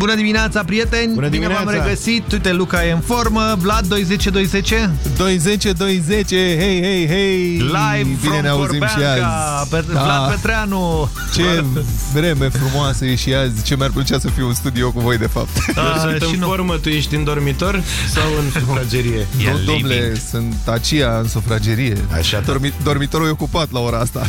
Bună dimineața, prieteni! Bună dimineața! Bine v-am regăsit! Uite, Luca e în formă. Vlad, 210 210 210 hei, hei, hei! Live Bine from ne auzim și Corbeanca, azi. Pe, Da. Vlad Petreanu! Ce vreme frumoasă e și azi. Ce mi-ar plăcea să fiu în studio cu voi, de fapt. Da, Eu sunt și în nu- formă, tu ești în dormitor sau în sufragerie? E Nu, living. domnule, sunt acia în sufragerie. Așa, da. Dormi Dormitorul e ocupat la ora asta.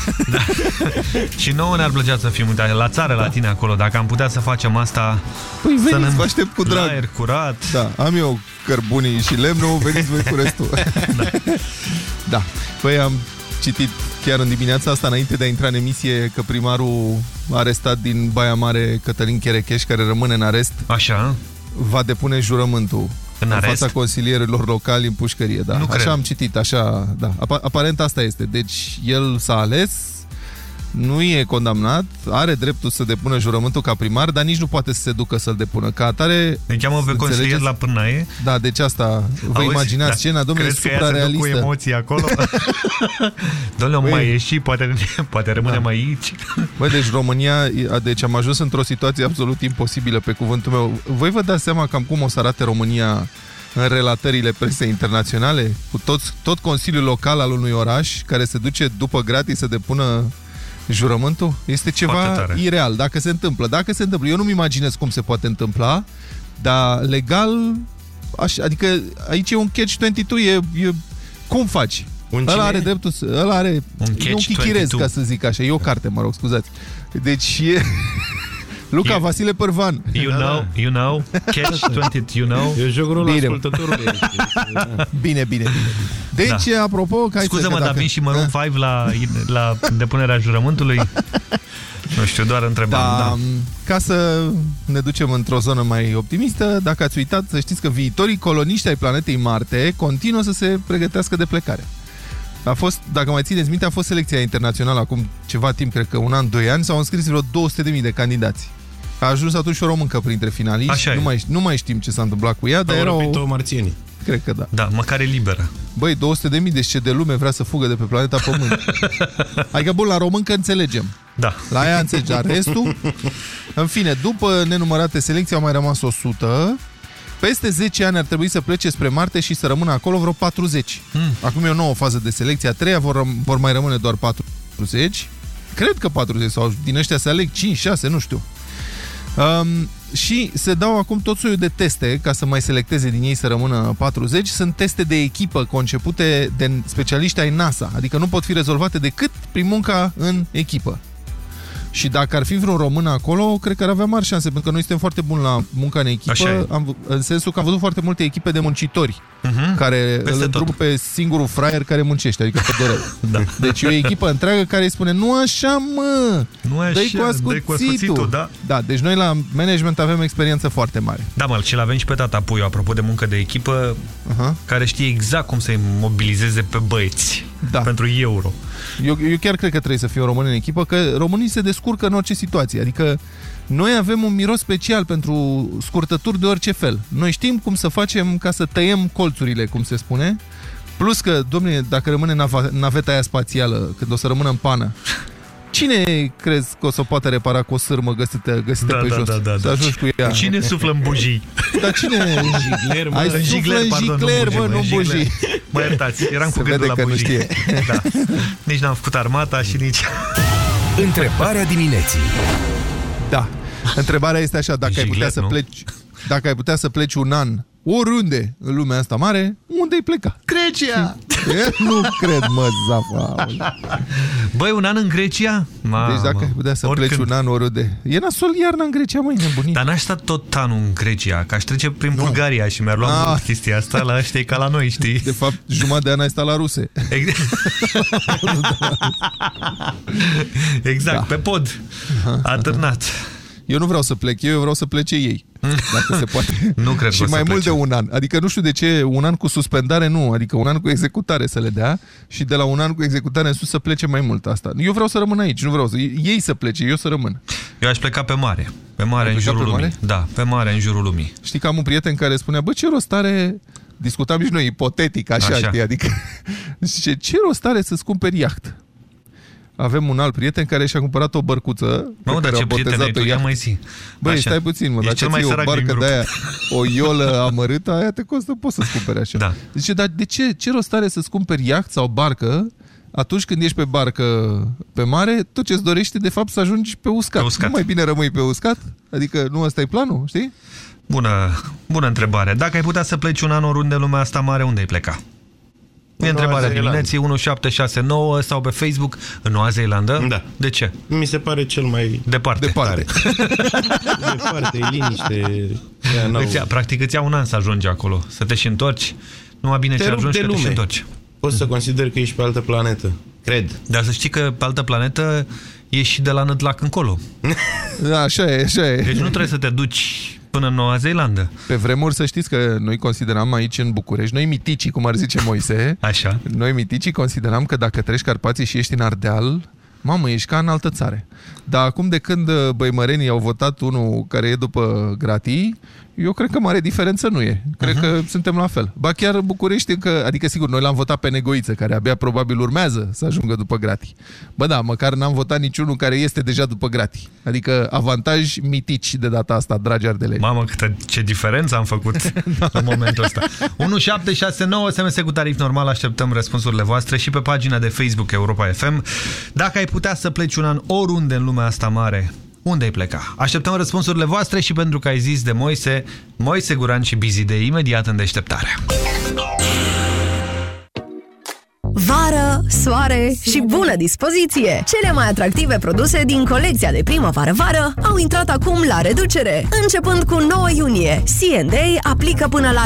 Și nouă ne-ar plăcea să fim uite, la țară la tine acolo. Dacă am putea să facem asta Păi să veniți, ne- vă aștept cu la drag. aer curat. Da, am eu cărbunii și lemnul, veniți voi cu restul. da. da. Păi am citit chiar în dimineața asta, înainte de a intra în emisie, că primarul arestat din Baia Mare, Cătălin Cherecheș, care rămâne în arest, Așa? va depune jurământul În arest? fața consilierilor locali în pușcărie. Da. Nu așa cred. am citit, așa, da. Apa aparent asta este. Deci el s-a ales, nu e condamnat, are dreptul să depună jurământul ca primar, dar nici nu poate să se ducă să-l depună. Ca atare, Ne cheamă pe consilier înțelegeți? la pârnaie. Da, deci asta, vă Auzi, imaginați dar scena, domnule, crezi că ea se duc cu suprarealistă. emoții acolo? Domnule, Băi. mai ieși, poate, poate rămânem Da. aici. Băi, deci România, deci am ajuns într-o situație absolut imposibilă, pe cuvântul meu. Voi vă dați seama cam cum o să arate România în relatările presei internaționale? Cu toți, tot Consiliul Local al unui oraș care se duce după gratis să depună jurământul? Este ceva Foarte tare. ireal, dacă se întâmplă. Dacă se întâmplă, eu nu-mi imaginez cum se poate întâmpla, dar legal, aș, adică aici e un catch-22, e, e, cum faci? Un Ăla cine? are dreptul să... Ăla are... Un e un chichirez, catch-22. ca să zic așa. E o carte, mă rog, scuzați. Deci e... Luca E- Vasile Părvan. You know, you know, catch 20, you know. E jocul Bine. ascultătorului. Bine, bine, bine. Deci, Da. apropo... că hai să- Scuză-mă, că dar dacă- vin și Maroon 5 la, la depunerea jurământului? Nu știu, doar întrebam. Da, Da. ca să ne ducem într-o zonă mai optimistă, dacă ați uitat, să știți că viitorii coloniști ai planetei Marte continuă să se pregătească de plecare. A fost, dacă mai țineți minte, a fost selecția internațională acum ceva timp, cred că un an, doi ani, s-au înscris vreo 200.000 de candidați. A ajuns atunci o româncă printre finaliști. Așa e. nu, mai, nu mai știm ce s-a întâmplat cu ea, dar Au era răpit-o o... marțienii. Cred că da. Da, măcar e liberă. Băi, 200.000, deci ce de lume vrea să fugă de pe planeta Pământ. adică, bun, la româncă înțelegem. Da. La aia înțelegi, dar restul... În fine, după nenumărate selecții au mai rămas 100. Peste 10 ani ar trebui să plece spre Marte și să rămână acolo vreo 40. Mm. Acum e o nouă fază de selecție. A treia vor, răm- vor mai rămâne doar 40. Cred că 40 sau din ăștia se aleg 5, 6, nu știu. Um, și se dau acum tot soiul de teste ca să mai selecteze din ei să rămână 40. Sunt teste de echipă concepute de specialiști ai NASA, adică nu pot fi rezolvate decât prin munca în echipă. Și dacă ar fi vreun român acolo, cred că ar avea mari șanse, pentru că noi suntem foarte buni la munca în Așa e. echipă, am, v- în sensul că am văzut foarte multe echipe de muncitori Mhm. care Peste îl tot. întrup pe singurul fraier care muncește, adică pe Dorel. Da. Deci e o echipă întreagă care îi spune, nu așa mă, Nu e dă-i așa, cu dă-i cu ascuțitul. ascuțitul, da. da, deci noi la management avem experiență foarte mare. Da, mă, și l-avem și pe tata Puiu, apropo de muncă de echipă, Uh-huh. care știe exact cum să-i mobilizeze pe băieți Da. pentru euro. Eu, eu chiar cred că trebuie să fie un român în echipă, că românii se descurcă în orice situație. Adică noi avem un miros special pentru scurtături de orice fel. Noi știm cum să facem ca să tăiem colțurile, cum se spune. Plus că, domnule, dacă rămâne nava, naveta aia spațială, când o să rămână în pană, cine crezi că o să o poată repara cu o sârmă găsită, găsită Da, pe da, jos? da, da, să da. ajungi cu ea. Cine suflă în bujii? Dar cine... Jigler, mă. Ai În suflă în pardon, jigler, în mă, nu în în bujii. Mă iertați, eram Se cu gândul vede la că nu bujii. știe. Da. Nici n-am făcut armata și nici... Întrebarea dimineții. Da. Întrebarea este așa, dacă ai putea Jiglet, să nu? pleci, dacă ai putea să pleci un an oriunde în lumea asta mare, unde ai pleca? Grecia! E, nu cred, mă, Zafa. Băi, un an în Grecia? Mamă, Deci dacă ai putea să oricând. pleci un an oriunde. E nasol iarna în Grecia, măi, nebunit. Dar n-aș sta tot anul în Grecia, că aș trece prin Bulgaria și mi-ar lua Ah. mult chestia asta la ăștia e ca la noi, știi? De fapt, jumătate de an ai stat la ruse. Exact, exact Da. pe pod. Atârnat. Eu nu vreau să plec eu, eu vreau să plece ei. Dacă se poate. Nu cred Și că o să mai mult plece. de un an. Adică nu știu de ce un an cu suspendare nu, adică un an cu executare să le dea și de la un an cu executare în sus să plece mai mult asta. Eu vreau să rămân aici, nu vreau să... Ei să plece, eu să rămân. Eu aș pleca pe mare. Pe mare Ai în plecat jurul pe lumii. Da, pe mare în jurul lumii. Știi că am un prieten care spunea, bă, ce rost are... Discutam și noi, ipotetic, așa, Așa. așa. știi? Adică, zice, ce rost are să-ți cumperi iaht? Avem un alt prieten care și-a cumpărat o bărcuță Mă, dar ce prieten ai tu? Ia mai zi. Băi, Așa. stai puțin, mă, Ești dacă cel mai ții o sărac din barcă grup. de aia, o iolă amărâtă, aia te costă, poți să-ți cumperi așa. Da. Zice, dar de ce, ce rost are să-ți cumperi iaht sau barcă atunci când ești pe barcă pe mare, tot ce-ți dorești de fapt să ajungi pe uscat. Pe uscat. Nu mai bine rămâi pe uscat? Adică nu ăsta e planul, știi? Bună, bună întrebare. Dacă ai putea să pleci un an oriunde în lumea asta mare, unde ai pleca? E În întrebarea Noua Zeelandă. dimineții 1769 sau pe Facebook în Noua Zeelandă? Da. De ce? Mi se pare cel mai Departe. Departe. departe, e liniște. Ea n-au- Deci, practic îți ia un an să ajungi acolo, să te și întorci. Numai bine Te ce rup ajungi de că te și lume. întorci. Poți să consider că ești pe altă planetă. Cred. Dar să știi că pe altă planetă e și de la Nădlac încolo. Da, așa e, așa e. Deci nu trebuie să te duci până în Noua Zeelandă. Pe vremuri să știți că noi consideram aici în București, noi miticii, cum ar zice Moise, Așa. noi miticii consideram că dacă treci Carpații și ești în Ardeal, mamă, ești ca în altă țară. Dar acum de când uh, băimărenii au votat unul care e după gratii, eu cred că mare diferență nu e. Cred uh-huh. că suntem la fel. Ba chiar București încă, adică sigur, noi l-am votat pe Negoiță, care abia probabil urmează să ajungă după gratii. Bă da, măcar n-am votat niciunul care este deja după gratii. Adică avantaj mitici de data asta, dragi ardeleni. Mamă, câtă, ce diferență am făcut în momentul ăsta. 1769 SMS cu tarif normal, așteptăm răspunsurile voastre și pe pagina de Facebook Europa FM. Dacă ai putea să pleci un an oriunde în lumea asta mare, unde ai pleca? Așteptăm răspunsurile voastre și pentru că ai zis de Moise, Moise Guran și Busy de imediat în deșteptarea. Vară, soare și bună dispoziție! Cele mai atractive produse din colecția de primăvară-vară au intrat acum la reducere. Începând cu 9 iunie, C&A aplică până la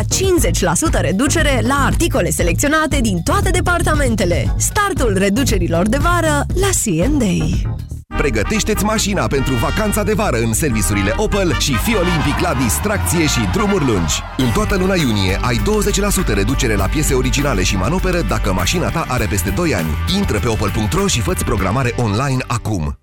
50% reducere la articole selecționate din toate departamentele. Startul reducerilor de vară la C&A. Pregătește-ți mașina pentru vacanța de vară în serviciurile Opel și fii olimpic la distracție și drumuri lungi. În toată luna iunie ai 20% reducere la piese originale și manopere dacă mașina ta are peste 2 ani. Intră pe opel.ro și fă programare online acum.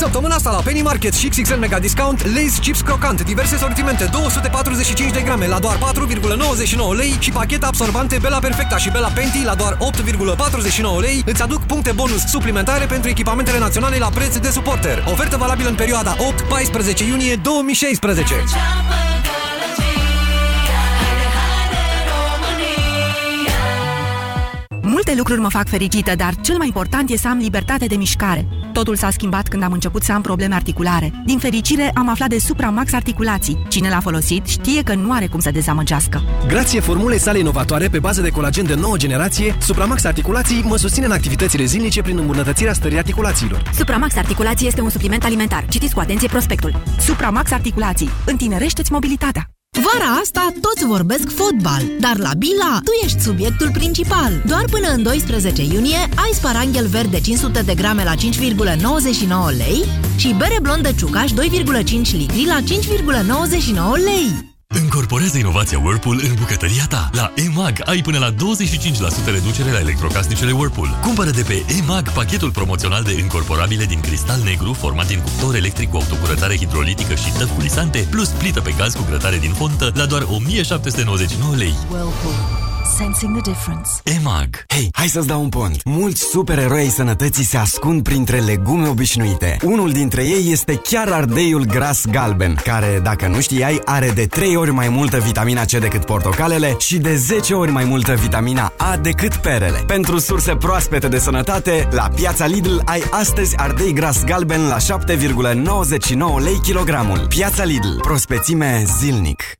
Săptămâna asta la Penny Market și XXL Mega Discount Lay's Chips Crocant, diverse sortimente, 245 de grame la doar 4,99 lei și pachete absorbante Bella Perfecta și Bella Penti la doar 8,49 lei îți aduc puncte bonus suplimentare pentru echipamentele naționale la preț de suporter. Ofertă valabilă în perioada 8-14 iunie 2016. Multe lucruri mă fac fericită, dar cel mai important e să am libertate de mișcare. Totul s-a schimbat când am început să am probleme articulare. Din fericire, am aflat de Supramax Articulații. Cine l-a folosit știe că nu are cum să dezamăgească. Grație formulei sale inovatoare pe bază de colagen de nouă generație, Supramax Articulații mă susține în activitățile zilnice prin îmbunătățirea stării articulațiilor. Supramax Articulații este un supliment alimentar. Citiți cu atenție prospectul. Supramax Articulații. Întinerește-ți mobilitatea. Vara asta toți vorbesc fotbal, dar la Bila tu ești subiectul principal. Doar până în 12 iunie ai sparanghel verde 500 de grame la 5,99 lei și bere blondă ciucaș 2,5 litri la 5,99 lei. Încorporează inovația Whirlpool în bucătăria ta. La EMAG ai până la 25% reducere la electrocasnicele Whirlpool. Cumpără de pe EMAG pachetul promoțional de încorporabile din cristal negru format din cuptor electric cu autocurătare hidrolitică și tăvi culisante, plus plită pe gaz cu grătare din fontă la doar 1799 lei. Whirlpool. Sensing the difference. EMAG. Hei, hai să-ți dau un pont. Mulți supereroi ai sănătății se ascund printre legume obișnuite. Unul dintre ei este chiar ardeiul gras galben, care, dacă nu știai, are de 3 ori mai multă vitamina C decât portocalele și de 10 ori mai multă vitamina A decât perele. Pentru surse proaspete de sănătate, la piața Lidl ai astăzi ardei gras galben la 7,99 lei kilogramul. Piața Lidl. Prospețime zilnic.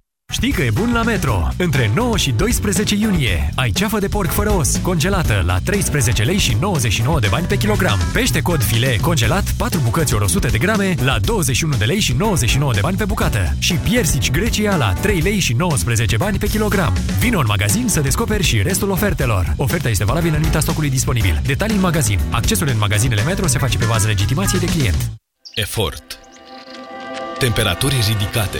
Știi că e bun la Metro! Între 9 și 12 iunie ai ceafă de porc fără os, congelată la 13 lei și 99 de bani pe kilogram. Pește cod filet congelat, 4 bucăți ori 100 de grame, la 21 de lei și 99 de bani pe bucată. Și piersici Grecia la 3 lei și 19 bani pe kilogram. Vino în magazin să descoperi și restul ofertelor. Oferta este valabilă în limita stocului disponibil. Detalii în magazin. Accesul în magazinele Metro se face pe bază legitimației de client. Efort. Temperaturi ridicate.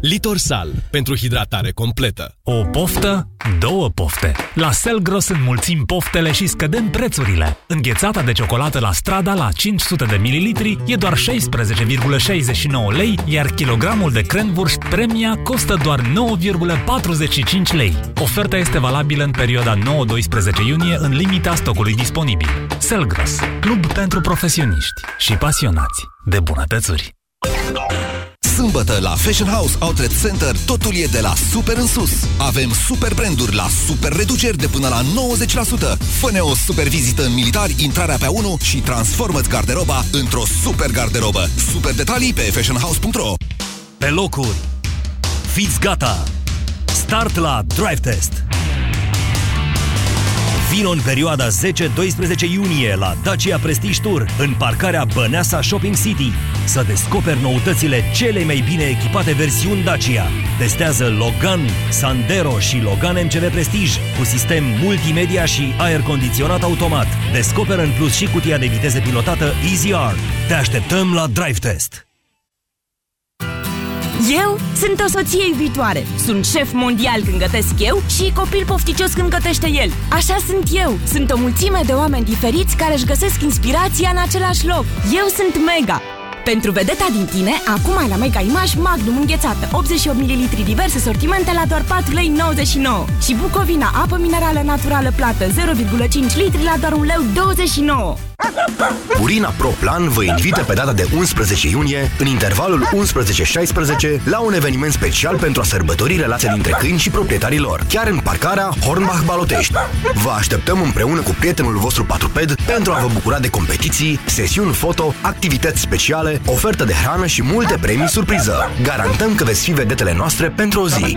Litorsal. Pentru hidratare completă. O poftă, două pofte. La Selgros înmulțim poftele și scădem prețurile. Înghețata de ciocolată la Strada la 500 de ml e doar 16,69 lei, iar kilogramul de Krenwurst Premia costă doar 9,45 lei. Oferta este valabilă în perioada 9-12 iunie în limita stocului disponibil. Selgros, club pentru profesioniști și pasionați de bunătățuri. Sâmbătă la Fashion House Outlet Center totul e de la super în sus. Avem super branduri la super reduceri de până la 90%. Fă-ne o super vizită în militari, intrarea pe 1 și transformă-ți garderoba într-o super garderobă. Super detalii pe fashionhouse.ro Pe locuri. Fiți gata! Start la Drive Test! Vino în perioada 10-12 iunie la Dacia Prestige Tour, în parcarea Băneasa Shopping City, să descoperi noutățile cele mai bine echipate versiuni Dacia. Testează Logan, Sandero și Logan MCV Prestige cu sistem multimedia și aer condiționat automat. Descoperă în plus și cutia de viteze pilotată EasyR. Te așteptăm la Drive Test! Eu sunt o soție iubitoare. Sunt șef mondial când gătesc eu și copil pofticios când gătește el. Așa sunt eu. Sunt o mulțime de oameni diferiți care își găsesc inspirația în același loc. Eu sunt Mega. Pentru vedeta din tine, acum ai la Mega Image Magnum înghețată, 88 ml diverse sortimente la doar 4,99 lei și Bucovina apă minerală naturală plată 0,5 litri la doar 1 leu 29. Purina Pro Plan vă invită pe data de 11 iunie, în intervalul 11-16, la un eveniment special pentru a sărbători relația dintre câini și proprietarii lor, chiar în parcarea Hornbach Balotești. Vă așteptăm împreună cu prietenul vostru patruped pentru a vă bucura de competiții, sesiuni foto, activități speciale, ofertă de hrană și multe premii surpriză. Garantăm că veți fi vedetele noastre pentru o zi.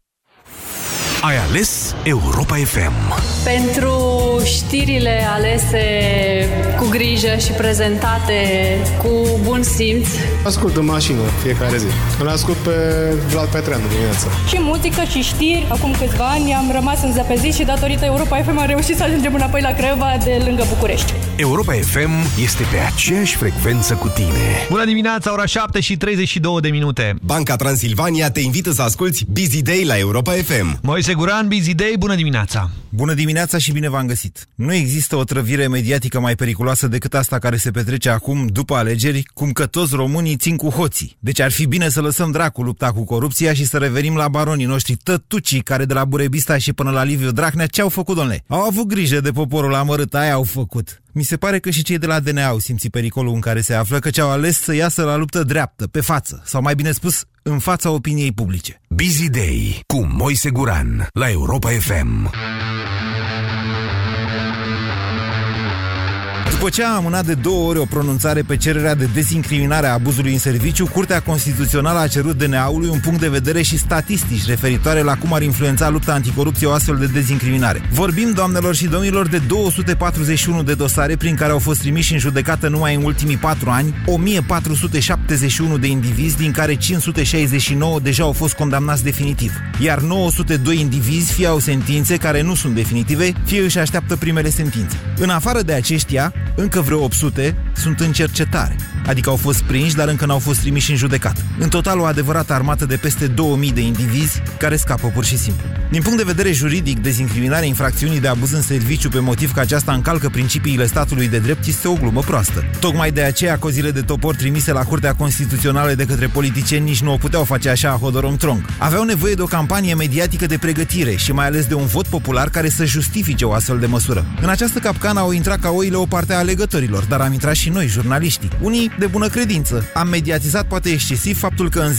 Ai ales Europa FM. Pentru știrile alese cu grijă și prezentate cu bun simț. Ascult în mașină fiecare zi. Îl ascult pe Vlad Petreanu dimineața. Și muzică și știri. Acum câțiva ani am rămas în zăpezit și datorită Europa FM am reușit să ajungem înapoi la Craiova de lângă București. Europa FM este pe aceeași frecvență cu tine. Bună dimineața, ora 7 și 32 de minute. Banca Transilvania te invită să asculti Busy Day la Europa FM. Moise Guran, Busy Day, bună dimineața! Bună dimineața și bine v-am găsit! Nu există o trăvire mediatică mai periculoasă decât asta care se petrece acum, după alegeri, cum că toți românii țin cu hoții. Deci ar fi bine să lăsăm dracu lupta cu corupția și să revenim la baronii noștri tătucii care de la Burebista și până la Liviu Drahnea ce au făcut, domnule? Au avut grijă de poporul amărât, aia au făcut. Mi se pare că și cei de la DNA au simțit pericolul în care se află, că ce au ales să iasă la luptă dreaptă, pe față, sau mai bine spus, în fața opiniei publice. Busy Day cu Moise Guran la Europa FM. După ce a amânat de două ori o pronunțare pe cererea de dezincriminare a abuzului în serviciu, Curtea Constituțională a cerut DNA-ului un punct de vedere și statistici referitoare la cum ar influența lupta anticorupție o astfel de dezincriminare. Vorbim, doamnelor și domnilor, de 241 de dosare prin care au fost trimiși în judecată numai în ultimii patru ani, 1471 de indivizi, din care 569 deja au fost condamnați definitiv. Iar 902 indivizi fie au sentințe care nu sunt definitive, fie își așteaptă primele sentințe. În afară de aceștia, încă vreo 800 sunt în cercetare. adică au fost prinși, dar încă n-au fost trimiși în judecat. În total, o adevărată armată de peste 2000 de indivizi care scapă pur și simplu. Din punct de vedere juridic, dezincriminarea infracțiunii de abuz în serviciu pe motiv că aceasta încalcă principiile statului de drept este o glumă proastă. Tocmai de aceea, cozile de topor trimise la Curtea Constituțională de către politicieni nici nu o puteau face așa Hodorong Trong. Aveau nevoie de o campanie mediatică de pregătire și mai ales de un vot popular care să justifice o astfel de măsură. În această capcană au intrat ca oile o parte a alegătorilor, dar am intrat și noi, jurnaliștii. Unii de bună credință. Am mediatizat poate excesiv faptul că în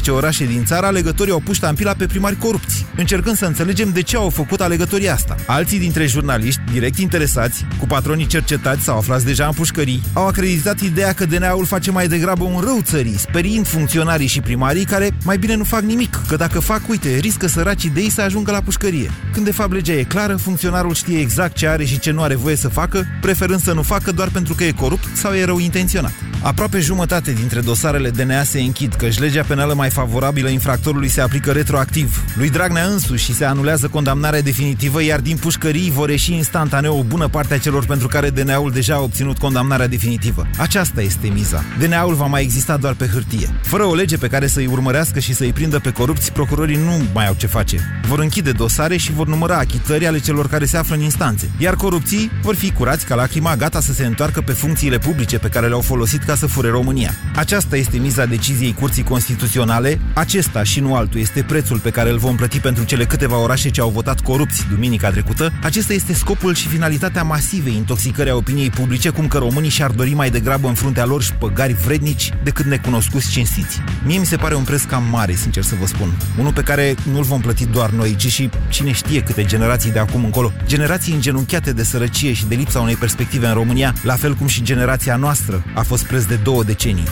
10-15 orașe din țară alegătorii au pus ștampila pe primari corupți, încercând să înțelegem de ce au făcut alegătorii asta. Alții dintre jurnaliști, direct interesați, cu patronii cercetați sau aflați deja în pușcării, au acreditat ideea că DNA-ul face mai degrabă un rău țării, speriind funcționarii și primarii care mai bine nu fac nimic, că dacă fac, uite, riscă săracii de ei să ajungă la pușcărie. Când de fapt legea e clară, funcționarul știe exact ce are și ce nu are voie să facă, preferând să nu facă doar pentru că e corupt sau e rău intenționat. Aproape jumătate dintre dosarele DNA se închid, căci legea penală mai favorabilă infractorului se aplică retroactiv. Lui Dragnea însuși și se anulează condamnarea definitivă, iar din pușcării vor ieși instantaneu o bună parte a celor pentru care DNA-ul deja a obținut condamnarea definitivă. Aceasta este miza. DNA-ul va mai exista doar pe hârtie. Fără o lege pe care să-i urmărească și să-i prindă pe corupți, procurorii nu mai au ce face. Vor închide dosare și vor număra achitări ale celor care se află în instanțe. Iar corupții vor fi curați ca lacrima, gata să se întoarcă pe funcțiile publice pe care le-au folosit ca să fure România. Aceasta este miza deciziei Curții Constituționale. Acesta și nu altul este prețul pe care îl vom plăti pentru cele câteva orașe ce au votat corupți duminica trecută. Acesta este scopul și finalitatea masivei intoxicări a opiniei publice, cum că românii și-ar dori mai degrabă în fruntea lor șpăgari vrednici decât necunoscuți cinstiți. Mie mi se pare un preț cam mare, sincer să vă spun. Unul pe care nu-l vom plăti doar noi, ci și cine știe câte generații de acum încolo. Generații îngenunchiate de sărăcie și de lipsa unei perspective în România, la fel cum și generația noastră a fost preț de două decenii.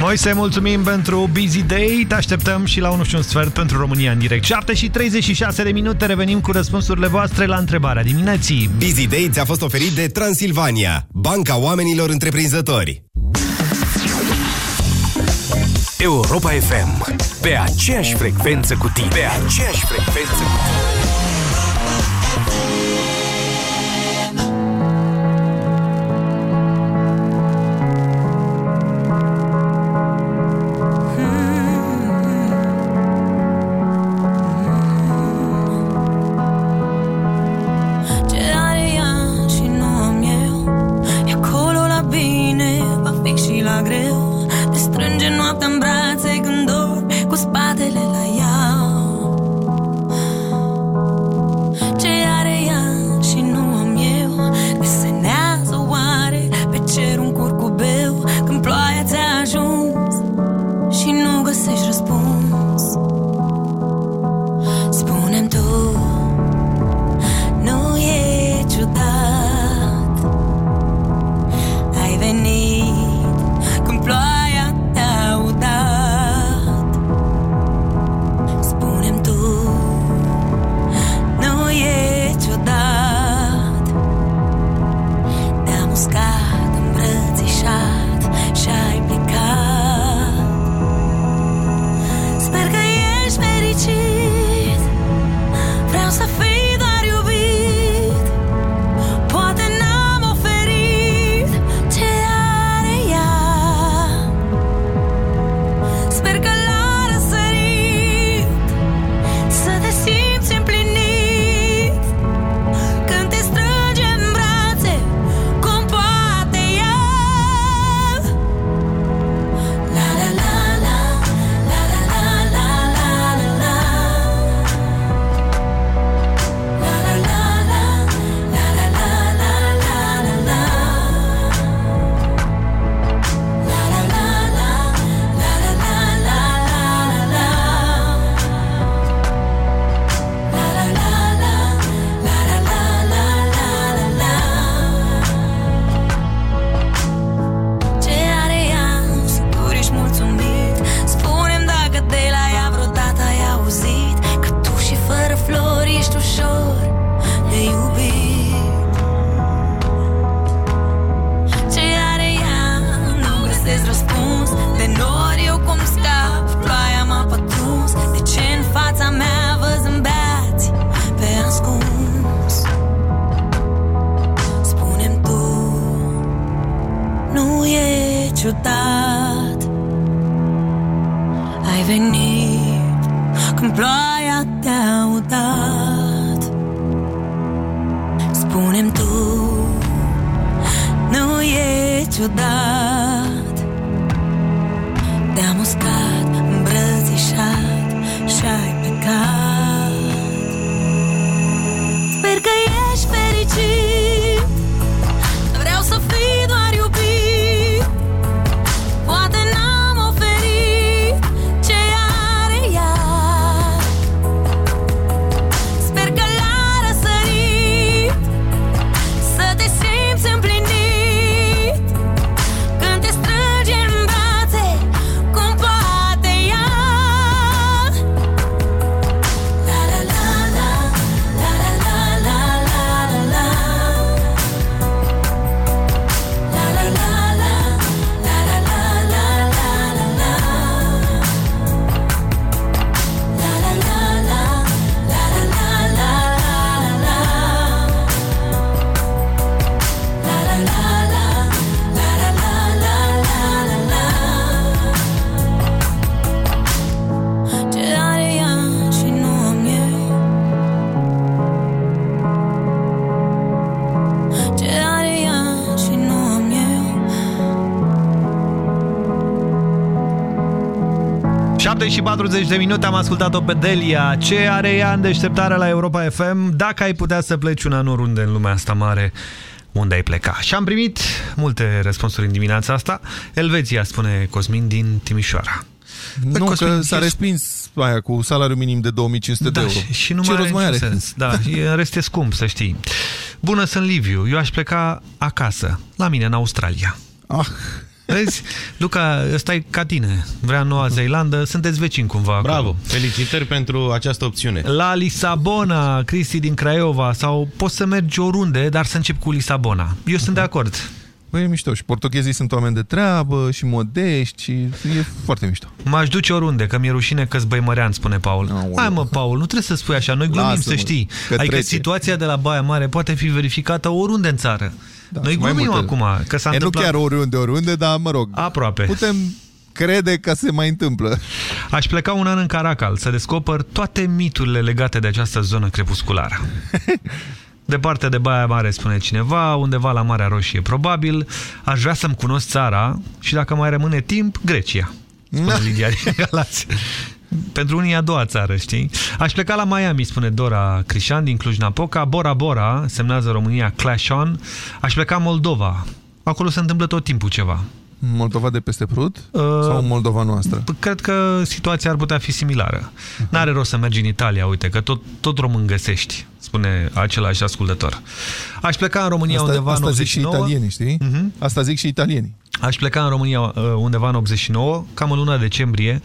Moise, mulțumim pentru Busy Day. Te așteptăm și la 1 și un sfert pentru România în direct. 7 și 36 de minute revenim cu răspunsurile voastre la întrebarea dimineții. Busy Day ți-a fost oferit de Transilvania, banca oamenilor întreprinzători. Europa FM. Pe aceeași frecvență cu tine. Pe aceeași frecvență cu tine. ciudat. Ai venit când ploaia te-a udat. Spune tu, nu e ciudat. Te-am uscat, îmbrățișat și ai plecat. Sper că ești fericit. 40 de minute am ascultat-o pe Delia. Ce are ea în deșteptare la Europa FM? Dacă ai putea să pleci un an oriunde în lumea asta mare, unde ai pleca? Și am primit multe răspunsuri în dimineața asta. Elveția, spune Cosmin din Timișoara. Nu, Cosmin, că s-a ești- respins aia cu salariul minim de 2500 Da, de euro. și- și nu Ce mai rost are mai niciun are? sens. Da, e- în rest e scump, să știi. Bună, sunt Liviu. Eu aș pleca acasă, la mine, în Australia. Ah. Vezi, Luca, ăsta e ca tine. Vrea Noua Zeelandă, sunteți vecini cumva Bravo, acolo. felicitări pentru această opțiune. La Lisabona, Cristi din Craiova, sau poți să mergi oriunde, dar să încep cu Lisabona. Eu sunt de acord. Băi, e mișto. Și portughezii sunt oameni de treabă și modești și e foarte mișto. M-aș duce oriunde, că mi-e rușine că-s băimărean, spune Paul. Hai mă, Paul, nu trebuie să spui așa, noi glumim, Lasă-mă, să știi. că adică trece. situația de la Baia Mare poate fi verificată oriunde în țară. Da, noi sunt mai glumim multe. acum, că s-a e, întâmplat... nu chiar oriunde, oriunde, dar mă rog. Aproape. Putem crede că se mai întâmplă. Aș pleca un an în Caracal să descoper toate miturile legate de această zonă crepusculară. Departe de Baia Mare, spune cineva, undeva la Marea Roșie, probabil. Aș vrea să-mi cunosc țara și, dacă mai rămâne timp, Grecia. Spune Da. Lidia din Galați. Pentru unii e a doua țară, știi? Aș pleca la Miami, spune Dora Crișan din Cluj-Napoca. Bora Bora, semnează România Clash On. Aș pleca Moldova. Acolo se întâmplă tot timpul ceva. Moldova de peste Prut? Uh, Sau Moldova noastră? Cred că situația ar putea fi similară. N-are rost să mergi în Italia, uite, că tot, tot român găsești, spune același ascultător. Aș pleca în România Asta, undeva asta în zic și 89. italienii, știi? Asta zic și italienii. Aș pleca în România uh, undeva în 89, cam în luna decembrie,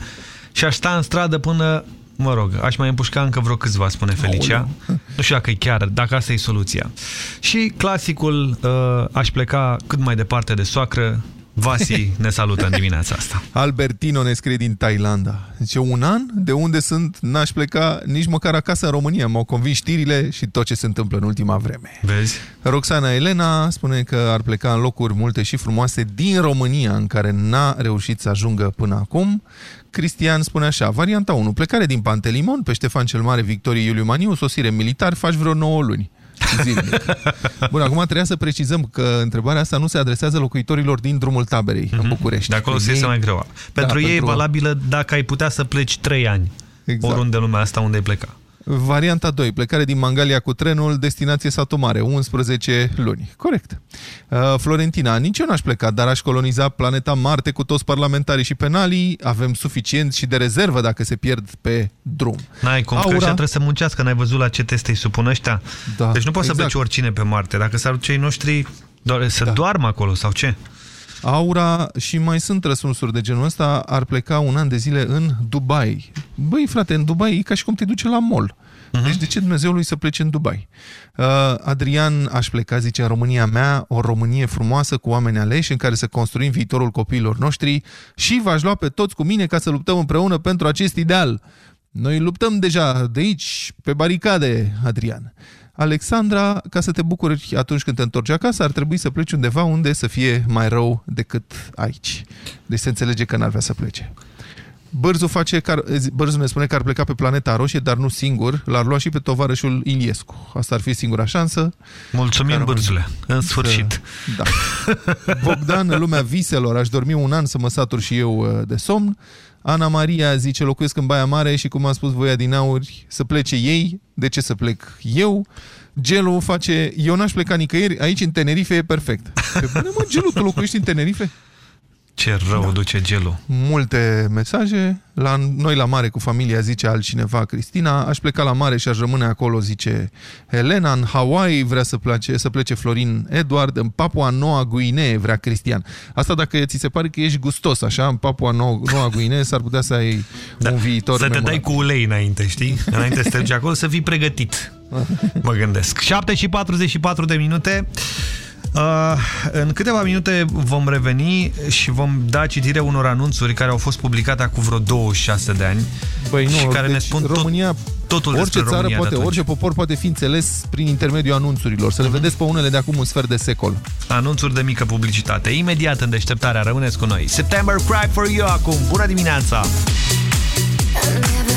și aș sta în stradă până, mă rog, aș mai împușca încă vreo câțiva, spune Felicia. Nu știu dacă e chiar, dacă asta e soluția. Și clasicul, uh, aș pleca cât mai departe de soacră, Vasi ne salută în dimineața asta. Albertino ne scrie din Thailanda. Zice, un an de unde sunt, n-aș pleca nici măcar acasă în România. M-au convins știrile și tot ce se întâmplă în ultima vreme. Vezi? Roxana Elena spune că ar pleca în locuri multe și frumoase din România în care n-a reușit să ajungă până acum. Cristian spune așa, varianta 1, plecare din Pantelimon pe Ștefan cel Mare, Victorie Iuliu Maniu, sosire militar, faci vreo 9 luni. Zilnic. Bun, acum trebuia să precizăm că întrebarea asta nu se adresează locuitorilor din drumul taberei, în București. De acolo se iese mai greu. Pentru Da, ei pentru- e valabilă dacă ai putea să pleci 3 ani. Exact. Oriunde în lumea asta unde ai pleca. Varianta 2, plecare din Mangalia cu trenul, destinație Satu Mare, 11 luni. Corect. Uh, Florentina, nici eu n-aș pleca, dar aș coloniza planeta Marte cu toți parlamentarii și penalii. Avem suficient și de rezervă dacă se pierd pe drum. N-ai cum, că Aura- ăștia trebuie să muncească, n-ai văzut la ce teste îi supun ăștia? Da, deci nu poți să exact. pleci oricine pe Marte. Dacă s-ar duce ei noștri, doar, să da. doarmă acolo sau ce? Aura și mai sunt răspunsuri de genul ăsta, ar pleca un an de zile în Dubai. Băi, frate, în Dubai e ca și cum te duce la mall. Mhm. Deci de ce Dumnezeului să plece în Dubai? Uh, Adrian, aș pleca, zice, în România mea, o Românie frumoasă cu oameni aleși în care să construim viitorul copiilor noștri și v-aș lua pe toți cu mine ca să luptăm împreună pentru acest ideal. Noi luptăm deja de aici, pe baricade, Adrian. Alexandra, ca să te bucuri atunci când te întorci acasă, ar trebui să pleci undeva unde să fie mai rău decât aici. Deci se înțelege că n-ar vrea să plece. Bărzu, face, car, Bărzu ne spune că ar pleca pe planeta roșie, dar nu singur. L-ar lua și pe tovarășul Iliescu. Asta ar fi singura șansă. Mulțumim, Bărzule. În sfârșit. Da. Bogdan, în lumea viselor, aș dormi un an să mă satur și eu uh, de somn. Ana Maria zice, locuiesc în Baia Mare și, cum a spus voia din auri, să plece ei. De ce să plec eu? Gelu face, eu n-aș pleca nicăieri, aici în Tenerife e perfect. Pe bune, mă, Gelu, tu locuiești în Tenerife? Ce rău da. duce gelul. Multe mesaje. La noi la mare cu familia, zice altcineva, Cristina. Aș pleca la mare și aș rămâne acolo, zice Helena. În Hawaii vrea să, place, să plece Florin Edward. În Papua Noua Guinee vrea Cristian. Asta dacă ți se pare că ești gustos, așa, în Papua Noua Guinee s-ar putea să ai da. un viitor Să te memorabil. dai cu ulei înainte, știi? Înainte să te duci acolo, să fii pregătit. Mă gândesc. 7 și 44 de minute. Uh, în câteva minute vom reveni și vom da citire unor anunțuri care au fost publicate acum vreo 26 de ani Băi, nu, și care deci ne spun România, tot, totul orice despre țară România poate, de atunci. orice popor poate fi înțeles prin intermediul anunțurilor. Să le vedeți pe unele de acum un sfert de secol. Anunțuri de mică publicitate. Imediat în deșteptarea, rămâneți cu noi. September Cry for You acum. Bună dimineața! You'll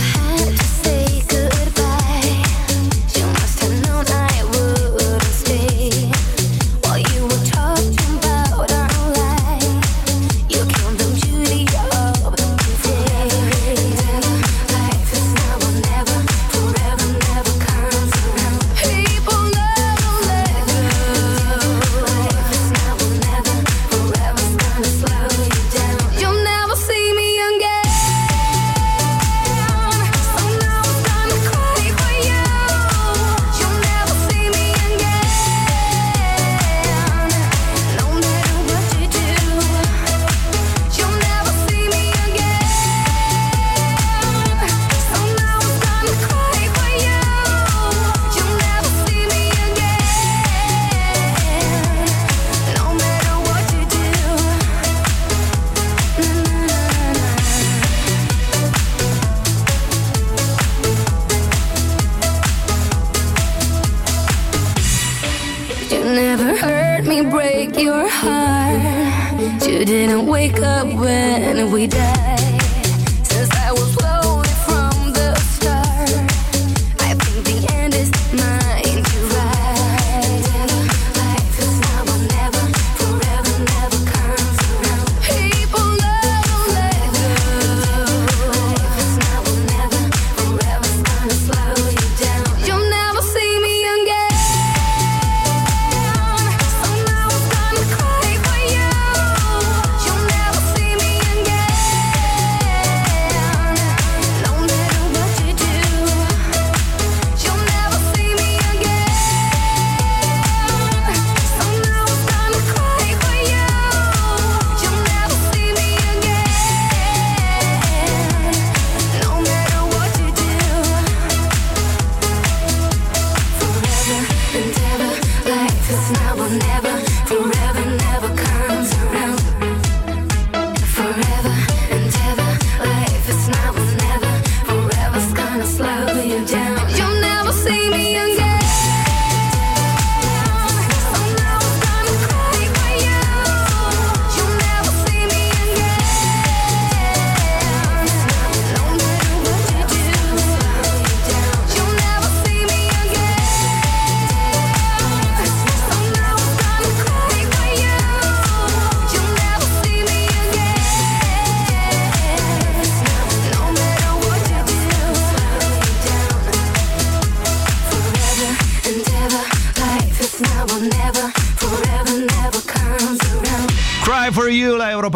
You didn't wake up when we died.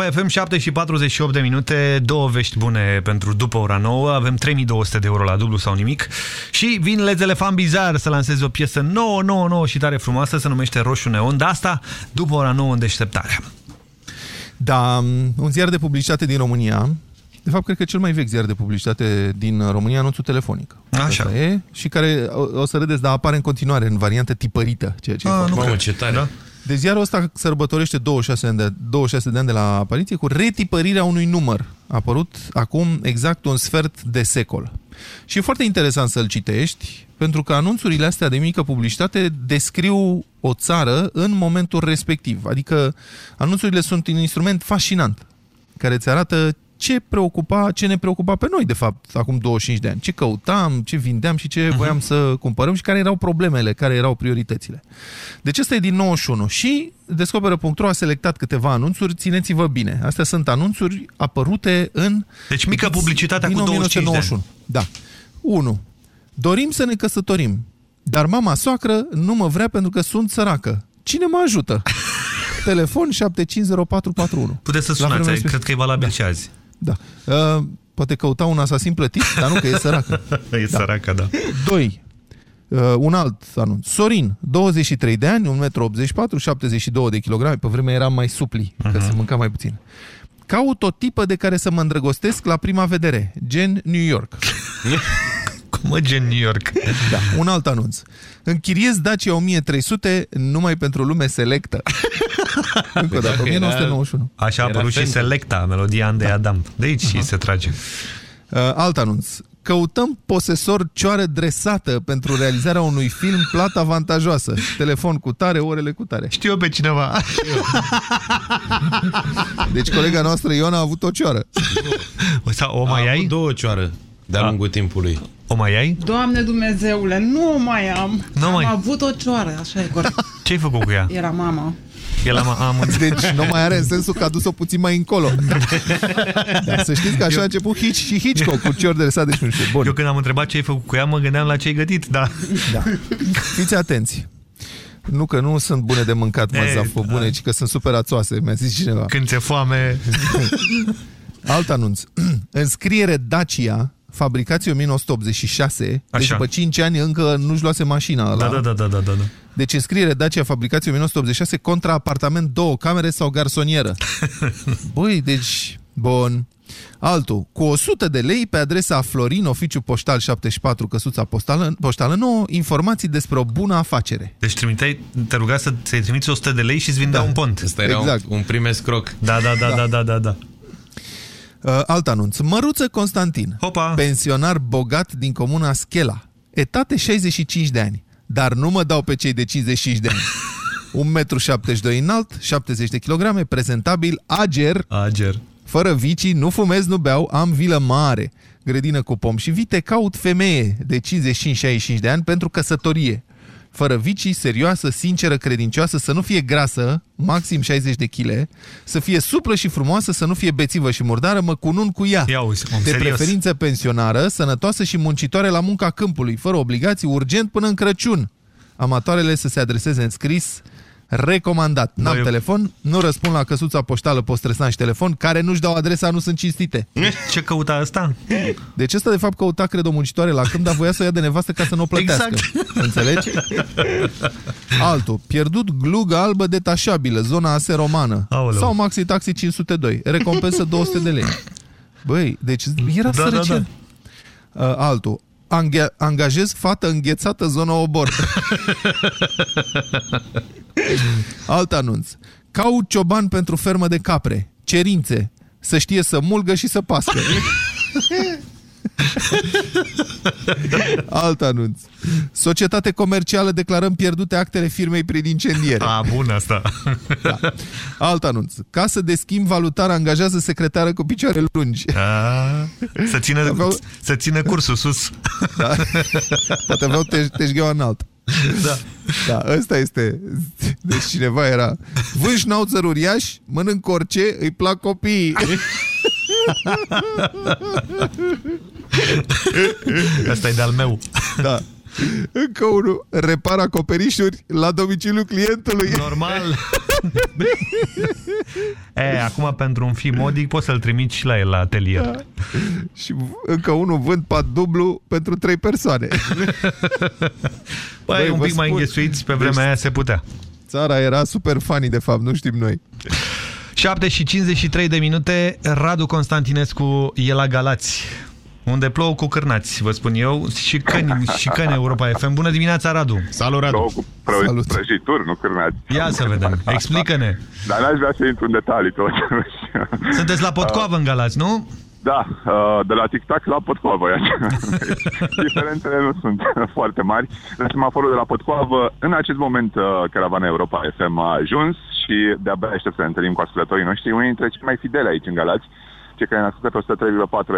Europa FM, 7 și 48 de minute, două vești bune pentru după ora 9, avem 3200 de euro la dublu sau nimic și vin Led Elefant Bizar să lanseze o piesă nouă, nouă, nouă și tare frumoasă, se numește Roșu Neon, de asta după ora 9 în deșteptarea. Da, un ziar de publicitate din România, de fapt, cred că cel mai vechi ziar de publicitate din România, anunțul telefonic. Așa. Asta e, și care, o, o să râdeți, dar apare în continuare, în variantă tipărită. Ceea ce e Ah, foarte nu bun. cred. ce tare. Da. De ziarul ăsta sărbătorește 26 de, ani de, 26 de ani de la apariție cu retipărirea unui număr. A apărut acum exact un sfert de secol. Și e foarte interesant să-l citești, pentru că anunțurile astea de mică publicitate descriu o țară în momentul respectiv. Adică anunțurile sunt un instrument fascinant, care îți arată ce preocupa, ce ne preocupa pe noi, de fapt, acum 25 de ani. Ce căutam, ce vindeam și ce voiam să cumpărăm și care erau problemele, care erau prioritățile. Deci ăsta e din 91 și Descoperă.ro a selectat câteva anunțuri, țineți-vă bine. Astea sunt anunțuri apărute în... Deci mică publicitatea din cu 25 de ani. 1991. Da. 1. Dorim să ne căsătorim, dar mama soacră nu mă vrea pentru că sunt săracă. Cine mă ajută? Telefon 750441. Puteți să La sunați, vremea cred că e valabil și azi. Da. Uh, poate căuta un asasin plătit, dar nu că e săracă. E săracă, da. 2. Uh, un alt anunț. Sorin, 23 de ani, 1,84 m, 72 de kilograme. Pe vremea eram mai supli, uh-huh. că se mânca mai puțin. Caut o tipă de care să mă îndrăgostesc la prima vedere, gen New York. Cum mă, gen New York? Da, un alt anunț. Închiriez Dacia 1300 numai pentru lume selectă. Încă o dată, 1991. Așa a apărut și Selecta, melodia Andei Adam. De aici și se trage. Uh, alt anunț. Căutăm posesor cioară dresată pentru realizarea unui film plat avantajoasă. Telefon cu tare, orele cu tare. Știu eu pe cineva. Deci colega noastră Iona a avut o cioară. Sau o mai A ai? avut două cioară de-a lungul timpului. O mai ai? Doamne Dumnezeule, nu o mai am. Nu am mai- avut o cioară, așa e corect. Ce-ai făcut cu ea? Era mama. El am, am înțeles. Deci nu mai are în sensul că a dus-o puțin mai încolo. Dar să știți că așa a început Hitch și Hitchcock cu cior de de șunșe. Bun. Eu când am întrebat ce ai făcut cu ea, mă gândeam la ce ai gătit, da. Da. Fiți atenți. Nu că nu sunt bune de mâncat, mă, E, zafă bune, da. ci că sunt super ațoase, mi-a zis cineva. Când ți-e foame... Alt anunț. Înscriere Dacia, fabricație 1986, deci Așa. după 5 ani încă nu-și luase mașina ăla. Da, da, da, da, da, da. Da. Deci înscriere Dacia, fabricație 1986, contra apartament, două camere sau garsonieră. Băi, deci, bun. Altul, cu 100 de lei pe adresa Florin, oficiu poștal 74, căsuța poștală, poștală nouă, informații despre o bună afacere. Deci trimiteai, te ruga să, să-i trimiți 100 de lei și îți vindea Da. un pont. Asta era Exact. un, un prim escroc. Da, da, da, da, da, da, da. Uh, alt anunț. Măruță Constantin, Hopa. pensionar bogat din comuna Schela, etate 65 de ani, dar nu mă dau pe cei de 55 de ani. 1,72 m înalt, 70 de kilograme, prezentabil, ager, Ager. fără vicii, nu fumez, nu beau, am vilă mare, grădină cu pom și vite, caut femeie de 55-65 de ani pentru căsătorie. Fără vicii, serioasă, sinceră, credincioasă, să nu fie grasă, maxim 60 de kg, să fie suplă și frumoasă, să nu fie bețivă și murdară, mă cunun cu ea. Ia uzi, om, de serios. preferință pensionară, sănătoasă și muncitoare la munca câmpului, fără obligații, urgent până în Crăciun. Amatoarele să se adreseze în scris, recomandat. N-am eu- telefon, nu răspund la căsuța poștală postresan și telefon, care nu-și dau adresa, nu sunt cinstite. Ce căuta asta? Deci ăsta de fapt căuta, cred, o muncitoare la câmp, dar voia să o ia de nevastă ca să nu o plătească. Exact. Înțelegi? Altul, pierdut glugă albă detașabilă, zona ase romană. Aoleu. Sau maxi taxi 502, recompensă 200 de lei. Băi, deci era Da, da, sărăcie. Uh, altul, Ange- angajez fată înghețată zona obor. Alt anunț. Caut cioban pentru fermă de capre. Cerințe. Să știe să mulgă și să pască. Alt anunț. Societate comercială declarăm pierdute actele firmei prin incendiere. A, bun asta. Da. Alt anunț. Casă de schimb valutar angajează secretară cu picioare lungi. A, să, țină, Aveau- să țină cursul sus. Da. Poate aveau te- teșgheaua înalt. Da. Da, ăsta este. Deci cineva era. Vând șnauțăr uriaș, mănânc orice, îi plac copiii. Asta e de-al meu. Da. Încă unul. Repar acoperișuri la domiciliul clientului. Normal. e, acum pentru un fi modic poți să-l trimiți și la el la atelier. Da. Și încă unul vând pat dublu pentru trei persoane. Băi, un vă pic mai spun. înghesuiți, pe vremea Deci- aia se putea. Țara era super funny, de fapt, nu știm noi. 7 și 53 de minute, Radu Constantinescu e la Galați, unde plouă cu cârnați, vă spun eu, și căni, și căni Europa FM. Bună dimineața, Radu! Salut, Radu! Două cu pră- Salut. prăjituri, nu cârnați. Ia să vedem, explică-ne. Dar n-aș vrea să intru în detalii totuși. Sunteți la Potcoavă în Galați, nu? Da, uh, de la TikTok la Potcoavă. Diferențele nu sunt foarte mari. La semaforul de la Potcoavă, în acest moment, uh, caravana Europa FM a ajuns și de-abia aștept să ne întâlnim cu ascultătorii noștri, unii dintre cei mai fideli aici în Galați. Cei care ne ascultă pe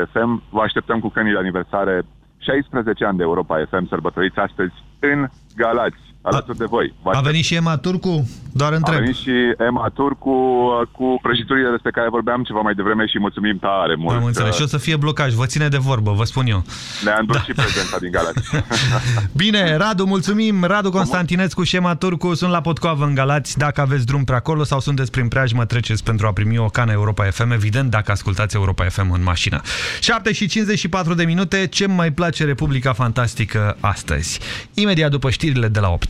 103,4 FM, vă așteptăm cu cănii de aniversare 16 ani de Europa FM sărbătoriți astăzi în Galați, alături de voi. Vă A aștept- venit și Emma Turcu? Doar întreb. a venit și Emma Turcu uh, cu prăjiturile despre care vorbeam ceva mai devreme și mulțumim tare mult. Am înțeles. că Și o să fie blocaj. Vă ține de vorbă, vă spun eu. Ne-a îndus și prezența din Galați. Bine, Radu, mulțumim. Radu Constantinescu și Emma Turcu sunt la Potcoavă în Galați. Dacă aveți drum pe acolo sau sunteți prin preajmă, treceți pentru a primi o cană Europa FM, evident, dacă ascultați Europa FM în mașină. 7 și 54 de minute, ce mai place Republica Fantastică astăzi? Imediat după știrile de la 8.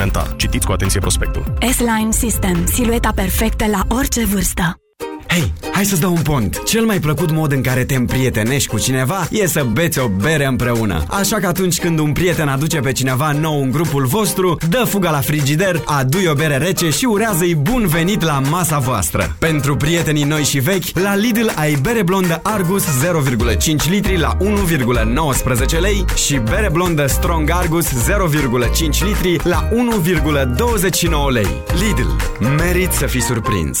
alimentar. Citiți cu atenție prospectul. S-Line System. Silueta perfectă la orice vârstă. Hei, hai să-ți dau un pont. Cel mai plăcut mod în care te împrietenești cu cineva e să beți o bere împreună. Așa că atunci când un prieten aduce pe cineva nou în grupul vostru, dă fuga la frigider, adu o bere rece și urează-i bun venit la masa voastră. Pentru prietenii noi și vechi, la Lidl ai bere blondă Argus 0,5 litri la 1,19 lei și bere blondă Strong Argus 0,5 litri la 1,29 lei. Lidl. Merit să fii surprins.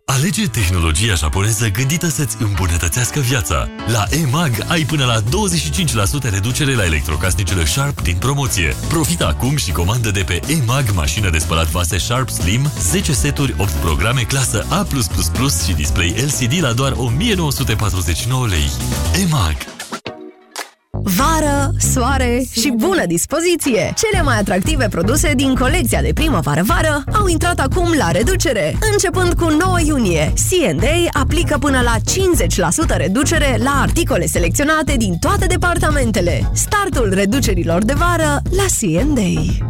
Alege tehnologia japoneză gândită să-ți îmbunătățească viața. La EMAG ai până la 25% reducere la electrocasnicele Sharp din promoție. Profita acum și comandă de pe EMAG mașină de spălat vase Sharp Slim, 10 seturi, 8 programe clasă A+++ și display LCD la doar 1949 lei. EMAG Vară, soare și bună dispoziție! Cele mai atractive produse din colecția de primăvară-vară au intrat acum la reducere. Începând cu 9 iunie, C&A aplică până la 50% reducere la articole selecționate din toate departamentele. Startul reducerilor de vară la C&A.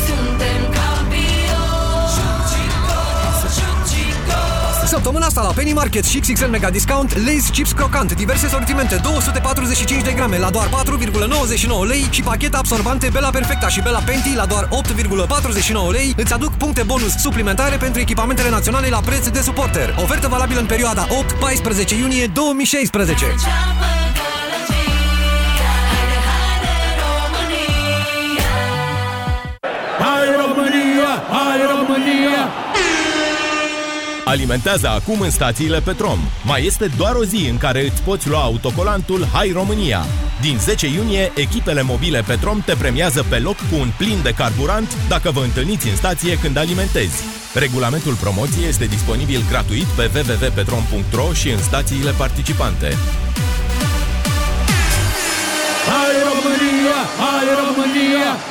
Săptămâna asta la Penny Market și XXL Mega Discount Lay's Chips Crocant, diverse sortimente, 245 de grame la doar 4,99 lei și pachete absorbante Bella Perfecta și Bella Penti la doar 8,49 lei îți aduc puncte bonus suplimentare pentru echipamentele naționale la preț de suporter. Ofertă valabilă în perioada 8-14 iunie 2016. Alimentează acum în stațiile Petrom. Mai este doar o zi în care îți poți lua autocolantul Hai România. Din 10 iunie, echipele mobile Petrom te premiază pe loc cu un plin de carburant dacă vă întâlniți în stație când alimentezi. Regulamentul promoției este disponibil gratuit pe www.petrom.ro și în stațiile participante. Hai România! Hai România!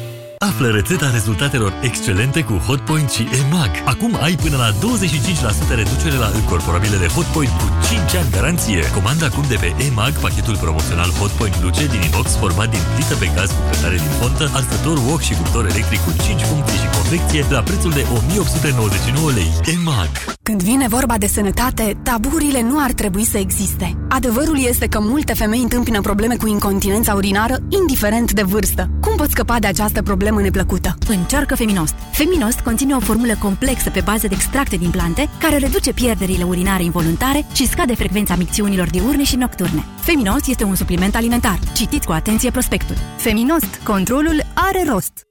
Află rețeta rezultatelor excelente cu Hotpoint și EMAG. Acum ai până la 25% reducere la încorporabilele Hotpoint cu 5 ani garanție. Comanda acum de pe EMAG pachetul promoțional Hotpoint Luce din inox format din plită pe gaz cu plătare din fontă, arsător wok și cuptor electric cu 5 funcții și convecție la prețul de 1899 lei. EMAG. Când vine vorba de sănătate, taburile nu ar trebui să existe. Adevărul este că multe femei întâmpină probleme cu incontinența urinară, indiferent de vârstă. Cum poți scăpa de această problemă neplăcută? Încearcă Feminost. Feminost conține o formulă complexă pe bază de extracte din plante, care reduce pierderile urinare involuntare și scade frecvența micțiunilor diurne și nocturne. Feminost este un supliment alimentar. Citiți cu atenție prospectul. Feminost. Controlul are rost.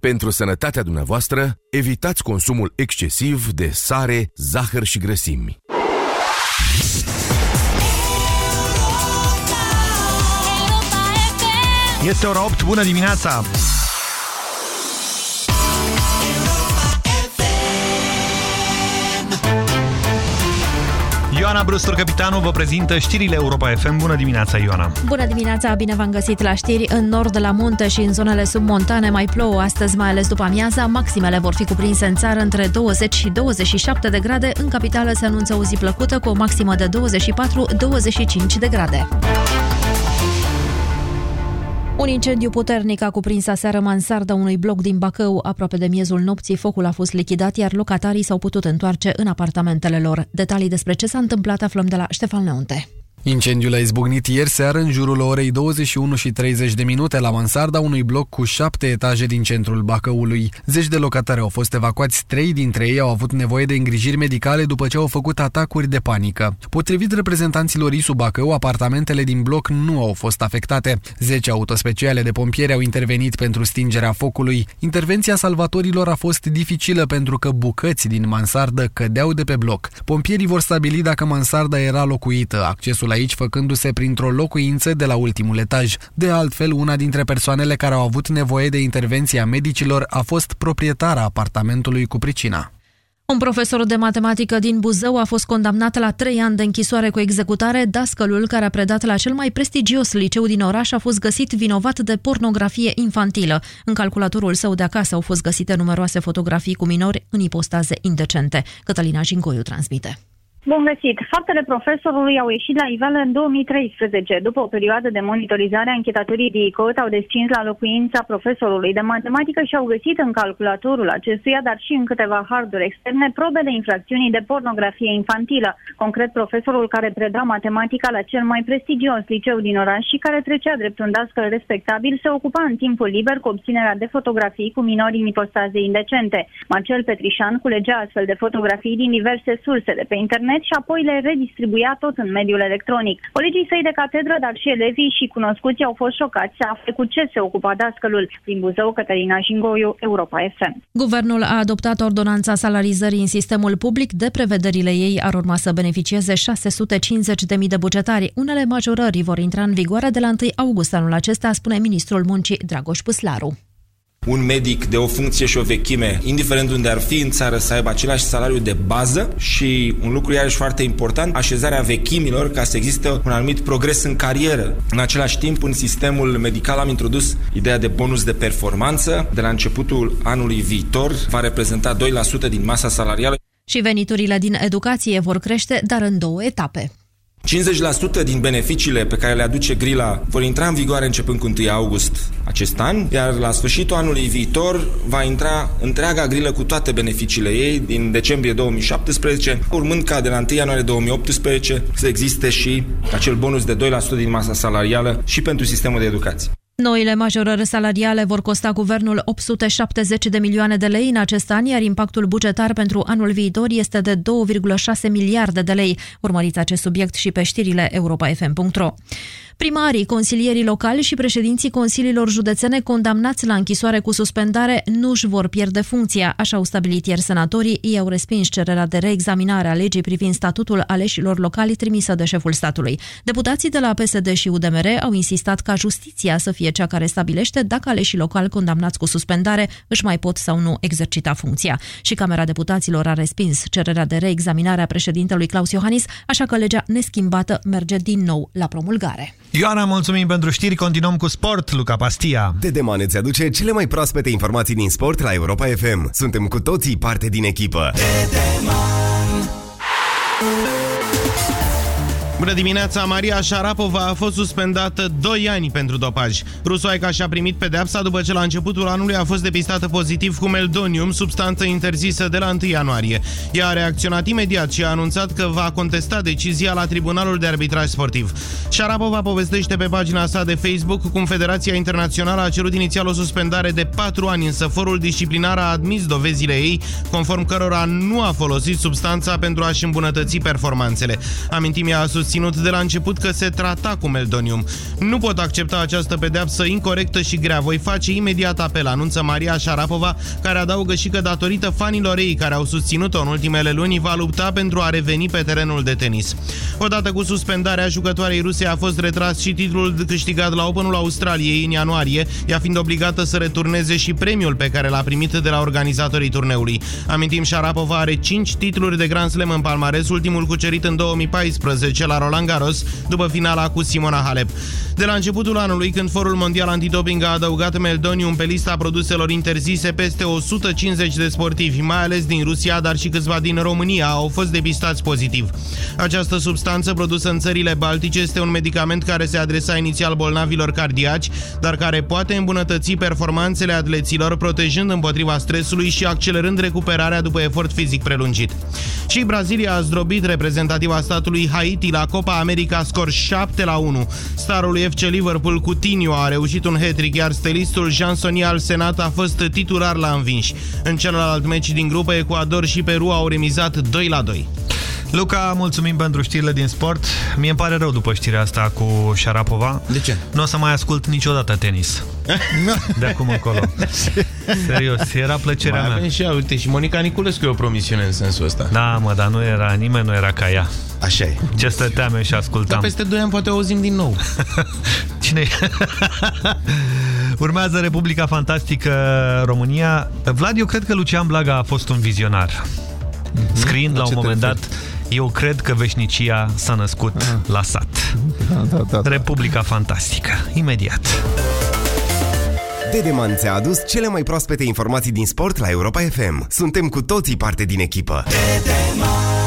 Pentru sănătatea dumneavoastră, evitați consumul excesiv de sare, zahăr și grăsimi. Este ora 8, bună dimineața! Ioana Brustur, capitanul, vă prezintă știrile Europa FM. Bună dimineața, Ioana! Bună dimineața, bine v-am găsit la știri. În nord, la munte și în zonele submontane mai plouă astăzi, mai ales după amiaza. Maximele vor fi cuprinse în țară între 20 și 27 de grade. În capitală se anunță o zi plăcută cu o maximă de 24-25 de grade. Un incendiu puternic a cuprins aseară mansarda unui bloc din Bacău. Aproape de miezul nopții, focul a fost lichidat, iar locatarii s-au putut întoarce în apartamentele lor. Detalii despre ce s-a întâmplat aflăm de la Ștefan Neunte. Incendiul a izbucnit ieri seară în jurul orei 21 și 30 de minute la mansarda unui bloc cu șapte etaje din centrul Bacăului. Zeci de locatari au fost evacuați, trei dintre ei au avut nevoie de îngrijiri medicale după ce au făcut atacuri de panică. Potrivit reprezentanților ISU Bacău, apartamentele din bloc nu au fost afectate. Zece autospeciale de pompieri au intervenit pentru stingerea focului. Intervenția salvatorilor a fost dificilă pentru că bucăți din mansardă cădeau de pe bloc. Pompierii vor stabili dacă mansarda era locuită. Accesul aici făcându-se printr-o locuință de la ultimul etaj. De altfel, una dintre persoanele care au avut nevoie de intervenția medicilor a fost proprietara apartamentului cu pricina. Un profesor de matematică din Buzău a fost condamnat la trei ani de închisoare cu executare. Dascălul, care a predat la cel mai prestigios liceu din oraș, a fost găsit vinovat de pornografie infantilă. În calculatorul său de acasă au fost găsite numeroase fotografii cu minori în ipostaze indecente. Cătălina Jingoiu transmite. Bun găsit! Faptele profesorului au ieșit la iveală în 2013. După o perioadă de monitorizare, anchetatorii DICOT au descins la locuința profesorului de matematică și au găsit în calculatorul acestuia, dar și în câteva harduri externe, probe de infracțiunii de pornografie infantilă. Concret, profesorul care preda matematica la cel mai prestigios liceu din oraș și care trecea drept un dascăl respectabil, se ocupa în timpul liber cu obținerea de fotografii cu minori în ipostaze indecente. Marcel Petrișan culegea astfel de fotografii din diverse surse de pe internet internet și apoi le redistribuia tot în mediul electronic. Colegii săi de catedră, dar și elevii și cunoscuții au fost șocați să afle cu ce se ocupa dascălul. Din Buzău, Cătălina Jingoiu, Europa FM. Guvernul a adoptat ordonanța salarizării în sistemul public. De prevederile ei ar urma să beneficieze 650.000 de bugetari. Unele majorări vor intra în vigoare de la 1 august anul acesta, spune ministrul muncii Dragoș Puslaru un medic de o funcție și o vechime, indiferent unde ar fi în țară, să aibă același salariu de bază și un lucru iarăși foarte important, așezarea vechimilor ca să existe un anumit progres în carieră. În același timp, în sistemul medical am introdus ideea de bonus de performanță. De la începutul anului viitor va reprezenta 2% din masa salarială. Și veniturile din educație vor crește, dar în două etape. 50% din beneficiile pe care le aduce grila vor intra în vigoare începând cu 1 august acest an, iar la sfârșitul anului viitor va intra întreaga grilă cu toate beneficiile ei din decembrie 2017, urmând ca de la 1 ianuarie 2018 să existe și acel bonus de 2% din masa salarială și pentru sistemul de educație. Noile majorări salariale vor costa guvernul 870 de milioane de lei în acest an, iar impactul bugetar pentru anul viitor este de 2,6 miliarde de lei. Urmăriți acest subiect și pe știrile europa.fm.ro. Primarii, consilierii locali și președinții consiliilor județene condamnați la închisoare cu suspendare nu își vor pierde funcția, așa au stabilit ieri senatorii. Ei au respins cererea de reexaminare a legii privind statutul aleșilor locali trimisă de șeful statului. Deputații de la PSD și UDMR au insistat ca justiția să fie cea care stabilește dacă aleșii locali condamnați cu suspendare își mai pot sau nu exercita funcția. Și Camera Deputaților a respins cererea de reexaminare a președintelui Claus Iohannis, așa că legea neschimbată merge din nou la promulgare. Ioana, mulțumim pentru știri. Continuăm cu sport. Luca Pastia. Dedeman îți aduce cele mai proaspete informații din sport la Europa FM. Suntem cu toții parte din echipă. Dedeman. Bună dimineața! Maria Șarapova a fost suspendată 2 ani pentru dopaj. Rusoaica și-a primit pedeapsa după ce la începutul anului a fost depistată pozitiv cu meldonium, substanță interzisă de la 1 ianuarie. Ea a reacționat imediat și a anunțat că va contesta decizia la Tribunalul de Arbitraj Sportiv. Șarapova povestește pe pagina sa de Facebook cum Federația Internațională a cerut inițial o suspendare de 4 ani, însă forul disciplinar a admis dovezile ei, conform cărora nu a folosit substanța pentru a-și îmbunătăți performanțele. Amintim, ea a susținut de la început că se trata cu meldonium. Nu pot accepta această pedeapsă incorrectă și grea. Voi face imediat apel, anunță Maria Șarapova, care adaugă și că datorită fanilor ei care au susținut-o în ultimele luni, va lupta pentru a reveni pe terenul de tenis. Odată cu suspendarea jucătoarei ruse a fost retras și titlul câștigat la Openul Australiei în ianuarie, ea fiind obligată să returneze și premiul pe care l-a primit de la organizatorii turneului. Amintim, Șarapova are 5 titluri de Grand Slam în palmares, ultimul cucerit în 2014 la la Roland Garros după finala cu Simona Halep. De la începutul anului, când Forul Mondial Antidoping a adăugat meldonium pe lista produselor interzise, peste 150 de sportivi, mai ales din Rusia, dar și câțiva din România, au fost depistați pozitiv. Această substanță produsă în țările baltice este un medicament care se adresa inițial bolnavilor cardiaci, dar care poate îmbunătăți performanțele atleților, protejând împotriva stresului și accelerând recuperarea după efort fizic prelungit. Și Brazilia a zdrobit reprezentativa statului Haiti la Copa America scor 7 la 1. Starul FC Liverpool Coutinho a reușit un hat-trick, iar stelistul Jansoni al Senat a fost titular la învinși. În celălalt meci din grupă, Ecuador și Peru au remizat 2 la 2. Luca, mulțumim pentru știrile din sport. Mie îmi pare rău după știrea asta cu Șarapova. De ce? Nu o să mai ascult niciodată tenis. De acum încolo. Serios, era plăcerea mai mea. Avem și ea, uite, și Monica Niculescu e o promisiune în sensul ăsta. Da, mă, dar nu era, nimeni nu era ca ea. Așa e. Ce stăteam eu și ascultam. Dar peste 2 ani poate auzim din nou. Cine Urmează Republica Fantastică România. Vlad, eu cred că Lucian Blaga a fost un vizionar. Mm -hmm. Scriind la, la un moment dat, eu cred că veșnicia s-a născut ah. la sat. Da, da, da, da. Republica Fantastică. Imediat. Dedeman ți-a adus cele mai proaspete informații din sport la Europa FM. Suntem cu toții parte din echipă. Dedeman.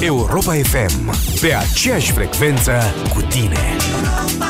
Europa FM. Pe aceeași frecvență cu tine. Europa, Europa.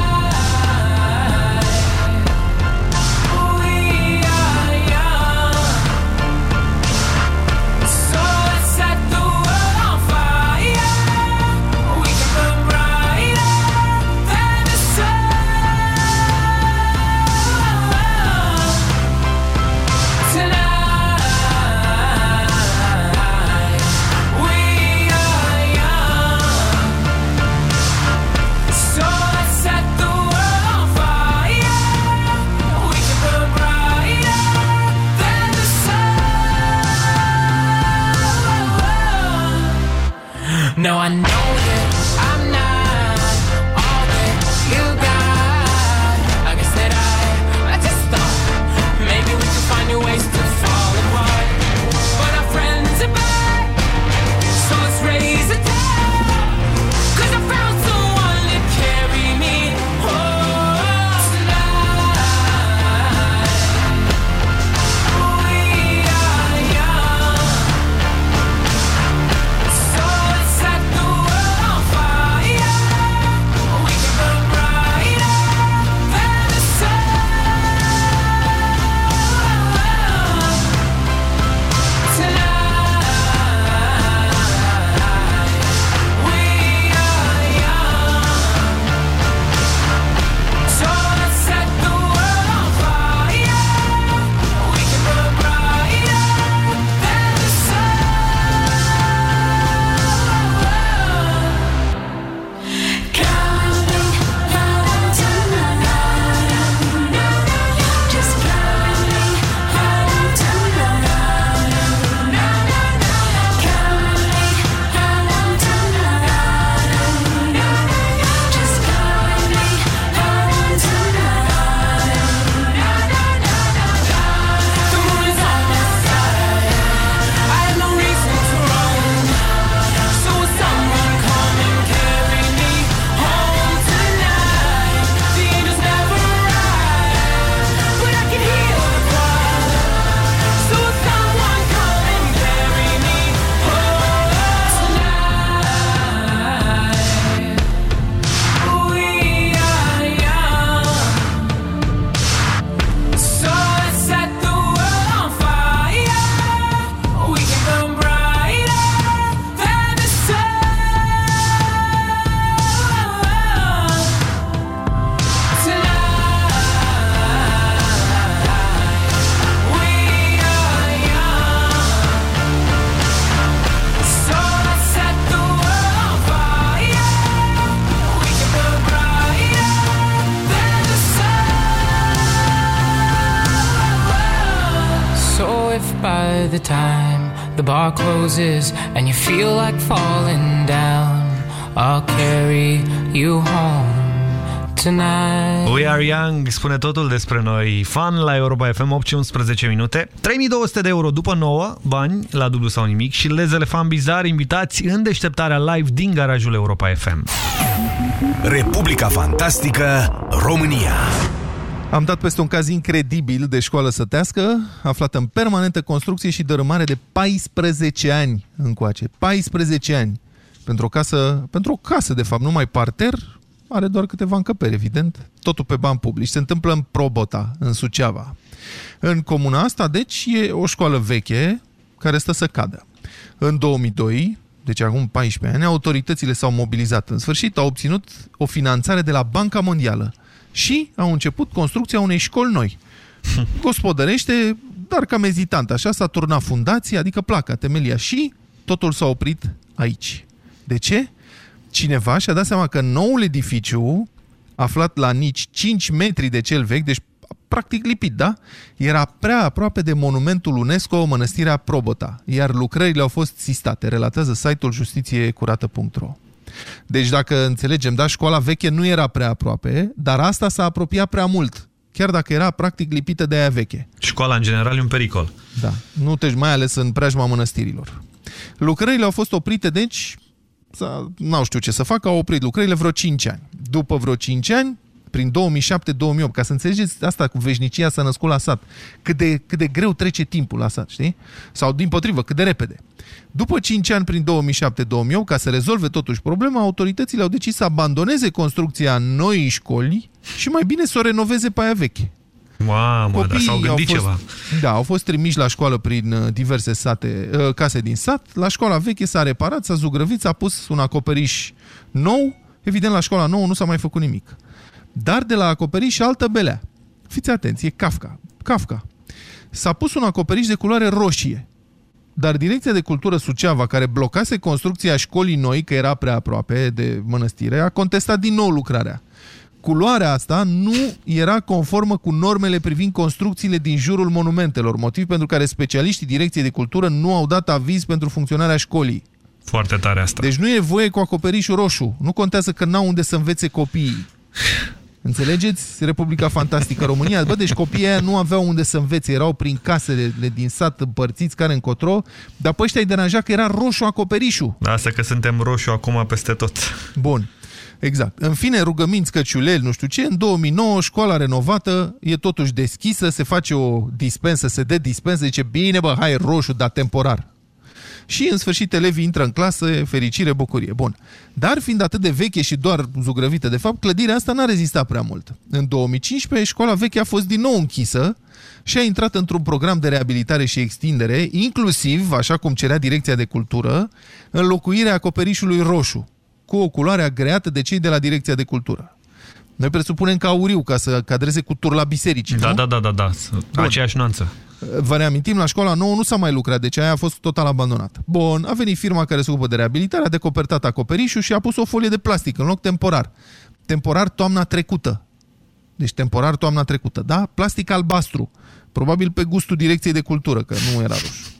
No, I know bar closes and you feel like falling down, I'll carry you home tonight. We are young, spune totul despre noi. Fan la Europa FM, 8 și 11 minute. 3200 de euro după 9, bani la dublu sau nimic și Les Elefant Bizar invitați în deșteptarea live din garajul Europa FM. Republica Fantastică România Am dat peste un caz incredibil de școală sătească, aflată în permanentă construcție și dărâmare de 14 ani încoace. 14 ani. Pentru o casă, pentru o casă de fapt, numai parter, are doar câteva încăperi, evident, totul pe bani publici. Se întâmplă în Probota, în Suceava. În comuna asta, deci, e o școală veche care stă să cadă. În 2002, deci acum 14 ani, autoritățile s-au mobilizat în sfârșit, au obținut o finanțare de la Banca Mondială și au început construcția unei școli noi. Gospodărește, dar cam ezitant, așa s-a turnat fundația, adică placa, temelia și totul s-a oprit aici. De ce? Cineva și-a dat seama că noul edificiu, aflat la nici 5 metri de cel vechi, deci practic lipit, da? Era prea aproape de monumentul UNESCO, mănăstirea Probota, iar lucrările au fost sistate, relatează site-ul justițiecurată.ro. Deci dacă înțelegem, da, școala veche nu era prea aproape, dar asta s-a apropiat prea mult, chiar dacă era practic lipită de aia veche. Școala în general e un pericol. Da, nu te mai ales în preajma mănăstirilor. Lucrările au fost oprite, deci, n-au știu ce să facă, au oprit lucrările vreo 5 ani. După vreo 5 ani, prin 2007-2008, ca să înțelegeți asta cu veșnicia s-a născut la sat, cât de, cât de greu trece timpul la sat, știi? Sau din potrivă, cât de repede. După 5 ani, prin 2007-2008, ca să rezolve totuși problema, autoritățile au decis să abandoneze construcția noii școli și mai bine să o renoveze pe aia veche. Mamă, dar s-au gândit au fost, ceva. Da, au fost trimiși la școală prin uh, diverse sate, uh, case din sat. La școala veche s-a reparat, s-a zugrăvit, s-a pus un acoperiș nou. Evident, la școala nouă nu s-a mai făcut nimic. Dar de la acoperiș altă belea. Fiți atenți, e Kafka. Kafka. S-a pus un acoperiș de culoare roșie. Dar Direcția de Cultură Suceava, care blocase construcția școlii noi, că era prea aproape de mănăstire, a contestat din nou lucrarea. Culoarea asta nu era conformă cu normele privind construcțiile din jurul monumentelor, motiv pentru care specialiștii Direcției de Cultură nu au dat aviz pentru funcționarea școlii. Foarte tare asta. Deci nu e voie cu acoperișul roșu. Nu contează că n-au unde să învețe copiii. Înțelegeți? Republica Fantastică România. Bă, deci copiii aia nu aveau unde să învețe, erau prin casele din sat împărțiți, care încotro, dar pe ăștia îi deranja că era roșu acoperișul. Asta că suntem roșu acum peste tot. Bun. Exact. În fine, rugăminți căciuleli, nu știu ce, în 2009 școala renovată e totuși deschisă, se face o dispensă, se dă dispensă, zice, bine bă, hai roșu, dar temporar. Și în sfârșit elevii intră în clasă, fericire, bucurie. Bun. Dar fiind atât de veche și doar zugrăvită, de fapt, clădirea asta n-a rezistat prea mult. În 2015, școala veche a fost din nou închisă și a intrat într-un program de reabilitare și extindere, inclusiv, așa cum cerea Direcția de Cultură, înlocuirea acoperișului roșu, cu o culoare agreată de cei de la Direcția de Cultură. Noi presupunem că auriu, ca să cadreze cu tur la biserici, Da, nu? da, da, da, da. Aceeași nuanță. Vă reamintim, la școala nouă nu s-a mai lucrat, deci aia a fost total abandonată. Bun, a venit firma care se ocupă de reabilitare, a decopertat acoperișul și a pus o folie de plastic în loc temporar. Temporar toamna trecută. Deci temporar toamna trecută, da? Plastic albastru. Probabil pe gustul direcției de cultură, că nu era roșu.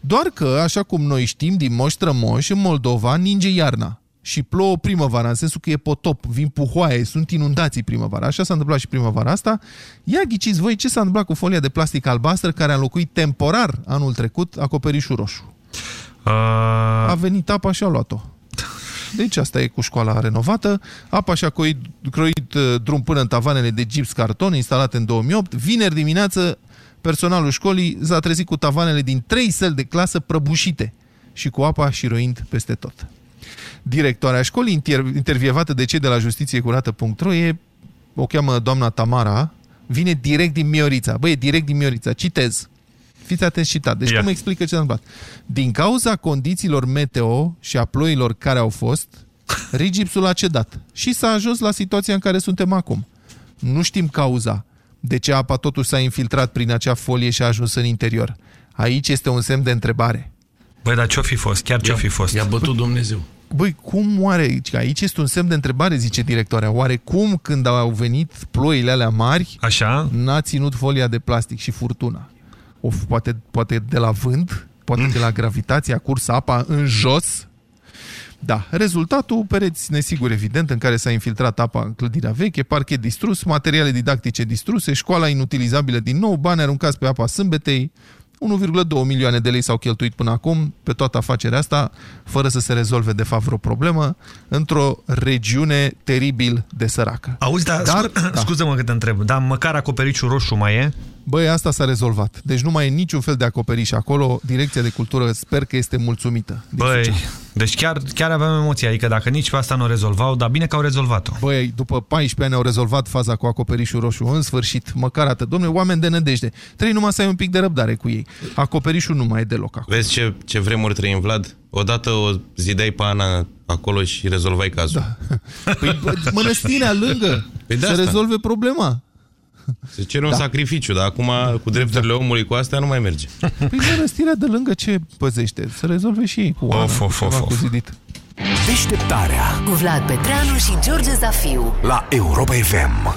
Doar că, așa cum noi știm din moș strămoși, în Moldova ninge iarna și plouă primăvara, în sensul că e potop, vin puhoaie, sunt inundații primăvara. Așa s-a întâmplat și primăvara asta. Ia ghiciți voi ce s-a întâmplat cu folia de plastic albastră care a înlocuit temporar anul trecut acoperișul roșu. A venit apa și a luat-o. Deci asta e cu școala renovată. Apa și-a croit, croit uh, drum până în tavanele de gips carton instalate în 2008. Vineri dimineață, personalul școlii s-a trezit cu tavanele din trei săli de clasă prăbușite și cu apa și roind peste tot. Directoarea școlii, inter- intervievată de cei de la justițiecurată.ro, e, o cheamă doamna Tamara, vine direct din Miorița. Băi, e direct din Miorița. Citez. Fiți atenți citat. Deci Ia. cum explică ce s-a întâmplat? Din cauza condițiilor meteo și a ploilor care au fost, rigipsul a cedat și s-a ajuns la situația în care suntem acum. Nu știm cauza. De ce apa totuși s-a infiltrat prin acea folie și a ajuns în interior? Aici este un semn de întrebare. Băi, dar ce-o fi fost? Chiar ce-o fi fost? I-a bătut Dumnezeu. Băi, cum oare, aici este un semn de întrebare, zice directoarea, oare cum când au venit ploile alea mari, Așa? n-a ținut folia de plastic și furtuna? O, poate, poate de la vânt, poate de la gravitație, a curs apa în jos? Da, rezultatul, pereți nesiguri evident, în care s-a infiltrat apa în clădirea veche, parchet distrus, materiale didactice distruse, școala inutilizabilă din nou, bani aruncați pe apa sâmbetei, 1,2 milioane de lei s-au cheltuit până acum pe toată afacerea asta, fără să se rezolve de fapt vreo problemă, într-o regiune teribil de săracă. Auzi, dar, Dar- scu- scuză-mă că te întreb, dar măcar acoperișul roșu mai e? Băi, asta s-a rezolvat. Deci nu mai e niciun fel de acoperiș acolo. Direcția de cultură sper că este mulțumită. din Băi, Suceava. deci chiar, chiar aveam emoții, adică dacă nici pe asta nu o rezolvau, dar bine că au rezolvat-o. Băi, după 14 ani au rezolvat faza cu acoperișul roșu. În sfârșit, măcar atât. Domnule, oameni de nădejde. Trebuie numai să ai un pic de răbdare cu ei. Acoperișul nu mai e deloc acolo. Vezi ce, ce vremuri trăim, Vlad? Odată o zideai pe Ana acolo și rezolvai cazul. Da. Păi, bă, mănăstirea lângă. Păi de să asta. rezolve problema. Se cere un Da. sacrificiu, dar acum cu drepturile omului cu astea nu mai merge. Păi mănăstirea de lângă ce păzește? Să rezolve și ei cu Ana. Of, of, of, ceva of. cu zidit. Deșteptarea Cu Vlad Petreanu și George Zafiu. la Europa FM.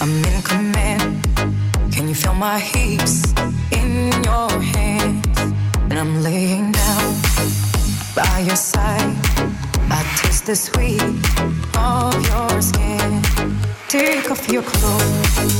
I'm in command. Can you feel my hips in your hands? And I'm laying down by your side. I taste the sweet of your skin. Take off your clothes,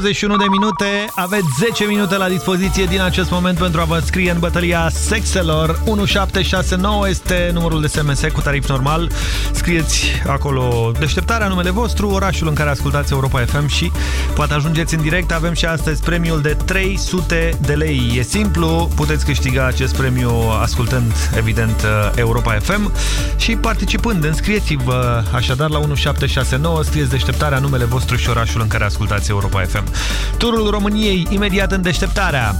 21 de minute. Aveți 10 minute la dispoziție din acest moment pentru a vă scrie în bătălia sexelor. 1769 este numărul de SMS cu tarif normal. Scrieți acolo deșteptarea, numele vostru, orașul în care ascultați Europa FM și poate ajungeți în direct. Avem și astăzi premiul de 300 de lei. E simplu, puteți câștiga acest premiu ascultând, evident, Europa FM și participând. Înscrieți-vă așadar la 1769, scrieți deșteptarea, numele vostru și orașul în care ascultați Europa FM. Turul României, imediat în deșteptarea.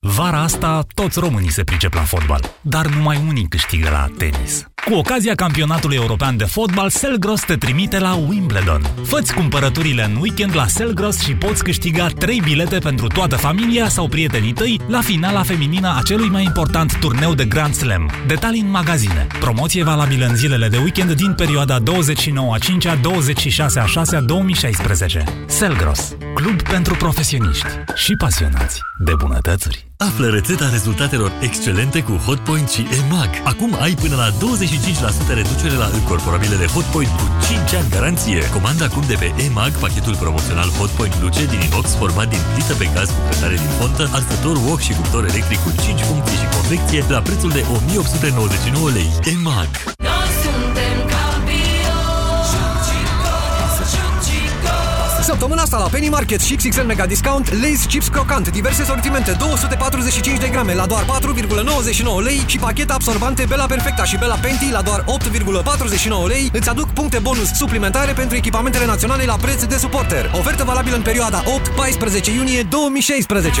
Vara asta toți românii se pricep la fotbal, dar numai unii câștigă la tenis. Cu ocazia campionatului european de fotbal, Selgros te trimite la Wimbledon. Făți cumpărăturile în weekend la Selgros și poți câștiga 3 bilete pentru toată familia sau prietenii tăi la finala feminină a celui mai important turneu de Grand Slam. Detalii în magazine. Promoție valabilă în zilele de weekend din perioada 29 a 5 a 26 a 6 a 2016. Selgros, club pentru profesioniști și pasionați de bunătățuri. Află rețeta rezultatelor excelente cu Hotpoint și EMAG. Acum ai până la 25% reducere la încorporabilele Hotpoint cu 5 ani garanție. Comanda acum de pe EMAG pachetul promoțional Hotpoint Luce din inox format din plită pe gaz cu grătare din fontă, arsător wok și cuptor electric cu 5 funcții și convecție la prețul de 1899 lei. EMAG. Săptămâna asta la Penny Market și XXL Mega Discount Lay's Chips Crocant, diverse sortimente, 245 de grame la doar 4,99 lei și pachete absorbante Bella Perfecta și Bella Penti la doar 8,49 lei îți aduc puncte bonus suplimentare pentru echipamentele naționale la preț de suporter. Ofertă valabilă în perioada 8-14 iunie 2016.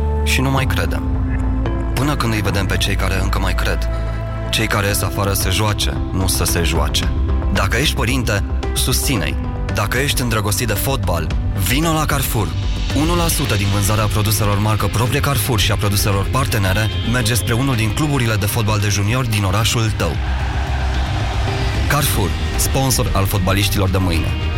și nu mai credem. Până când îi vedem pe cei care încă mai cred. Cei care ies afară să joace, nu să se joace. Dacă ești părinte, susține-i. Dacă ești îndrăgostit de fotbal, vino la Carrefour. 1% din vânzarea produselor marcă proprie Carrefour și a produselor partenere merge spre unul din cluburile de fotbal de junior din orașul tău. Carrefour, sponsor al fotbaliștilor de mâine.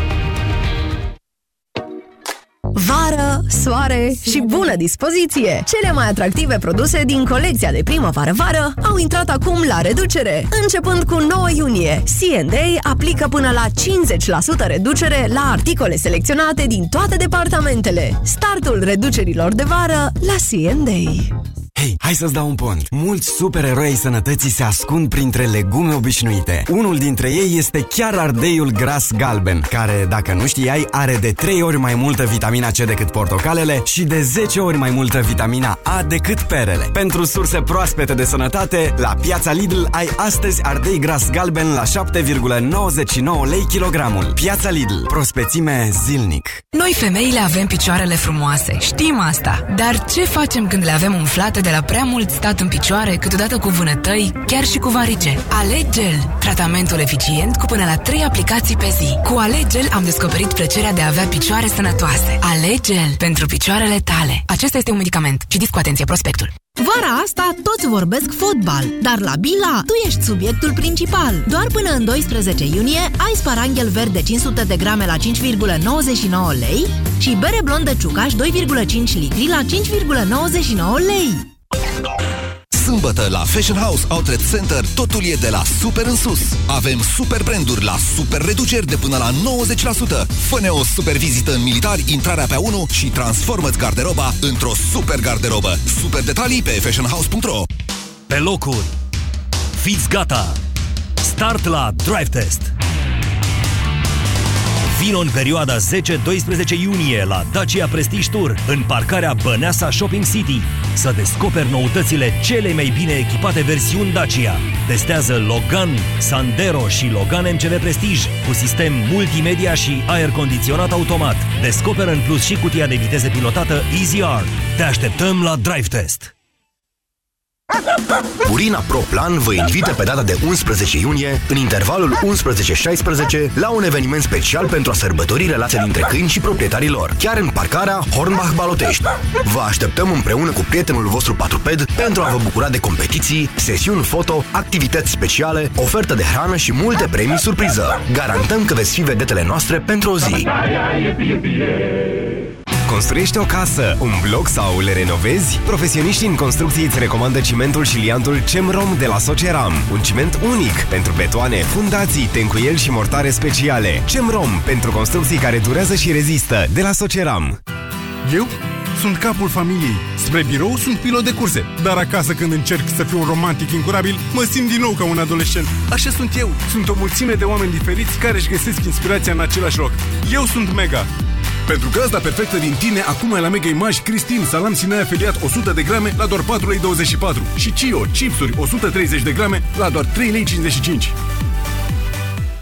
Vară, soare și bună dispoziție! Cele mai atractive produse din colecția de primăvară-vară au intrat acum la reducere. Începând cu 9 iunie, C&A aplică până la 50% reducere la articole selecționate din toate departamentele. Startul reducerilor de vară la C&A. Hei, hai să-ți dau un pont. Mulți supereroi ai sănătății se ascund printre legume obișnuite. Unul dintre ei este chiar ardeiul gras galben, care, dacă nu știai, are de 3 ori mai multă vitamina C decât portocalele și de 10 ori mai multă vitamina A decât perele. Pentru surse proaspete de sănătate, la piața Lidl ai astăzi ardei gras galben la 7,99 lei kilogramul. Piața Lidl. Prospețime zilnic. Noi femeile avem picioarele frumoase, știm asta. Dar ce facem când le avem umflate de la prea mult stat în picioare, câteodată cu vânătăi, chiar și cu varice? Alegel, tratamentul eficient cu până la 3 aplicații pe zi. Cu Alegel am descoperit plăcerea de a avea picioare sănătoase. Alegel pentru picioarele tale. Acesta este un medicament. Citiți cu atenție prospectul. Vara asta toți vorbesc fotbal, dar la Bila tu ești subiectul principal. Doar până în 12 iunie ai sparanghel verde 500 de grame la 5,99 lei și bere blondă ciucaș 2,5 litri la 5,99 lei. Sâmbătă la Fashion House Outlet Center totul e de la super în sus. Avem super branduri la super reduceri de până la 90%. Fă-ne o super vizită în militari, intrarea pe 1 și transformă-ți garderoba într-o super garderobă. Super detalii pe fashionhouse.ro Pe locuri. Fiți gata! Start la Drive Test! Vino în perioada 10-12 iunie la Dacia Prestige Tour, în parcarea Băneasa Shopping City, să descoperi noutățile cele mai bine echipate versiuni Dacia. Testează Logan, Sandero și Logan MCV Prestige cu sistem multimedia și aer condiționat automat. Descoperă în plus și cutia de viteze pilotată EasyR. Te așteptăm la Drive Test! Purina Pro Plan vă invită pe data de 11 iunie, în intervalul 11-16, la un eveniment special pentru a sărbători relația dintre câini și proprietarii lor, chiar în parcarea Hornbach Balotești. Vă așteptăm împreună cu prietenul vostru patruped pentru a vă bucura de competiții, sesiuni foto, activități speciale, ofertă de hrană și multe premii surpriză. Garantăm că veți fi vedetele noastre pentru o zi. Construiești o casă, un bloc sau le renovezi? Profesioniștii în construcții îți recomandă cimentul și liantul CEMROM de la Soceram. Un ciment unic pentru betoane, fundații, tencuieli și mortare speciale. CEMROM pentru construcții care durează și rezistă de la Soceram. Eu sunt capul familiei. Spre birou sunt pilot de curse. Dar acasă când încerc să fiu un romantic incurabil, mă simt din nou ca un adolescent. Așa sunt eu. Sunt o mulțime de oameni diferiți care își găsesc inspirația în același loc. Eu sunt Mega. Pentru gazda perfectă din tine, acum ai la Mega Image Cristin, salam Sinaia feliat 100 de grame la doar 4,24 lei și Cio, chipsuri 130 de grame la doar 3,55 lei.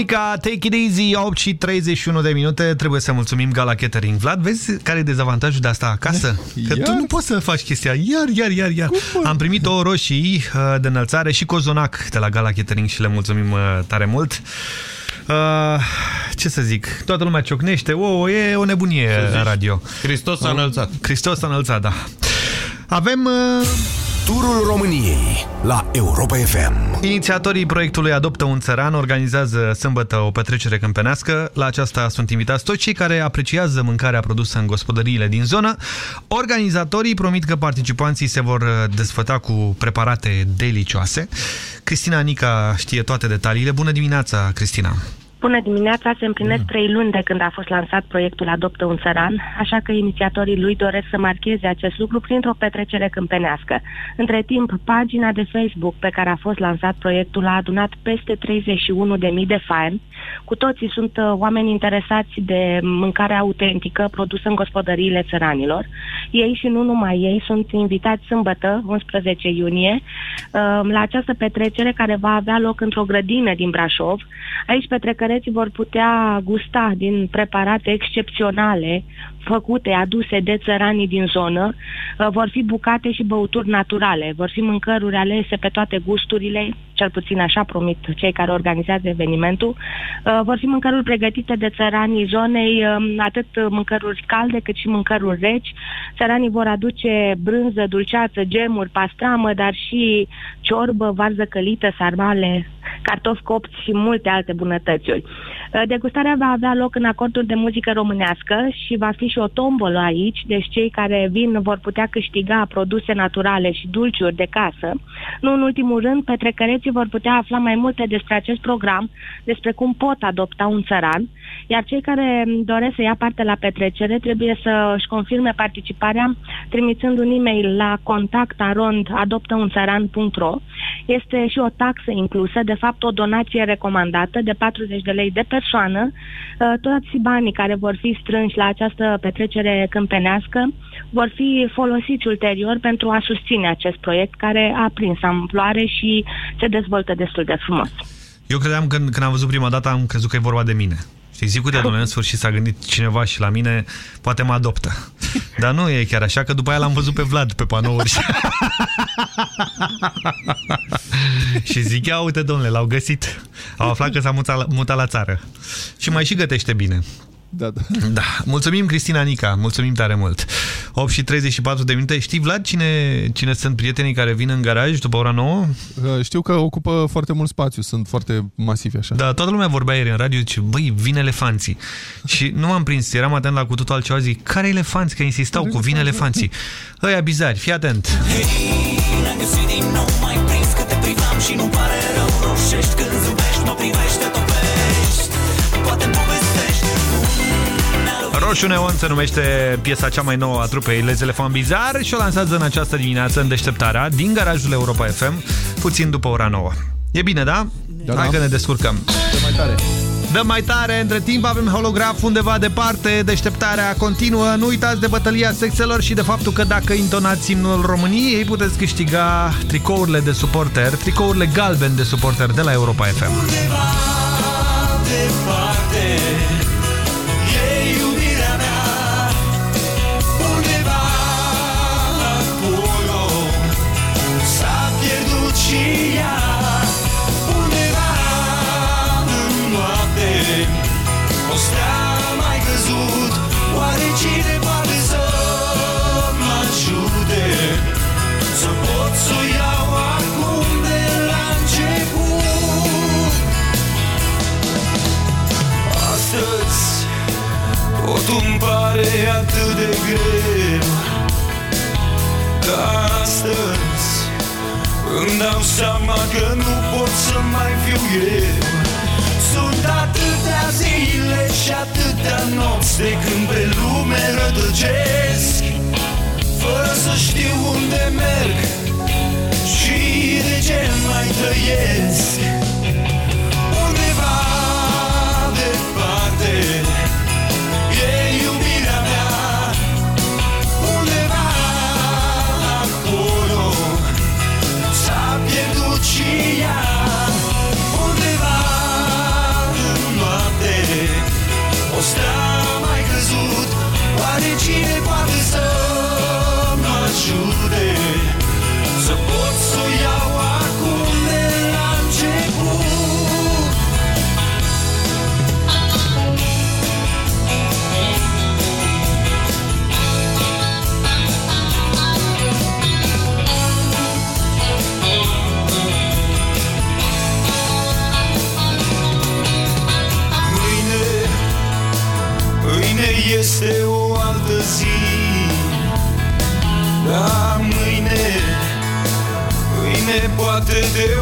Mica, take it easy, 8 și 31 de minute. Trebuie să mulțumim Gala Catering. Vlad, vezi care e dezavantajul de asta acasă? Că Iar? tu nu poți să faci chestia. Iar, iar, iar, iar. Am primit două roșii uh, de înălțare și cozonac de la Gala Catering și le mulțumim uh, tare mult. Uh, ce să zic, toată lumea ciocnește, o, e o nebunie la radio. Hristos s-a înălțat. Hristos s-a înălțat, da. Avem... Uh... Turul României la Europa FM. Inițiatorii proiectului Adoptă un țăran organizează sâmbătă o petrecere câmpenească. La aceasta sunt invitați toți cei care apreciază mâncarea produsă în gospodăriile din zonă. Organizatorii promit că participanții se vor desfăta cu preparate delicioase. Cristina Nica știe toate detaliile. Bună dimineața, Cristina! Bună dimineața, se împlinesc trei luni de când a fost lansat proiectul Adoptă un țăran, așa că inițiatorii lui doresc să marcheze acest lucru printr-o petrecere câmpenească. Între timp, pagina de Facebook pe care a fost lansat proiectul a adunat peste 31.000 de fani. Cu toții sunt uh, oameni interesați de mâncare autentică produsă în gospodăriile țăranilor. Ei și nu numai ei sunt invitați sâmbătă, 11 iunie, uh, la această petrecere care va avea loc într-o grădină din Brașov. Aici petrecăreții vor putea gusta din preparate excepționale făcute, aduse de țăranii din zonă, uh, vor fi bucate și băuturi naturale, vor fi mâncăruri alese pe toate gusturile, cel puțin așa promit cei care organizează evenimentul, uh, vor fi mâncăruri pregătite de țăranii zonei, um, atât mâncăruri calde cât și mâncăruri reci. Țăranii vor aduce brânză, dulceață, gemuri, pastramă, dar și ciorbă, varză călită, sarmale, cartofi copți și multe alte bunătățiuri. Uh, Degustarea va avea loc în acorduri de muzică românească și va fi și o tombolă aici, deci cei care vin vor putea câștiga produse naturale și dulciuri de casă. Nu în ultimul rând, petrecăreții vor putea afla mai multe despre acest program, despre cum pot adopta un țăran, iar cei care doresc să ia parte la petrecere trebuie să își confirme participarea trimițând un e-mail la contactarond.adoptaunțăran.ro Este și o taxă inclusă, de fapt o donație recomandată de 40 de lei de persoană. Uh, Toți banii care vor fi strânși la această petrecere câmpenească vor fi folosiți ulterior pentru a susține acest proiect care a prins amploare și se dezvoltă destul de frumos. Eu credeam că când am văzut prima dată am crezut că e vorba de mine. Știi, zic, uite, domnule, în sfârșit s-a gândit cineva și la mine, poate mă adoptă. Dar nu e chiar așa, că după aia l-am văzut pe Vlad pe panouri. și zic, ia uite, domnule, l-au găsit. Au aflat că s-a mutat, mutat la țară. Și mai și gătește bine. Da, da. Da. Mulțumim, Cristina Nica. Mulțumim tare mult. 8 și 34 de minute. Știi, Vlad, cine, cine sunt prietenii care vin în garaj după ora 9? Uh, Știu că ocupă foarte mult spațiu, sunt foarte masivi așa. Da, toată lumea vorbea ieri în radio, zice, băi, vin elefanții. Și nu m-am prins, eram atent la cu totul altceva, zic, care elefanți? Că insistau cu vin elefanții. Ăia bizari, fii atent. Ne-am găsit din nou, mai prins că te privam și nu pare rău Roșești când zâmbești, mă privește, topești Roșu Neon se numește piesa cea mai nouă a trupei Les Elefant Bizar și o lansează în această dimineață în deșteptarea din garajul Europa FM, puțin după ora 9. E bine, da? Da, Hai da. că ne descurcăm. Dă mai tare. Dăm mai tare, între timp avem holograf undeva departe, deșteptarea continuă, nu uitați de bătălia sexelor și de faptul că dacă intonați imnul României puteți câștiga tricourile de suporter, tricourile galben de suporter de la Europa FM. Undeva departe stea a mai căzut Oare cine poate să mă ajute? Să pot să o iau acum de la început. Astăzi totul îmi pare atât de greu Dar astăzi îmi dau seama că nu pot să mai fiu eu Sunt atâtea zile și atâtea nopți de când pe lume rătăcesc. Fără să știu unde merg și de ce mai trăiesc poate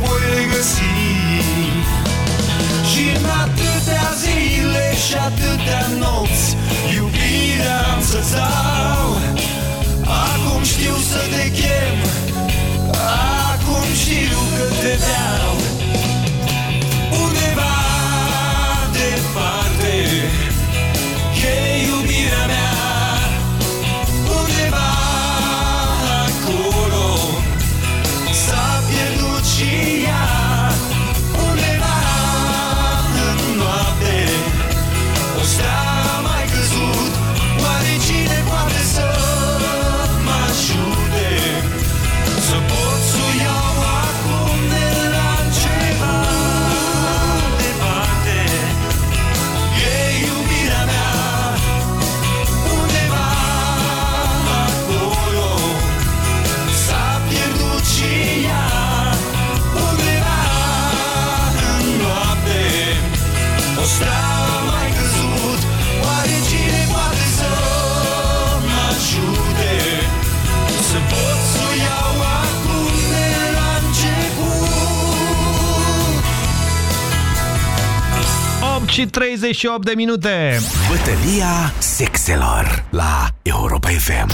28 de minute. Bătălia sexelor la Europa FM.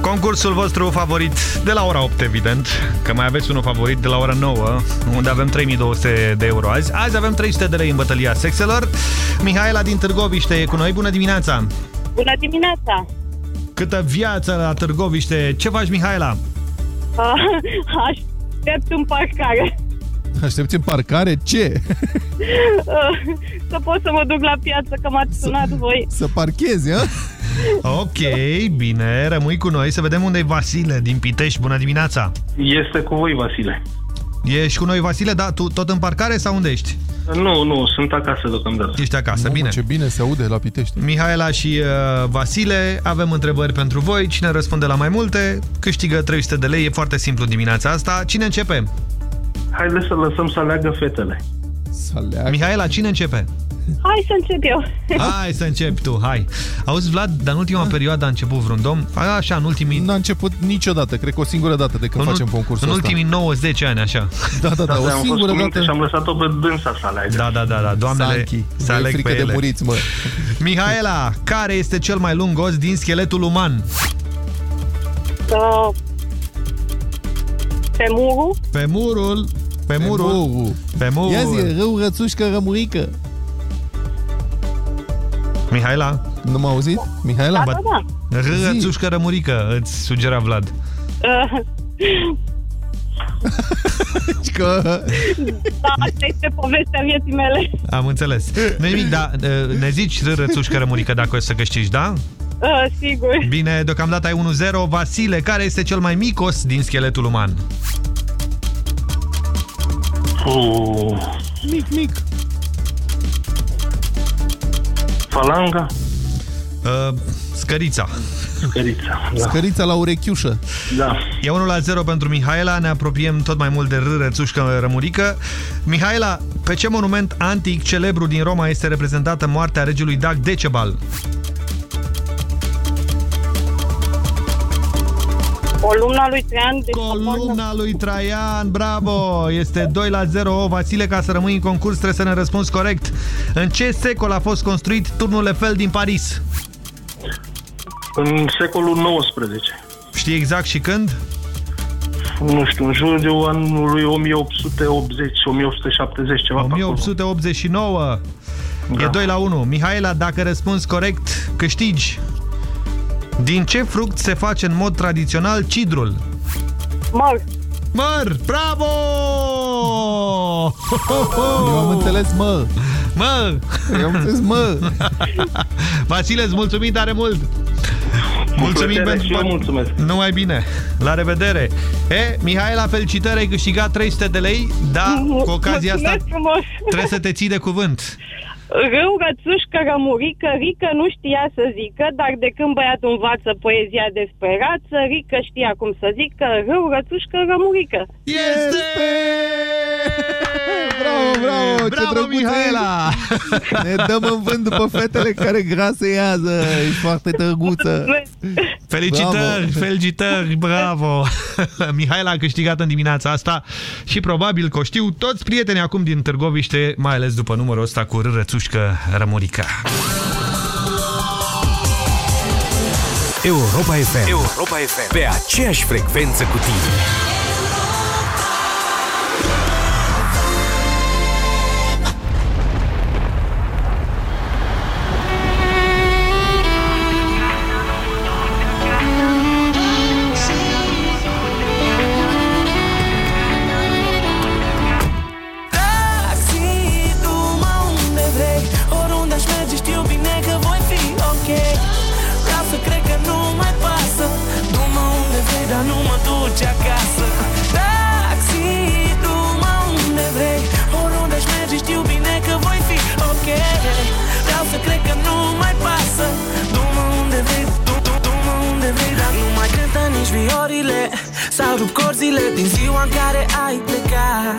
Concursul vostru favorit de la ora 8, evident, că mai aveți unul favorit de la ora 9, unde avem 3200 de euro azi. Azi avem 300 de lei în bătălia sexelor. Mihaela din Târgoviște e cu noi. Bună dimineața! Bună dimineața! Câtă viață la Târgoviște! Ce faci, Mihaela? A, aș aștept în parcare Aștepți în parcare? Ce? uh, să pot să mă duc la piață, că m-ați sunat voi. Să parchezi, a? Ok, bine, rămâi cu noi să vedem unde e Vasile din Pitești. Bună dimineața! Este cu voi, Vasile. Ești cu noi, Vasile, da? Tu tot în parcare sau unde ești? Nu, nu, sunt acasă deocamdată. Ești acasă, Mamă, bine. Ce bine se aude la Pitești. Mihaela și uh, Vasile, avem întrebări pentru voi. Cine răspunde la mai multe, câștigă 300 de lei. E foarte simplu dimineața asta. Cine începe? Haideți să lăsăm să aleagă fetele. Să aleagă. Mihaela, cine începe? Hai să încep eu. Hai să începi tu, hai. Auzi, Vlad, dar în ultima perioadă a început vreun domn? Așa, în ultimii... N-a început niciodată, cred că o singură dată de când În facem ul- concursul În ăsta. ultimii 90 ani, așa. Da, da, da, am o fost singură cu minte dată. și am lăsat-o pe dânsa să aleagă. Da, da, da, da. Doamnele Sanchi, să nu e aleg frică pe de ele. muriți, mă. Mihaela, care este cel mai lung os din scheletul uman? Uh, femurul, Femurul. Femurul. Femurul. Ia zi, rău, rățușcă, rămurică. Mihaela? Nu m-a auzit? Mihaela? da, da, da. Rățușcă rămurică, îți sugera Vlad. Uh, Că... da, asta este povestea vieții mele. Am înțeles. nu nimic, dar uh, ne zici rățușcă rămurică dacă o să câștigi, da? Uh, sigur. Bine, deocamdată ai 1-0. Vasile, care este cel mai mic os din scheletul uman? Uh, Mic, mic. falanga, Uh, scărița. scărița. Da. Scărița la urechiușă. da. E 1 la 0 pentru Mihaela, ne apropiem tot mai mult de R, rățușcă rămurică. Mihaela, pe ce monument antic celebru din Roma este reprezentată moartea regelui Dag Decebal? Columna lui Traian. Deci Columna lui Traian, bravo! Este 2 la 0. Vasile, ca să rămâi în concurs, trebuie să ne răspunzi corect. În ce secol a fost construit turnul Eiffel din Paris? În secolul XIX. Știi exact și când? Nu știu, în jur de anului 1880, 1870, ceva pe acolo. 1889. Da. E 2 la 1. Mihaela, dacă răspunzi corect, câștigi. Din ce fruct se face în mod tradițional cidrul? Măr. Măr! Bravo! Eu am înțeles, mă. Mă! Eu am înțeles, mă. Vasile, îți mulțumim tare mult! Mulțumim plăcere și eu mulțumesc. Numai bine! La revedere! E, Mihaela, felicitări, ai câștigat 300 de lei, da, cu ocazia asta Mulțumesc frumos. trebuie să te ții de cuvânt. Râu, rățușcă, rămurică, Rică nu știa să zică, dar de când băiatul învață poezia despre rață, Rică știa cum să zică, râu, rățușcă, rămurică. Este! Bravo, bravo! Bravo, ce drăguț Mihaela! ești! Ne dăm în vânt după fetele care grasează. Ești foarte drăguță. Felicitări, Bravo. felicitări, bravo! Mihaela a câștigat în dimineața asta și probabil că o știu toți prietenii acum din Târgoviște, mai ales după numărul ăsta cu rârățușcă rămurica. Europa FM. Europa FM. Pe aceeași frecvență cu tine. Sau rup corzile din ziua în care ai plecat.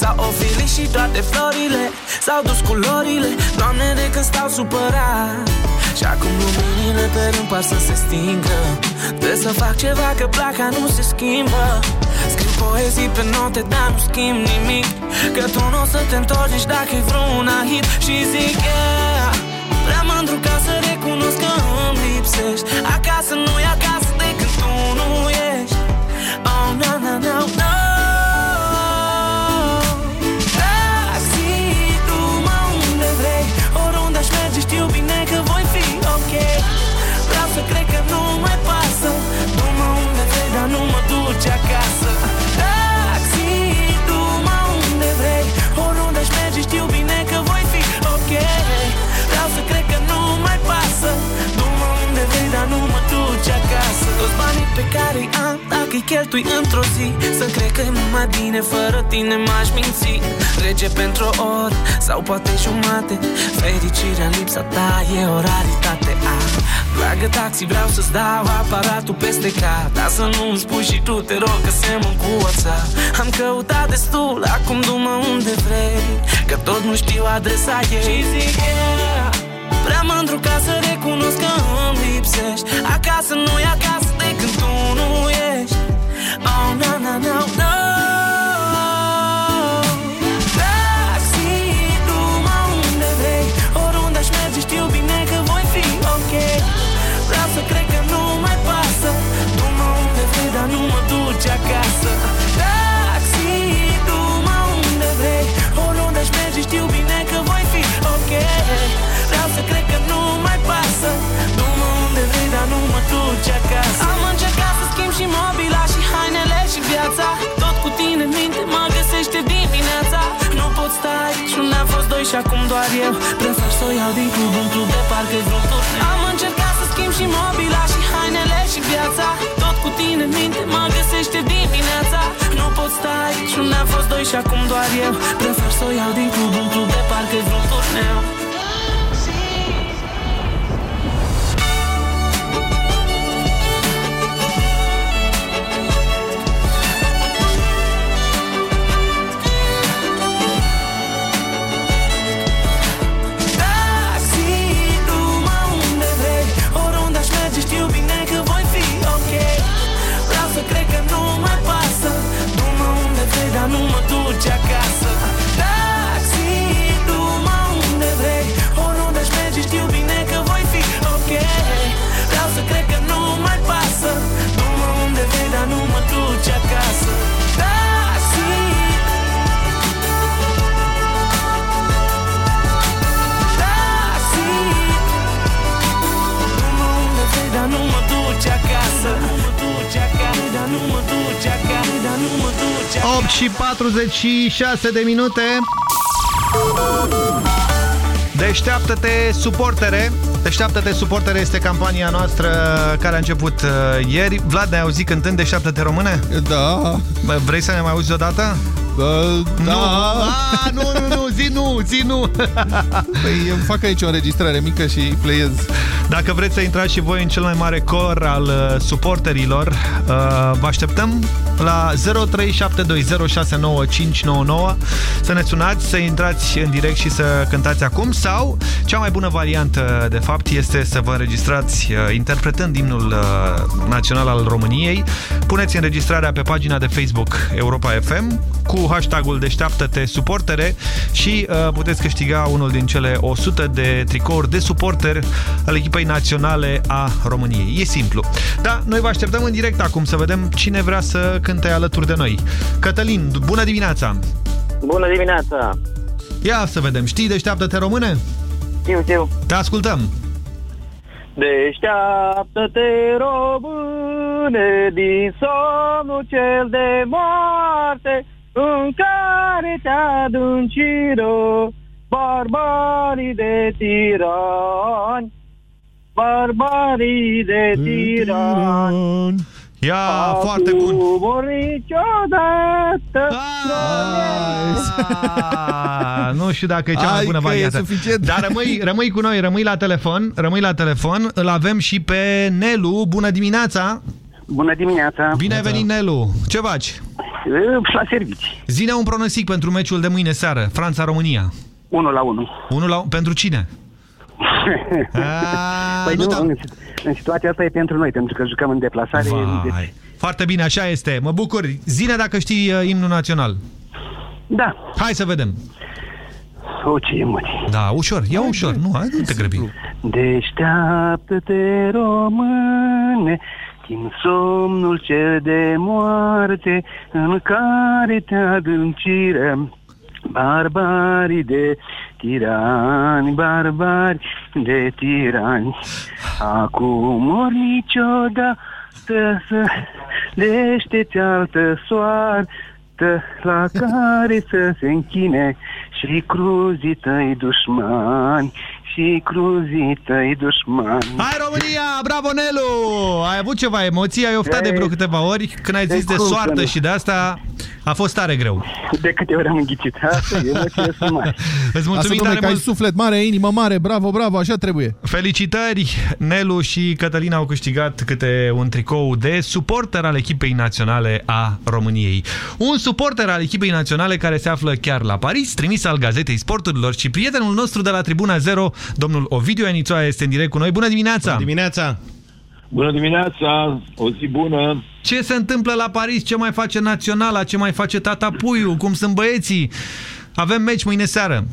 S-au ofilit și toate florile S-au dus culorile Doamne, de când stau supărat. Și acum luminile pe rând par să se stingă. Trebuie să fac ceva că placa nu se schimbă. Scriu poezii pe note, dar nu schimb nimic. Că tu nu o să te întorci nici dacă-i vreuna hit Și zic, yeah Prea mândru ca să recunosc că îmi lipsești. Acasă nu-i acasă pe care îi am, dacă îi cheltui într-o zi. Să cred că e mult mai bine, fără tine m-aș minți. Trece pentru o oră, sau poate jumate. Fericirea în lipsa ta e o raritate. Ah, Dragă taxi, vreau să-ți dau aparatul peste cap. Dar să nu-mi spui și tu, te rog că semăn cu WhatsApp Am căutat destul, acum du-mă unde vrei. Că tot nu știu adresa ei Și zic, yeah, Prea mândru ca să recunosc că îmi lipsești. Acasă nu-i acasă și acum doar eu Prefer să o iau din club în club de parcă vreun turneu Am încercat să schimb și mobila și hainele și viața. Tot cu tine în minte mă găsește dimineața. Nu pot sta aici, unde am fost doi și acum doar eu. Prefer să o iau din club în club de parcă vreun turneu nu 8 și 46 de minute. Deșteaptă-te, suportere! Deșteaptă-te, suportere este campania noastră care a început uh, ieri. Vlad, ne-ai auzit cântând Deșteaptă-te române? Da. Bă, vrei să ne mai auzi odată? Uh, da. Nu, a, nu, nu, nu, zi nu, zi nu. Păi îmi fac aici o înregistrare mică și playez. Dacă vreți să intrați și voi în cel mai mare cor al uh, suporterilor, uh, vă așteptăm la 0372069599 să ne sunați, să intrați în direct și să cântați acum sau cea mai bună variantă de fapt este să vă înregistrați uh, interpretând imnul uh, național al României. Puneți înregistrarea pe pagina de Facebook Europa FM cu hashtagul Deșteaptă-te suportere și uh, puteți câștiga unul din cele 100 de tricouri de suporter al echipei naționale a României. E simplu. Da, noi vă așteptăm în direct acum să vedem cine vrea să cânte alături de noi. Cătălin, bună dimineața! Bună dimineața! Ia să vedem, știi Deșteaptă-te române? Știu, știu. Te ascultăm! Deșteaptă-te, române, din somnul cel de moarte, în care te adânciră barbarii de tirani, barbarii de tirani. Ia, foarte bun! Mor niciodată Ah, nu știu dacă e cea mai Hai bună că e variantă. suficient. Dar rămâi, rămâi cu noi, rămâi la telefon, rămâi la telefon. Îl avem și pe Nelu. Bună dimineața! Bună dimineața! Bine ai venit, Nelu! Ce faci? La servici. Zine un pronostic pentru meciul de mâine seară, Franța-România. 1 la 1. 1 la pentru cine? păi nu, nu, da. în, în situația asta e pentru noi, pentru că jucăm în deplasare. Deci, Vai. Foarte bine, așa este. Mă bucur. Zine dacă știi uh, imnul național. Da. Hai să vedem. O, ce emoții. Da, ușor. Ia ușor. Nu, hai, nu te grăbi. Deșteaptă-te, române, din somnul cel de moarte, în care te adâncire barbarii de tirani, barbari de tirani. Acum mor niciodată să dește-ți altă soartă la care să se închine și cruzii tăi dușmani, și cruzii tăi dușmani. Hai România! Bravo, Nelu! Ai avut ceva emoții, ai oftat de vreo câteva ori. Când ai zis de cum să soartă nu? și de asta, a fost tare greu. De câte ori am înghicit asta, emoțiile sunt mari. Îți mulțumim Asta, tare domnule, că ai mult! suflet mare, ai inimă mare, bravo, bravo, așa trebuie. Felicitări! Nelu și Cătălina au câștigat câte un tricou de suporter al echipei naționale a României. Un suporter al echipei naționale care se află chiar la Paris, trimis al Gazetei Sporturilor și prietenul nostru de la Tribuna 0, domnul Ovidiu Enițoa, este în direct cu noi. Bună dimineața! Bună dimineața! Bună dimineața, o zi bună. Ce se întâmplă la Paris? Ce mai face Naționala? Ce mai face Tata Puiu? Cum sunt băieții? Avem meci mâine seară.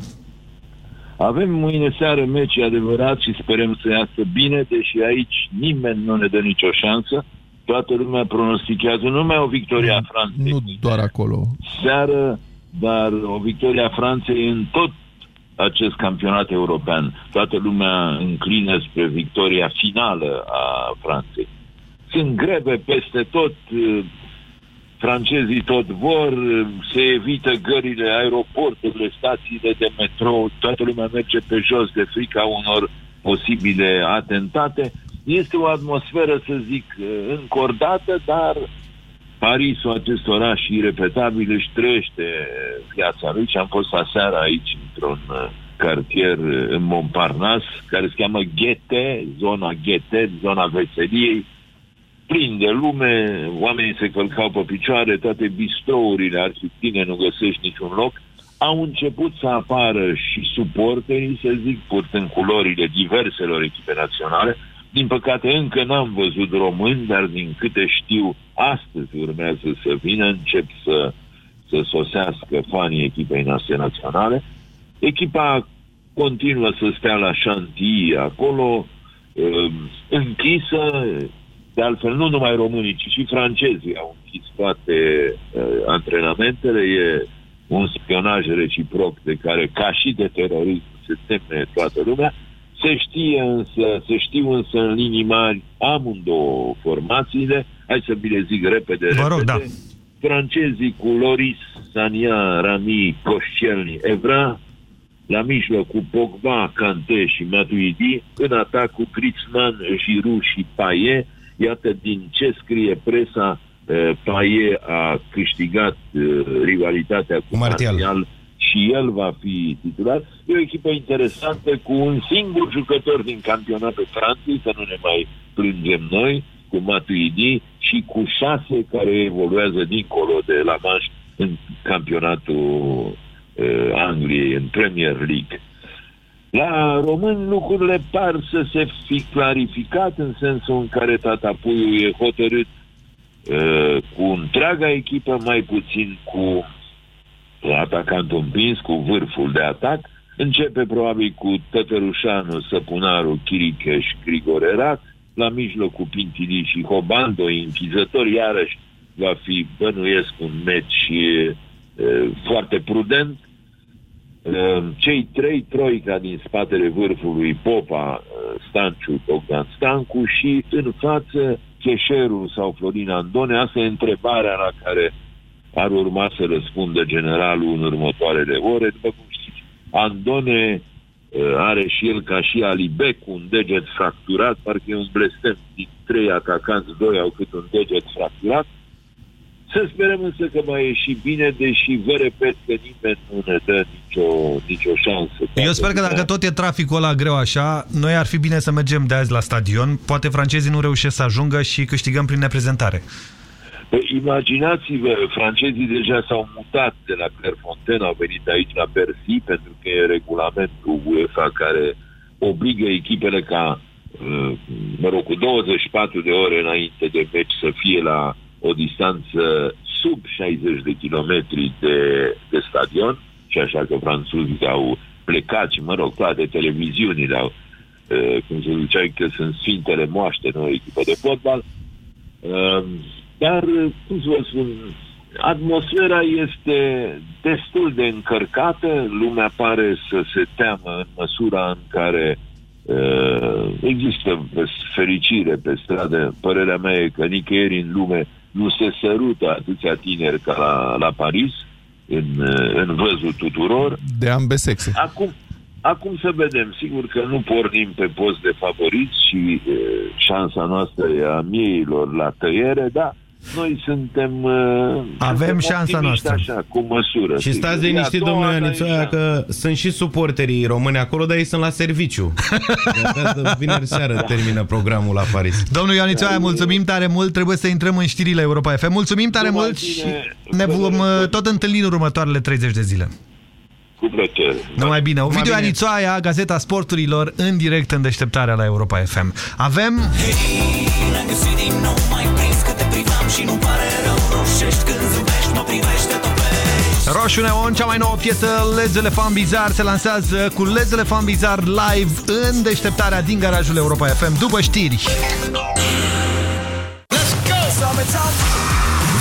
Avem mâine seară meci adevărat și sperăm să iasă bine, deși aici nimeni nu ne dă nicio șansă. Toată lumea pronostichează nu numai o victorie a Franței Nu doar acolo. seară, dar o victorie a Franței în tot acest campionat european. Toată lumea înclină spre victoria finală a Franței. Sunt greve peste tot, eh, francezii tot vor, eh, se evită gările, aeroporturile, stațiile de metrou, toată lumea merge pe jos de frica unor posibile atentate. Este o atmosferă, să zic, eh, încordată, dar Parisul, acest oraș irepetabil, își trăiește viața lui și am fost aseară aici, într-un uh, cartier uh, în Montparnasse, care se cheamă Ghete, zona Ghete, zona veseliei, plin de lume, oamenii se călcau pe picioare, toate bistrourile ar fi pline, nu găsești niciun loc. Au început să apară și suporterii, să zic, purtând culorile diverselor echipe naționale. Din păcate încă n-am văzut români, dar din câte știu, astăzi urmează să vină, încep să, să sosească fanii echipei noastre naționale. Echipa continuă să stea la șantii acolo, uh, închisă, de altfel nu numai românii, ci și francezii au închis toate uh, antrenamentele, e un spionaj reciproc de care, ca și de terorism, se teme toată lumea. Se știe însă, se știu însă în linii mari amândouă formațiile. Hai să vi le zic repede, Vă rog, repede. da. Francezii cu Loris, Sania, Rami, Coșcelni, Evra, la mijloc cu Pogba, Kanté și Matuidi, în atac cu Griezmann, Giroud și Payet. Iată din ce scrie presa, uh, Paie a câștigat uh, rivalitatea cu Martial. Martial și el va fi titular. E o echipă interesantă cu un singur jucător din campionatul Franței, să nu ne mai plângem noi, cu Matuidi și cu șase care evoluează dincolo de la Manche în campionatul uh, Angliei, în Premier League. La român lucrurile par să se fi clarificat în sensul în care Tata Puiu e hotărât uh, cu întreaga echipă, mai puțin cu atacantul împins, cu vârful de atac. Începe probabil cu Tătărușanu, Săpunaru, Chiricheș, Grigorerat, la mijloc cu Pintili și Hoban, doi închizători, iarăși va fi, bănuiesc, un meci e, foarte prudent. E, Cei trei, troica din spatele vârfului, Popa, e, Stanciu, Bogdan Stancu și în față Cheșeru sau Florin Andone. Asta e întrebarea la care ar urma să răspundă generalul în următoarele ore. După cum știți, Andone uh, are și el ca și Alibec un deget fracturat, parcă e un blestem din trei atacanți, doi au cât un deget fracturat. Să sperăm însă că va ieși bine, deși vă repet că nimeni nu ne dă nicio, nicio șansă. Eu sper că dacă tot e traficul ăla greu așa, noi ar fi bine să mergem de azi la stadion. Poate francezii nu reușesc să ajungă și câștigăm prin neprezentare. Păi, imaginați-vă, francezii deja s-au mutat de la Clairefontaine, au venit aici la Bercy, pentru că e regulamentul UEFA care obligă echipele ca, uh, mă rog, cu 24 de ore înainte de meci să fie la o distanță sub 60 de kilometri de, de stadion, și așa că franțuzii au plecat și, mă rog, toate televiziunile au, uh, cum se zicea, că sunt sfintele moaște, nu o echipă de fotbal. Uh, dar, cum să vă spun, atmosfera este destul de încărcată, lumea pare să se teamă în măsura în care uh, există fericire pe stradă. Părerea mea e că nicăieri în lume nu se sărută atâția tineri ca la, la Paris, în, uh, în văzul tuturor. De ambe sexe. Acum, acum să vedem. Sigur că nu pornim pe post de favoriți și uh, șansa noastră e a mieilor la tăiere, dar noi suntem uh, Avem suntem șansa optimiști noastră. așa, cu măsură. Și sigur. stați E a liniștit, doua, domnule dar e Ianițoaia, șansă. că sunt și suporterii români acolo, dar ei sunt la serviciu. De-abia de vineri seară termină programul la Paris. Domnul Ioanițoaia, mulțumim tare mult, trebuie să intrăm în știrile Europa FM. Mulțumim tare Numai mult bine, și ne vom uh, tot întâlni în următoarele 30 de zile. Cu plăcere. Numai bine. Ovidiu bine. Anițoaia, Gazeta Sporturilor, în direct în deșteptarea la Europa FM. Avem... Ne-am și nu pare rău. Roșești când zâmbești, mă privește, topești. Roșu Neon, cea mai nouă piesă Lez Elefant Bizar se lansează cu Lez Elefant Bizar live în deșteptarea din garajul Europa FM după știri.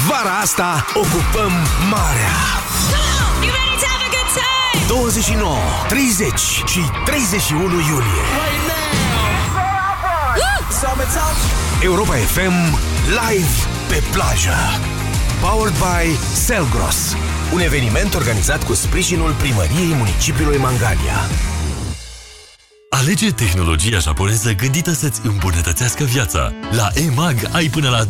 Vara asta ocupăm marea. 29, 30 și 31 iulie. Europa FM live pe plajă Powered by Selgros Un eveniment organizat cu sprijinul primăriei municipiului Mangalia Alege tehnologia japoneză gândită să-ți îmbunătățească viața. La EMAG ai până la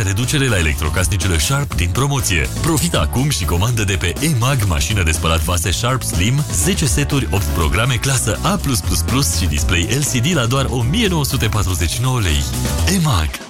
25% reducere la electrocasnicele Sharp din promoție. Profita acum și comandă de pe EMAG mașină de spălat vase Sharp Slim, 10 seturi, 8 programe clasă A+++ și display LCD la doar 1949 lei. EMAG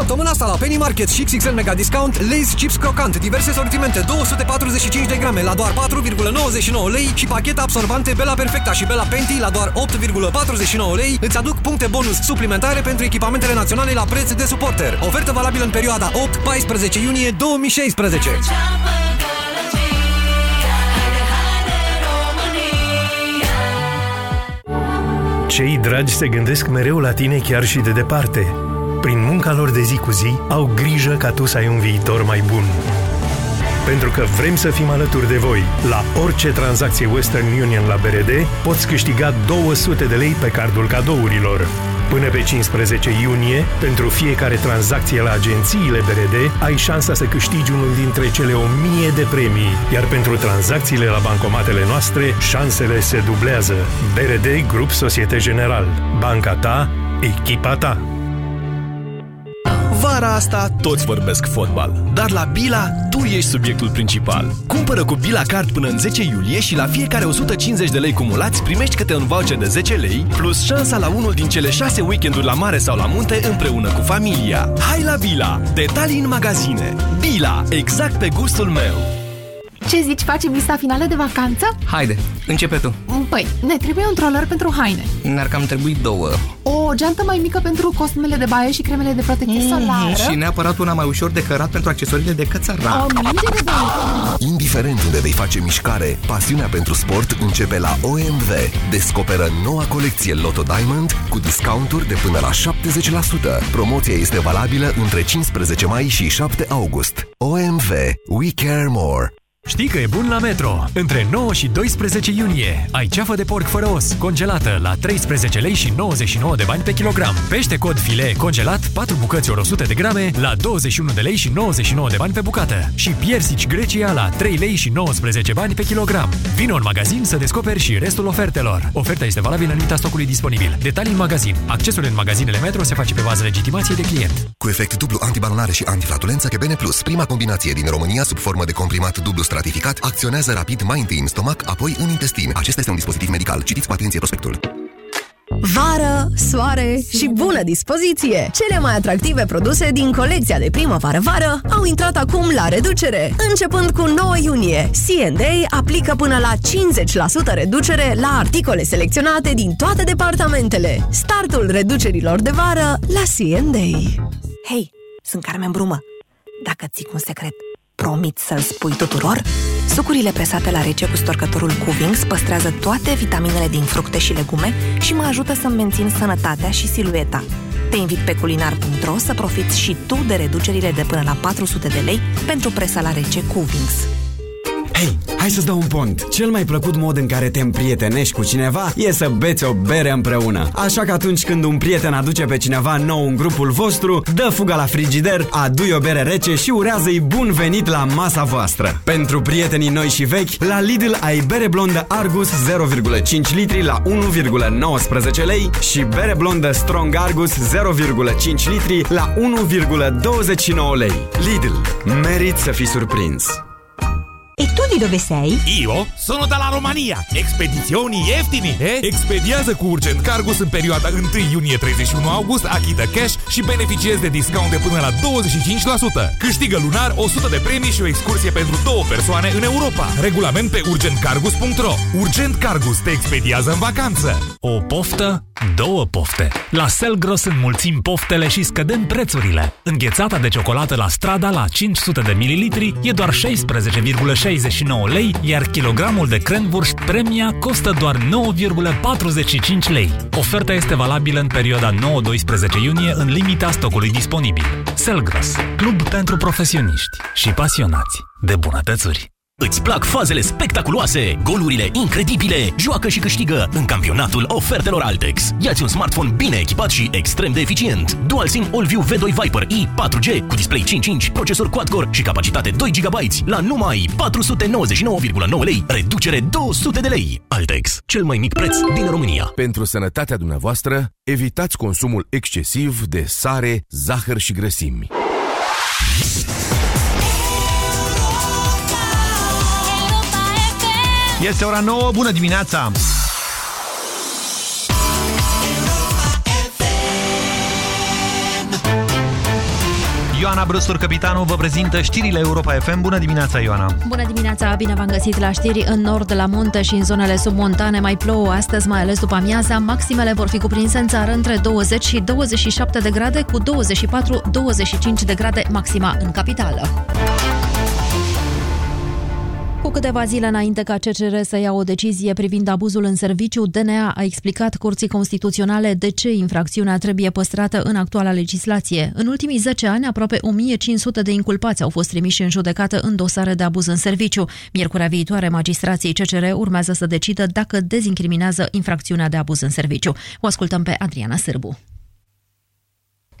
Săptămâna asta la Penny Market și XXL Mega Discount Lay's Chips Crocant, diverse sortimente, 245 de grame la doar 4,99 lei și pachete absorbante Bella Perfecta și Bella Penti la doar 8,49 lei îți aduc puncte bonus suplimentare pentru echipamentele naționale la preț de suporter. Ofertă valabilă în perioada 8-14 iunie 2016. Cei dragi se gândesc mereu la tine chiar și de departe. Prin munca lor de zi cu zi, au grijă ca tu să ai un viitor mai bun. Pentru că vrem să fim alături de voi. La orice tranzacție Western Union la BRD, poți câștiga 200 de lei pe cardul cadourilor. Până pe 15 iunie, pentru fiecare tranzacție la agențiile BRD, ai șansa să câștigi unul dintre cele 1000 de premii, iar pentru tranzacțiile la bancomatele noastre, șansele se dublează. BRD Grup Societe General. Banca ta, echipa ta. Vara asta toți vorbesc fotbal, dar la Bila tu ești subiectul principal. Cumpără cu Bila Card până în 10 iulie și la fiecare 150 de lei cumulați primești câte un voucher de 10 lei, plus șansa la unul din cele 6 weekenduri la mare sau la munte împreună cu familia. Hai la Bila! Detalii în magazine. Bila, exact pe gustul meu. Ce zici, facem lista finală de vacanță? Haide, începe tu. Păi, ne trebuie un troller pentru haine. Ne-ar cam trebui două. O geantă mai mică pentru costumele de baie și cremele de protecție solară. Și neapărat una mai ușor de cărat pentru accesoriile de cățăra. O minge de baie. Indiferent unde vei face mișcare, pasiunea pentru sport începe la OMV. Descoperă noua colecție Lotto Diamond cu discounturi de până la 70%. Promoția este valabilă între 15 mai și 7 august. OMV. We care more. Știi că e bun la Metro! Între 9 și 12 iunie ai ceafă de porc fără os, congelată la 13 lei și 99 de bani pe kilogram. Pește cod file congelat, 4 bucăți ori 100 de grame, la 21 de lei și 99 de bani pe bucată. Și piersici Grecia la 3 lei și 19 bani pe kilogram. Vino în magazin să descoperi și restul ofertelor. Oferta este valabilă în limita stocului disponibil. Detalii în magazin. Accesul în magazinele Metro se face pe bază legitimației de client. Cu efect dublu antibalonare și antiflatulență Kebene Plus, prima combinație din România sub formă de comprimat dublu stratificat, acționează rapid mai întâi în stomac, apoi în intestin. Acesta este un dispozitiv medical. Citiți cu atenție prospectul. Vară, soare și bună dispoziție! Cele mai atractive produse din colecția de primăvară-vară au intrat acum la reducere. Începând cu 9 iunie, C&A aplică până la 50% reducere la articole selecționate din toate departamentele. Startul reducerilor de vară la C&A. Hei, sunt Carmen Brumă. Dacă ții un secret, promit să-l spui tuturor? Sucurile presate la rece cu storcătorul Cuvings păstrează toate vitaminele din fructe și legume și mă ajută să mențin sănătatea și silueta. Te invit pe culinar.ro să profiți și tu de reducerile de până la 400 de lei pentru presa la rece Cuvings. Hei, hai să-ți dau un pont. Cel mai plăcut mod în care te împrietenești cu cineva e să beți o bere împreună. Așa că atunci când un prieten aduce pe cineva nou în grupul vostru, dă fuga la frigider, adu o bere rece și urează-i bun venit la masa voastră. Pentru prietenii noi și vechi, la Lidl ai bere blondă Argus 0,5 litri la 1,19 lei și bere blondă Strong Argus 0,5 litri la 1,29 lei. Lidl. Merit să fii surprins. E tu di dove sei? Io sono dalla Romania. Expedizioni ieftini. Eh? Expediază cu Urgent Cargus în perioada 1 iunie-31 august, achită cash și beneficiezi de discount de până la 25%. Câștigă lunar 100 de premii și o excursie pentru două persoane în Europa. Regulament pe urgentcargus.ro Urgent Cargus te expediază în vacanță. O poftă, două pofte. La Selgros înmulțim poftele și scădem prețurile. Înghețata de ciocolată la Strada la 500 de mililitri e doar 16,69 lei, iar kilogramul de cremvurst premia costă doar 9,45 lei. Oferta este valabilă în perioada 9-12 iunie în limita stocului disponibil. Selgros, club pentru profesioniști și pasionați de bunătățuri. Îți plac fazele spectaculoase, golurile incredibile? Joacă și câștigă în campionatul ofertelor Altex. Iați un smartphone bine echipat și extrem de eficient. Dual SIM AllView V2 Viper i 4G cu display 5.5, procesor quad-core și capacitate 2 GB la numai 499,9 lei, reducere 200 de lei. Altex, cel mai mic preț din România. Pentru sănătatea dumneavoastră, evitați consumul excesiv de sare, zahăr și grăsimi. Este ora 9, bună dimineața! Ioana Brăstur, capitanul, vă prezintă știrile Europa FM. Bună dimineața, Ioana! Bună dimineața, bine v-am găsit la știri. În nord, la munte și în zonele submontane mai plouă astăzi, mai ales după amiaza. Maximele vor fi cuprinse în țară între 20 și 27 de grade, cu 24-25 de grade maxima în capitală. Cu câteva zile înainte ca CCR să ia o decizie privind abuzul în serviciu, DNA a explicat Curții Constituționale de ce infracțiunea trebuie păstrată în actuala legislație. În ultimii 10 ani, aproape 1500 de inculpați au fost trimiși în judecată în dosare de abuz în serviciu. Miercurea viitoare, magistrații CCR urmează să decidă dacă dezincriminează infracțiunea de abuz în serviciu. O ascultăm pe Adriana Sârbu.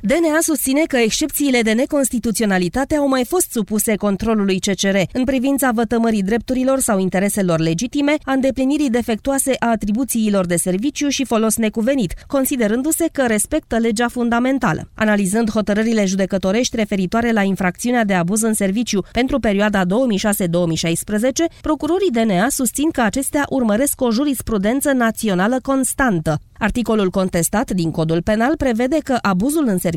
DNA susține că excepțiile de neconstituționalitate au mai fost supuse controlului CCR în privința vătămării drepturilor sau intereselor legitime, a îndeplinirii defectuoase a atribuțiilor de serviciu și folos necuvenit, considerându-se că respectă legea fundamentală. Analizând hotărârile judecătorești referitoare la infracțiunea de abuz în serviciu pentru perioada 2006-2016, procurorii DNA susțin că acestea urmăresc o jurisprudență națională constantă. Articolul contestat din codul penal prevede că abuzul în serviciu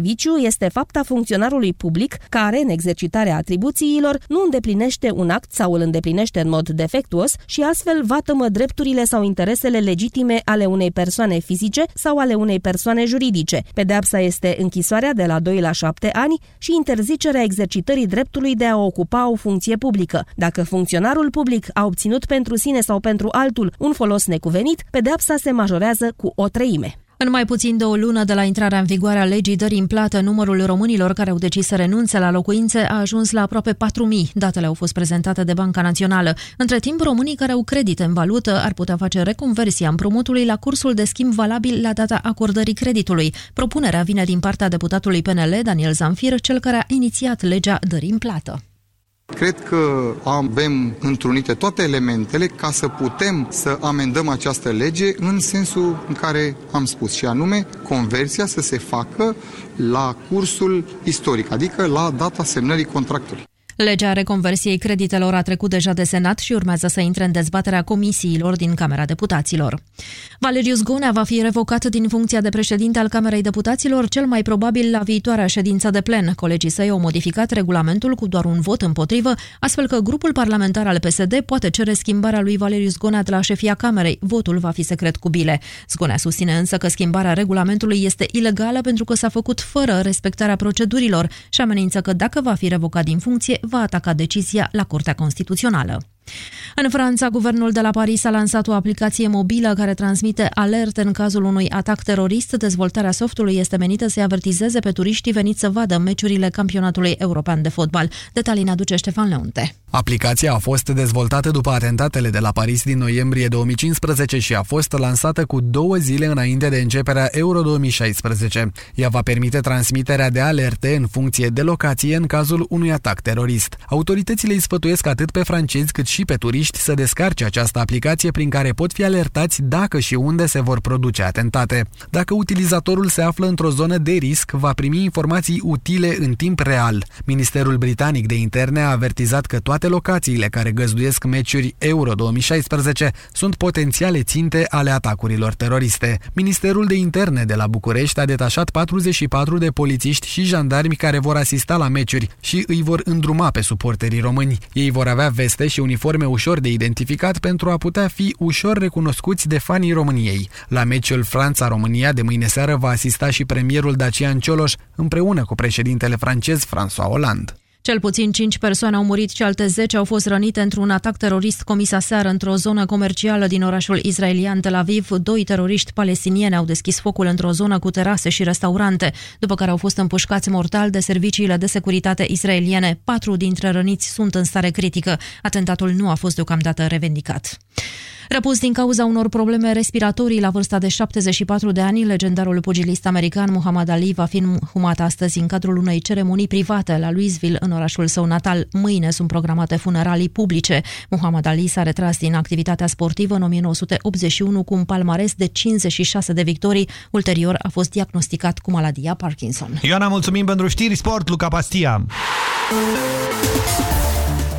este fapta funcționarului public care, în exercitarea atribuțiilor, nu îndeplinește un act sau îl îndeplinește în mod defectuos și astfel vatămă drepturile sau interesele legitime ale unei persoane fizice sau ale unei persoane juridice. Pedeapsa este închisoarea de la 2 la 7 ani și interzicerea exercitării dreptului de a ocupa o funcție publică. Dacă funcționarul public a obținut pentru sine sau pentru altul un folos necuvenit, pedeapsa se majorează cu o treime. În mai puțin de o lună de la intrarea în vigoare a legii dării în plată, numărul românilor care au decis să renunțe la locuințe a ajuns la aproape 4.000. Datele au fost prezentate de Banca Națională. Între timp, românii care au credite în valută ar putea face reconversia împrumutului la cursul de schimb valabil la data acordării creditului. Propunerea vine din partea deputatului PNL, Daniel Zamfir, cel care a inițiat legea dării în plată. Cred că avem întrunite toate elementele ca să putem să amendăm această lege în sensul în care am spus, și anume conversia să se facă la cursul istoric, adică la data semnării contractului. Legea reconversiei creditelor a trecut deja de Senat și urmează să intre în dezbaterea comisiilor din Camera Deputaților. Valerius Gonea va fi revocat din funcția de președinte al Camerei Deputaților, cel mai probabil la viitoarea ședință de plen. Colegii săi au modificat regulamentul cu doar un vot împotrivă, astfel că grupul parlamentar al PSD poate cere schimbarea lui Valerius Gonea de la șefia Camerei. Votul va fi secret cu bile. Zgonea susține însă că schimbarea regulamentului este ilegală pentru că s-a făcut fără respectarea procedurilor și amenință că dacă va fi revocat din funcție, va ataca decizia la Curtea Constituțională. În Franța, guvernul de la Paris a lansat o aplicație mobilă care transmite alerte în cazul unui atac terorist. Dezvoltarea softului este menită să-i avertizeze pe turiștii veniți să vadă meciurile campionatului european de fotbal. Detalii ne aduce Ștefan Leunte. Aplicația a fost dezvoltată după atentatele de la Paris din noiembrie 2015 și a fost lansată cu două zile înainte de începerea Euro 2016. Ea va permite transmiterea de alerte în funcție de locație în cazul unui atac terorist. Autoritățile îi sfătuiesc atât pe francezi cât și pe turiști să descarce această aplicație prin care pot fi alertați dacă și unde se vor produce atentate. Dacă utilizatorul se află într-o zonă de risc, va primi informații utile în timp real. Ministerul Britanic de Interne a avertizat că toate locațiile care găzduiesc meciuri Euro 2016 sunt potențiale ținte ale atacurilor teroriste. Ministerul de Interne de la București a detașat 44 de polițiști și jandarmi care vor asista la meciuri și îi vor îndruma pe suporterii români. Ei vor avea veste și uniforme forme ușor de identificat pentru a putea fi ușor recunoscuți de fanii României. La meciul Franța-România de mâine seară va asista și premierul Dacian Cioloș împreună cu președintele francez François Hollande. Cel puțin 5 persoane au murit și alte 10 au fost rănite într-un atac terorist comis aseară într-o zonă comercială din orașul israelian Tel Aviv. Doi teroriști palestinieni au deschis focul într-o zonă cu terase și restaurante, după care au fost împușcați mortal de serviciile de securitate israeliene. Patru dintre răniți sunt în stare critică. Atentatul nu a fost deocamdată revendicat. Răpus din cauza unor probleme respiratorii la vârsta de 74 de ani, legendarul pugilist american Muhammad Ali va fi humat astăzi în cadrul unei ceremonii private la Louisville, în orașul său natal. Mâine sunt programate funeralii publice. Muhammad Ali s-a retras din activitatea sportivă în 1981 cu un palmares de 56 de victorii. Ulterior a fost diagnosticat cu maladia Parkinson. Ioana, mulțumim pentru știri sport, Luca Pastia.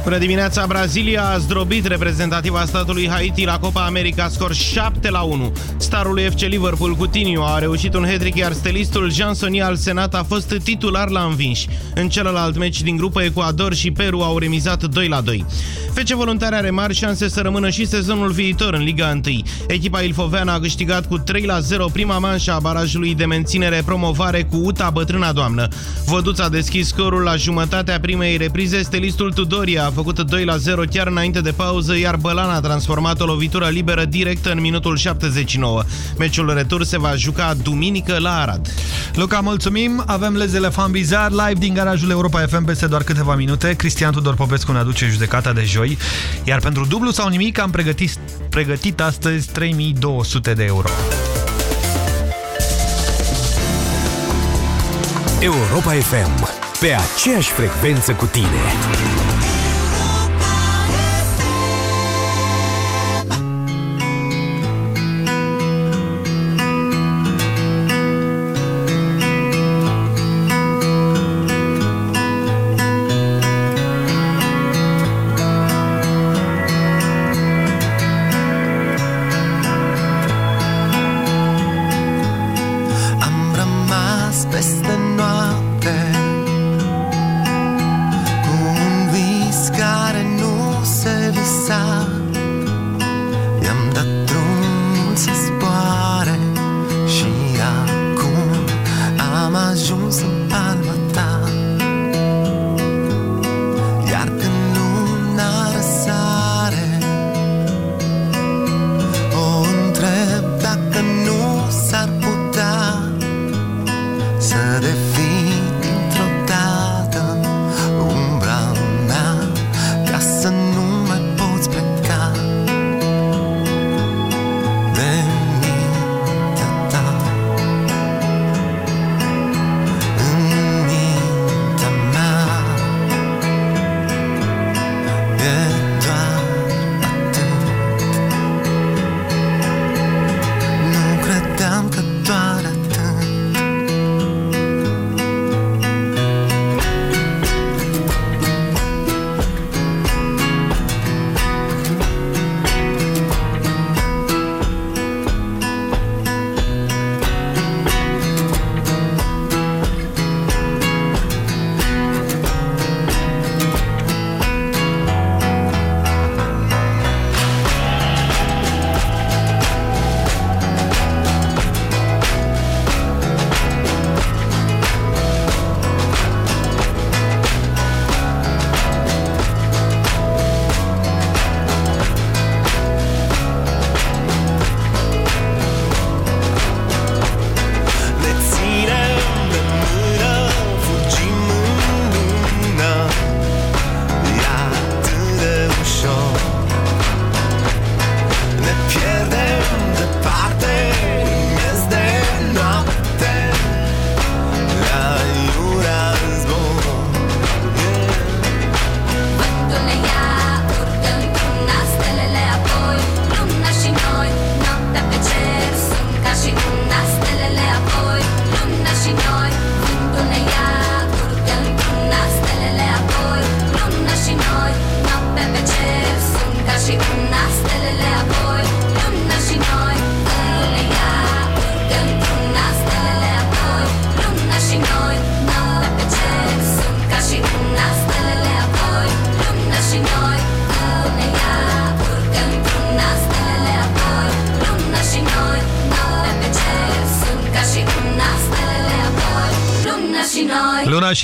Bună dimineața, Brazilia a zdrobit reprezentativa statului Haiti la Copa America, scor 7 la 1. Starul FC Liverpool Coutinho a reușit un hat iar stelistul Jansoni al Senat a fost titular la învinși. În celălalt meci din grupă, Ecuador și Peru au remizat 2 la 2. Fece Voluntare are mari șanse să rămână și sezonul viitor în Liga 1. Echipa Ilfoveana a câștigat cu 3 la 0 prima manșă a barajului de menținere promovare cu UTA Bătrâna Doamnă. Văduța a deschis scorul la jumătatea primei reprize, stelistul Tudoria a făcut 2 la 0 chiar înainte de pauză, iar Bălan a transformat o lovitură liberă directă în minutul 79. Meciul retur se va juca duminică la Arad. Luca, mulțumim! Avem Les Elefant Bizar live din garajul Europa FM peste doar câteva minute. Cristian Tudor Popescu ne aduce judecata de joi, iar pentru dublu sau nimic am pregătit, pregătit astăzi 3200 de euro. Europa FM. Pe aceeași frecvență cu tine.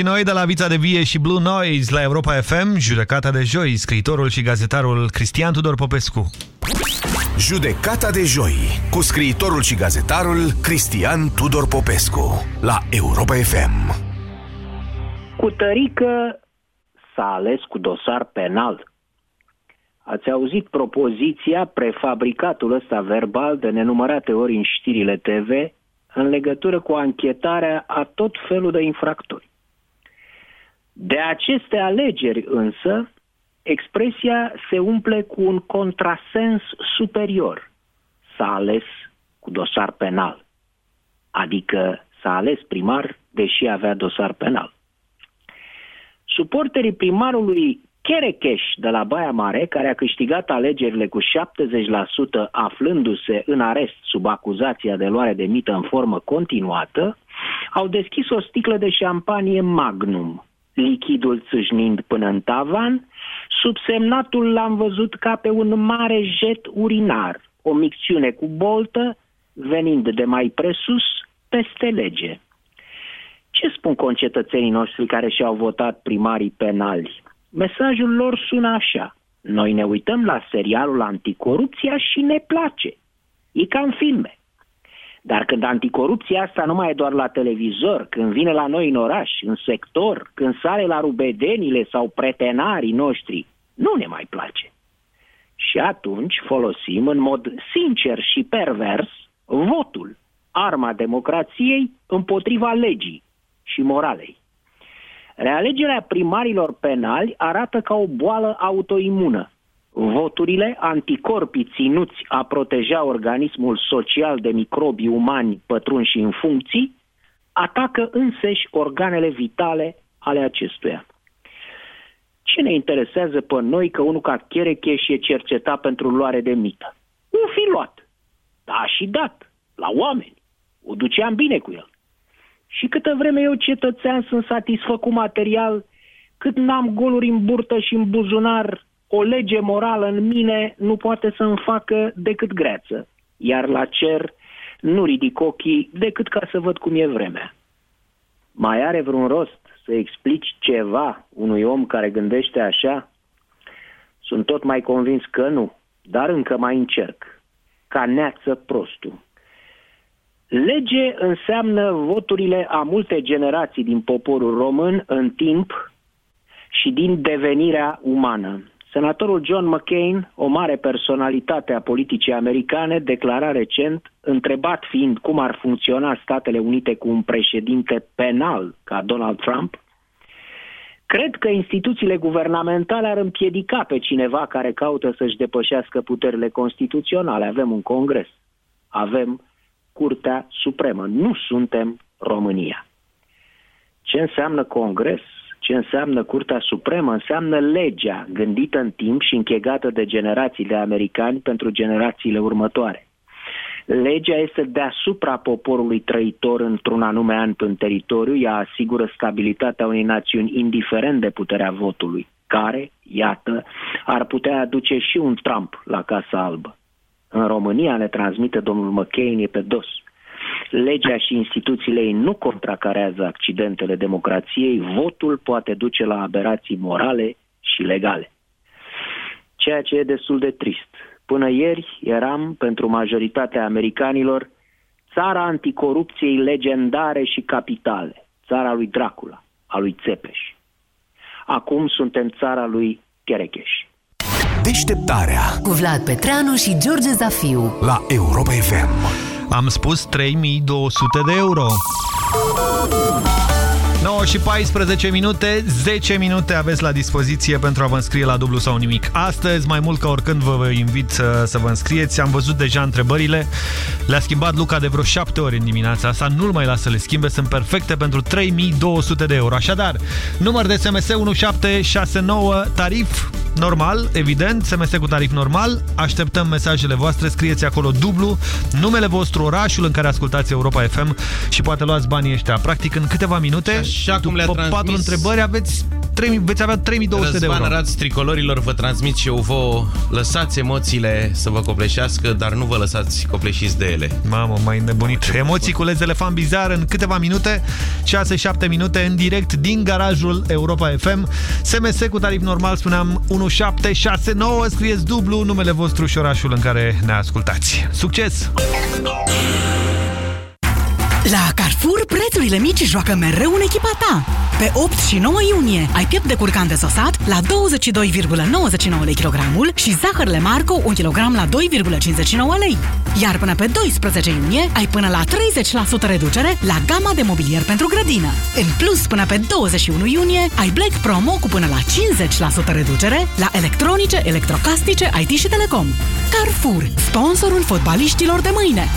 Și noi de la Vița de Vie și Blue Noise la Europa FM, judecata de joi, scriitorul și gazetarul Cristian Tudor Popescu. Judecata de joi cu scriitorul și gazetarul Cristian Tudor Popescu la Europa FM. Cu tărică s-a ales cu dosar penal. Ați auzit propoziția, prefabricatul ăsta verbal de nenumărate ori în știrile TV în legătură cu anchetarea a tot felul de infractori. De aceste alegeri însă, expresia se umple cu un contrasens superior. S-a ales cu dosar penal. Adică s-a ales primar, deși avea dosar penal. Suporterii primarului Cherecheș de la Baia Mare, care a câștigat alegerile cu 70% aflându-se în arest sub acuzația de luare de mită în formă continuată, au deschis o sticlă de șampanie Magnum, lichidul țâșnind până în tavan, subsemnatul l-am văzut ca pe un mare jet urinar, o micțiune cu boltă, venind de mai presus peste lege. Ce spun concetățenii noștri care și-au votat primarii penali? Mesajul lor sună așa. Noi ne uităm la serialul Anticorupția și ne place. E ca în filme. Dar când anticorupția asta nu mai e doar la televizor, când vine la noi în oraș, în sector, când sare la rubedenile sau pretenarii noștri, nu ne mai place. Și atunci folosim în mod sincer și pervers votul, arma democrației împotriva legii și moralei. Realegerea primarilor penali arată ca o boală autoimună. Voturile, anticorpii ținuți a proteja organismul social de microbi umani pătrunși în funcții, atacă înseși organele vitale ale acestuia. Ce ne interesează pe noi că unul ca Cherecheș e cercetat pentru luare de mită? Un fi luat. Da și dat. La oameni. O duceam bine cu el. Și câtă vreme eu cetățean sunt satisfăcut material, cât n-am goluri în burtă și în buzunar, o lege morală în mine nu poate să-mi facă decât greață. Iar la cer nu ridic ochii decât ca să văd cum e vremea. Mai are vreun rost să explici ceva unui om care gândește așa? Sunt tot mai convins că nu, dar încă mai încerc. Ca neață prostul. Lege înseamnă voturile a multe generații din poporul român în timp și din devenirea umană. Senatorul John McCain, o mare personalitate a politicii americane, declara recent, întrebat fiind cum ar funcționa Statele Unite cu un președinte penal ca Donald Trump, Cred că instituțiile guvernamentale ar împiedica pe cineva care caută să-și depășească puterile constituționale. Avem un congres, avem Curtea Supremă, nu suntem România. Ce înseamnă congres? Ce înseamnă Curtea Supremă? Înseamnă legea gândită în timp și închegată de generații de americani pentru generațiile următoare. Legea este deasupra poporului trăitor într-un anume an în teritoriu, ea asigură stabilitatea unei națiuni indiferent de puterea votului, care, iată, ar putea aduce și un Trump la Casa Albă. În România, ne transmite domnul McCain, e pe dos. Legea și instituțiile ei nu contracarează accidentele democrației, votul poate duce la aberații morale și legale. Ceea ce e destul de trist. Până ieri eram, pentru majoritatea americanilor, țara anticorupției legendare și capitale, țara lui Dracula, a lui Țepeș. Acum suntem țara lui Cherecheș. Deșteptarea Cu Vlad Petreanu și George Zafiu la Europa FM. Am spus 3200 de euro. 9 și 14 minute, 10 minute aveți la dispoziție pentru a vă înscrie la dublu sau nimic. Astăzi, mai mult ca oricând, vă invit să, să vă înscrieți. Am văzut deja întrebările. Le-a schimbat Luca de vreo 7 ori în dimineața asta. Nu-l mai lasă să le schimbe. Sunt perfecte pentru 3200 de euro. Așadar, număr de SMS 1769, tarif normal, evident, SMS cu tarif normal. Așteptăm mesajele voastre. Scrieți acolo dublu, numele vostru, orașul în care ascultați Europa FM și poate luați banii ăștia. Practic, în câteva minute Așa cum le-a după transmis... patru întrebări aveți 3, veți avea 3200 de Răzvan euro. Raț, tricolorilor, vă transmit și eu vouă. Lăsați emoțiile să vă copleșească, dar nu vă lăsați copleșiți de ele. Mamă, mai nebunit. Emoții cu lez elefant bizar în câteva minute, 6-7 minute în direct din garajul Europa FM. SMS cu tarif normal, spuneam 1769, scrieți dublu numele vostru și orașul în care ne ascultați. Succes! La Carrefour, prețurile mici joacă mereu în echipa ta. Pe 8 și 9 iunie ai piept de curcan desosat la 22,99 lei kilogramul și zahăr Marco 1 kg la 2,59 lei. Iar până pe 12 iunie ai până la 30% reducere la gama de mobilier pentru grădină. În plus, până pe 21 iunie ai Black Promo cu până la 50% reducere la electronice, electrocastice, IT și telecom. Carrefour, sponsorul fotbaliștilor de mâine.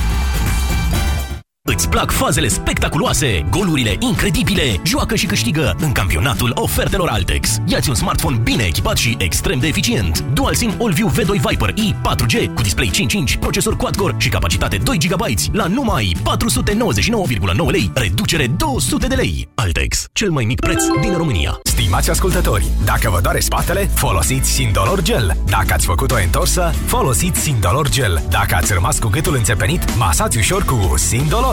Îți plac fazele spectaculoase, golurile incredibile? Joacă și câștigă în campionatul ofertelor Altex. Iați un smartphone bine echipat și extrem de eficient. Dual SIM AllView V2 Viper i 4G cu display 5.5, procesor quad-core și capacitate 2 GB la numai 499,9 lei, reducere 200 de lei. Altex, cel mai mic preț din România. Stimați ascultători, dacă vă doare spatele, folosiți Sindolor Gel. Dacă ați făcut o întorsă, folosiți Sindolor Gel. Dacă ați rămas cu gâtul înțepenit, masați ușor cu Sindolor.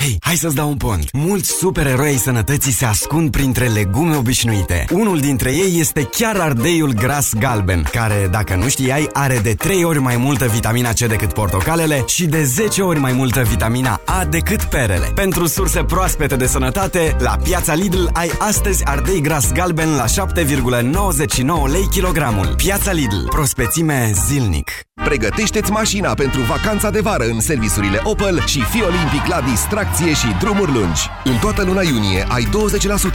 Hei, hai să-ți dau un pont. Mulți supereroi ai sănătății se ascund printre legume obișnuite. Unul dintre ei este chiar ardeiul gras galben, care, dacă nu știai, are de 3 ori mai multă vitamina C decât portocalele și de 10 ori mai multă vitamina A decât perele. Pentru surse proaspete de sănătate, la piața Lidl ai astăzi ardei gras galben la 7,99 lei kilogramul. Piața Lidl. Prospețime zilnic. Pregătește-ți mașina pentru vacanța de vară în serviciurile Opel și fi olimpic la distracție și drumuri lungi. În toată luna iunie ai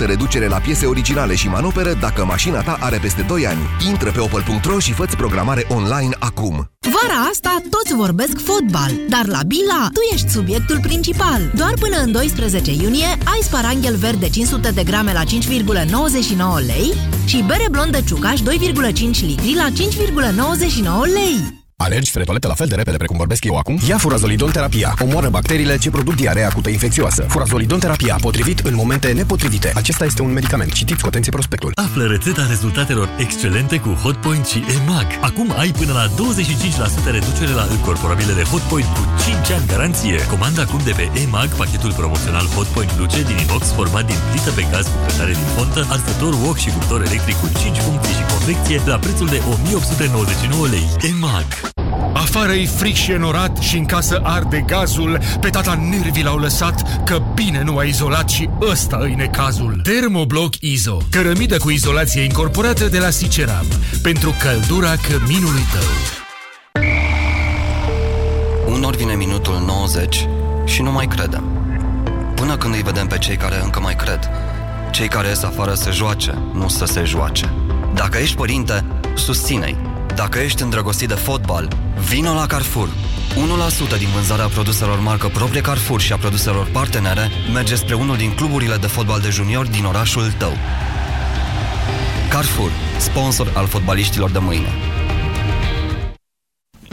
20% reducere la piese originale și manoperă dacă mașina ta are peste 2 ani. Intră pe opel.ro și fă programare online acum. Vara asta toți vorbesc fotbal, dar la Bila tu ești subiectul principal. Doar până în 12 iunie ai sparanghel verde 500 de grame la 5,99 lei și bere blondă ciucaș 2,5 litri la 5,99 lei. Alergi spre toaletă la fel de repede precum vorbesc eu acum? Ia Furazolidon terapia. Omoară bacteriile ce produc diarea acută infecțioasă. Furazolidon terapia, potrivit în momente nepotrivite. Acesta este un medicament. Citiți cu atenție prospectul. Află rețeta rezultatelor excelente cu Hotpoint și EMAG. Acum ai până la 25% reducere la încorporabilele Hotpoint cu 5 ani garanție. Comanda acum de pe EMAG pachetul promoțional Hotpoint Luce din inox format din plită pe gaz cu grătare din fontă, arsător wok și cuptor electric cu 5 funcții și convecție la prețul de 1899 lei. EMAG. Afară e fric și enorat și în casă arde gazul, pe tata nervii l-au lăsat, că bine nu a izolat și ăsta îi necazul. Termobloc Izo, cărămidă cu izolație incorporată de la Siceram, pentru căldura căminului tău. Unor vine minutul 90 și nu mai credem. Până când îi vedem pe cei care încă mai cred. Cei care ies afară să joace, nu să se joace. Dacă ești părinte, susține-i. Dacă ești îndrăgostit de fotbal, vino la Carrefour. 1% din vânzarea produselor marcă proprie Carrefour și a produselor partenere merge spre unul din cluburile de fotbal de junior din orașul tău. Carrefour, sponsor al fotbaliștilor de mâine.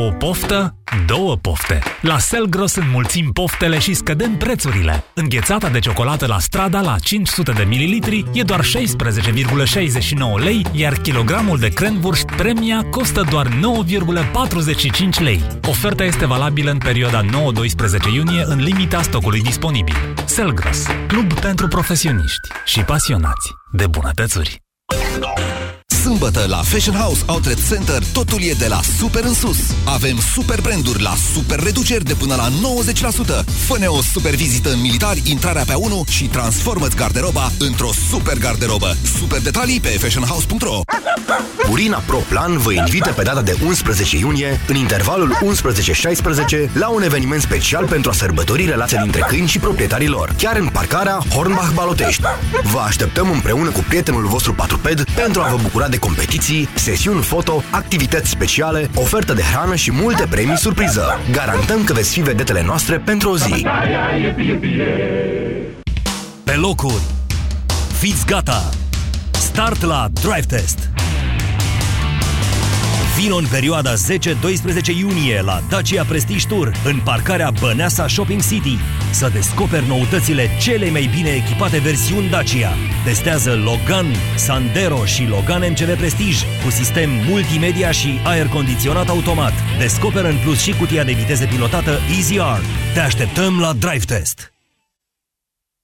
O poftă, două pofte. La Selgros înmulțim poftele și scădem prețurile. Înghețata de ciocolată la strada la 500 de mililitri e doar 16,69 lei, iar kilogramul de Krenwurst premia costă doar 9,45 lei. Oferta este valabilă în perioada 9-12 iunie în limita stocului disponibil. Selgros, club pentru profesioniști și pasionați de bunătățuri. Sâmbătă la Fashion House Outlet Center totul e de la super în sus. Avem super branduri la super reduceri de până la 90%. Fă-ne o super vizită în militari, intrarea pe 1 și transformă-ți garderoba într-o super garderobă. Super detalii pe fashionhouse.ro Purina Pro Plan vă invită pe data de 11 iunie, în intervalul 11-16, la un eveniment special pentru a sărbători relația dintre câini și proprietarii lor, chiar în parcarea Hornbach Balotești. Vă așteptăm împreună cu prietenul vostru patruped pentru a vă bucura de competiții, sesiuni foto, activități speciale, ofertă de hrană și multe premii surpriză. Garantăm că veți fi vedetele noastre pentru o zi. Pe locuri. Fiți gata! Start la Drive Test! Vino în perioada 10-12 iunie la Dacia Prestige Tour, în parcarea Băneasa Shopping City. Să descoperi noutățile cele mai bine echipate versiuni Dacia. Testează Logan, Sandero și Logan MCV Prestige cu sistem multimedia și aer condiționat automat. Descoperă în plus și cutia de viteză pilotată EasyR. Te așteptăm la Drive Test!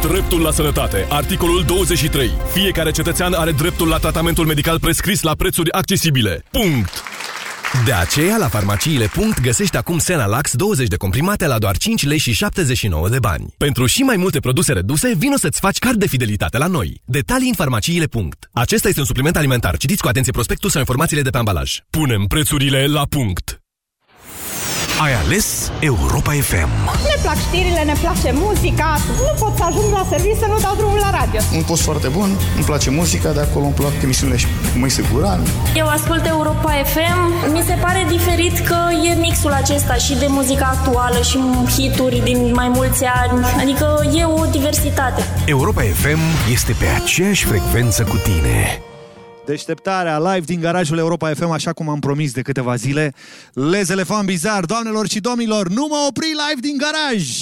Dreptul la sănătate. Articolul 23. Fiecare cetățean are dreptul la tratamentul medical prescris la prețuri accesibile. Punct! De aceea, la farmaciile. Punct, găsești acum Senalax 20 de comprimate la doar 5 lei și 79 de bani. Pentru și mai multe produse reduse, vino să-ți faci card de fidelitate la noi. Detalii în farmaciile. Punct. Acesta este un supliment alimentar. Citiți cu atenție prospectul sau informațiile de pe ambalaj. Punem prețurile la punct! Ai ales Europa FM. Ne plac știrile, ne place muzica. Nu pot să ajung la serviciu să nu dau drumul la radio. Un post foarte bun, îmi place muzica, de acolo îmi plac emisiunile și Moise Guran. Eu ascult Europa FM. Mi se pare diferit că e mixul acesta și de muzica actuală și hituri din mai mulți ani. Adică e o diversitate. Europa FM este pe aceeași frecvență cu tine. Deșteptarea live din garajul Europa FM, așa cum am promis de câteva zile. Les Elefant Bizar, doamnelor și domnilor, nu mă opri live din garaj!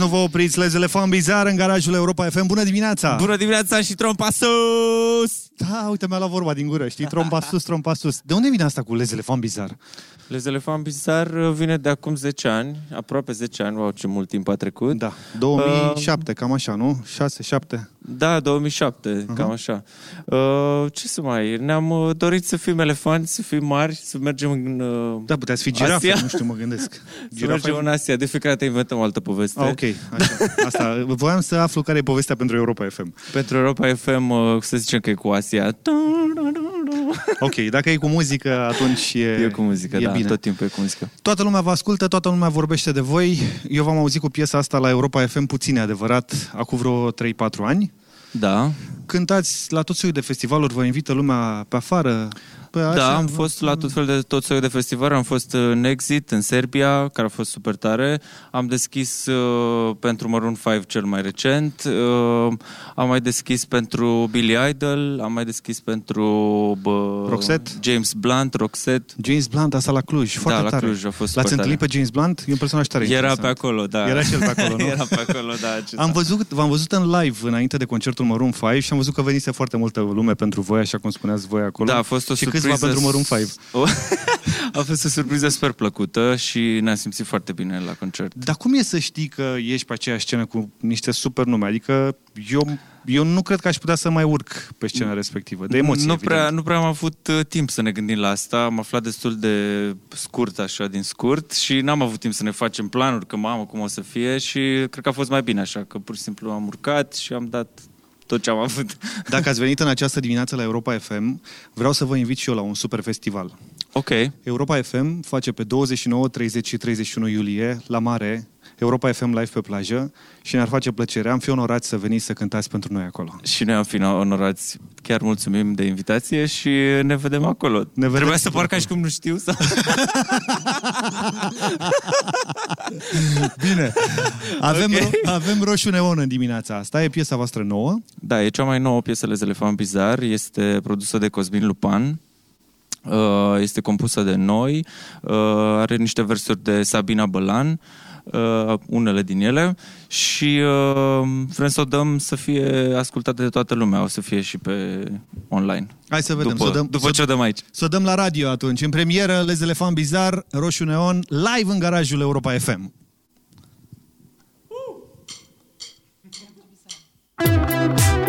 Nu vă opriți, nu vă opriți, Les Elefant Bizar în garajul Europa FM. Bună dimineața! Bună dimineața și trompa sus! Da, uite, mi-a luat vorba din gură, știi? Trompa sus, trompa sus. De unde vine asta cu Les Elefant Bizar? Les Elefant Bizar vine de acum 10 ani, aproape 10 ani, wow, ce mult timp a trecut. Da, 2007, cam așa, nu? 6, 7. Da, 2007, uh-huh. cam așa. Uh, ce să mai... Ne-am uh, dorit să fim elefanți, să fim mari, să mergem în uh, Da, puteți fi girafe, Asia. nu știu, mă gândesc. Să mergem în Asia. De fiecare dată inventăm o altă poveste. Ah, ok, așa. Asta, voiam să aflu care e povestea pentru Europa FM. Pentru Europa FM, uh, să zicem că e cu Asia. Ok, dacă e cu muzică, atunci e, E cu muzică, e da, bine. tot timpul e cu muzică. Toată lumea vă ascultă, toată lumea vorbește de voi. Eu v-am auzit cu piesa asta la Europa FM puțin e adevărat, acum vreo 3-4 ani. Da. Cântați la tot soiul de festivaluri, vă invită lumea pe afară. Pe Da, am fost la tot fel de tot soiul de festival. Am fost în Exit, în Serbia, care a fost super tare. Am deschis uh, pentru Maroon 5 cel mai recent. Uh, am mai deschis pentru Billy Idol. Am mai deschis pentru bă, Roxette? James Blunt, Roxette. James Blunt, asta la Cluj, foarte da, la tare. Cluj a fost L-ați super întâlnit tare. pe James Blunt? E un personaj tare Era interesant. pe acolo, da. Era și el pe acolo, nu? Era pe acolo, da. ce Am să- văzut, v-am văzut în live înainte de concertul Maroon 5 și am văzut că venise foarte multă lume pentru voi, așa cum spuneați voi acolo. Da, a fost o și surpriză. câțiva pentru Maroon 5. O- a fost o surpriză super plăcută și ne-am simțit foarte bine la concert. Dar cum e să știi că ești pe aceeași scenă cu niște super nume? Adică eu, eu nu cred că aș putea să mai urc pe scena respectivă. De emoție, nu evident. prea, nu prea am avut uh, timp să ne gândim la asta. Am aflat destul de scurt, așa, din scurt și n-am avut timp să ne facem planuri, că mamă, cum o să fie și cred că a fost mai bine așa, că pur și simplu am urcat și am dat tot ce am avut. Dacă ați venit în această dimineață la Europa FM, vreau să vă invit și eu la un super festival. Ok. Europa FM face pe 29, 30 și 31 iulie, la mare, Europa FM live pe plajă și ne-ar face plăcere. Am fi onorați să veniți să cântați pentru noi acolo. Și noi am fi onorați. Chiar mulțumim de invitație și ne vedem acolo. Ne vedem Trebuia să par ca și cum nu știu sau... Bine. Avem, Ok. ro- avem Roșu Neon în dimineața asta. E piesa voastră nouă. Da, e cea mai nouă piesă Les Elefant Bizar. Este produsă de Cosmin Lupan. Uh, Este compusă de noi. Uh, Are niște versuri de Sabina Bălan. Uh, unele din ele și uh, vrem să o dăm să fie ascultată de toată lumea, o să fie și pe online. Hai să vedem. După, să dăm, după să, ce o dăm aici. Să o dăm la radio atunci. În premieră, Les Elefant Bizar, Roșu Neon, live în garajul Europa FM. Lumina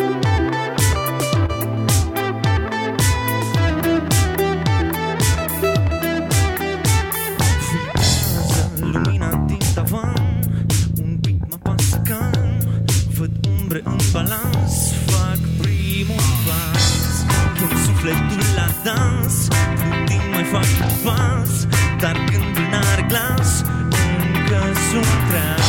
sufletul la dans Puțin mai fac un pas Dar gândul n-are glas Încă sunt treaz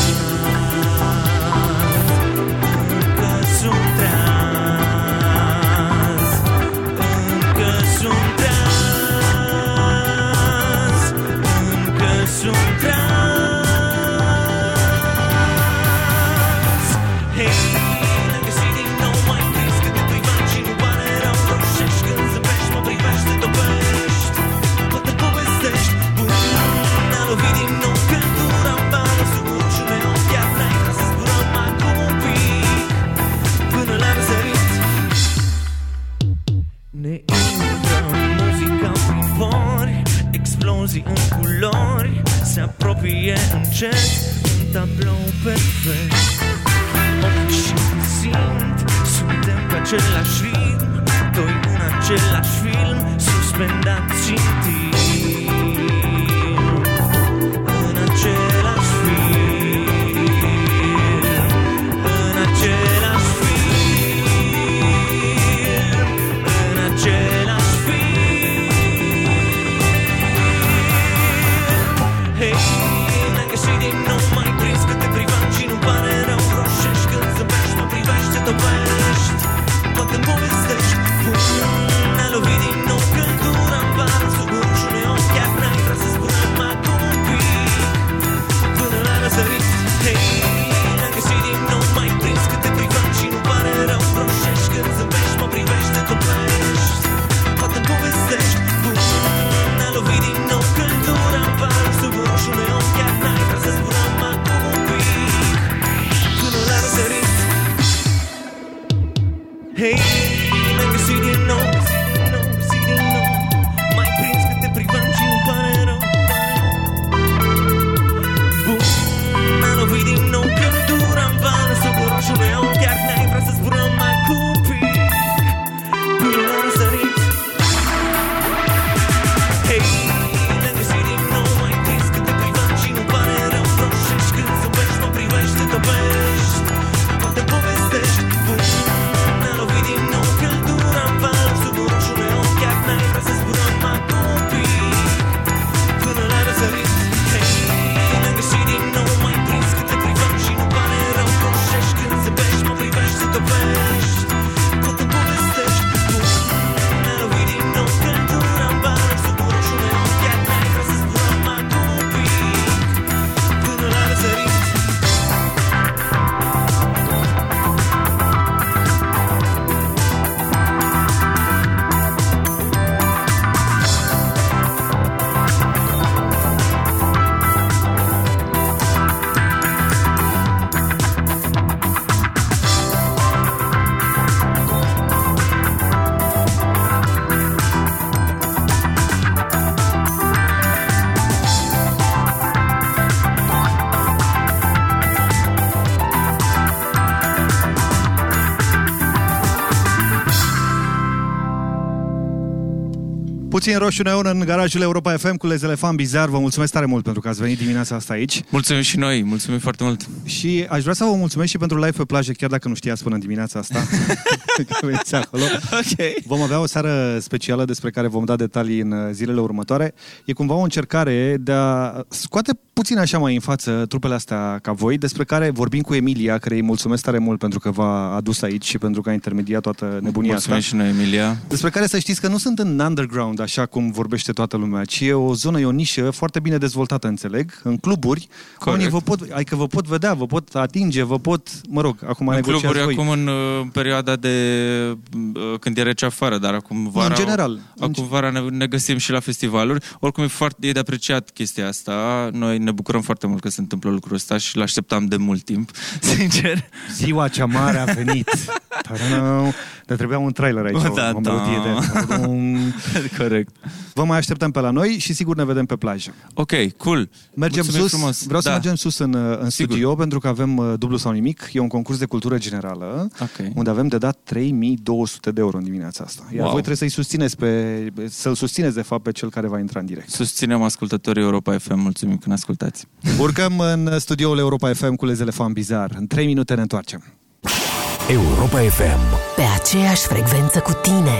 Explozii în culori Se apropie încet Un tablou perfect. Ochi și simt Suntem pe același ritm Doi în același film Suspendați în Puțin roșu neon în garajul Europa FM cu Les Elefant Bizar. Vă mulțumesc tare mult pentru că ați venit dimineața asta aici. Mulțumim și noi, mulțumim foarte mult. Și aș vrea să vă mulțumesc și pentru live pe plajă, chiar dacă nu știați până în dimineața asta. că veniți acolo. Okay. Vom avea o seară specială despre care vom da detalii în uh, zilele următoare. E cumva o încercare de a scoate puțin așa mai în față trupele astea ca voi, despre care vorbim cu Emilia, care îi mulțumesc tare mult pentru că v-a adus aici și pentru că a intermediat toată nebunia Mulțumim asta. și noi, Emilia. Despre care să știți că nu sunt în underground, așa cum vorbește toată lumea, ci e o zonă, e o nișă foarte bine dezvoltată, înțeleg, în cluburi. Oamenii vă pot, adică vă pot vedea, vă pot atinge, vă pot, mă rog, acum În negociați cluburi voi. acum în uh, perioada de uh, când e rece afară, dar acum vara... în general. Acum vara ne, ne găsim și la festivaluri. Oricum e, foarte, e de apreciat chestia asta. Noi ne bucurăm foarte mult că se întâmplă lucrul ăsta și l-așteptam de mult timp, sincer. Ziua cea mare a venit. Taranau. Dar trebuia un trailer aici, o, Da, o da. melodie de... Corect. Vă mai așteptăm pe la noi și sigur ne vedem pe plajă. Ok, cool. Mergem Mulțumim sus. frumos. Vreau să Da. mergem sus în, în studio pentru că avem uh, dublu sau nimic. E un concurs de cultură generală Ok. unde avem de dat 3200 de euro în dimineața asta. Iar Wow. voi trebuie să-i susțineți pe, să-l susțineți de fapt pe cel care va intra în direct. Susținem ascultătorii Europa FM. Mulțumim că ne ascultați. Urcăm în studioul Europa FM cu Les Elefant Bizar. În 3 minute ne întoarcem. Europa FM. Pe aceeași frecvență cu tine.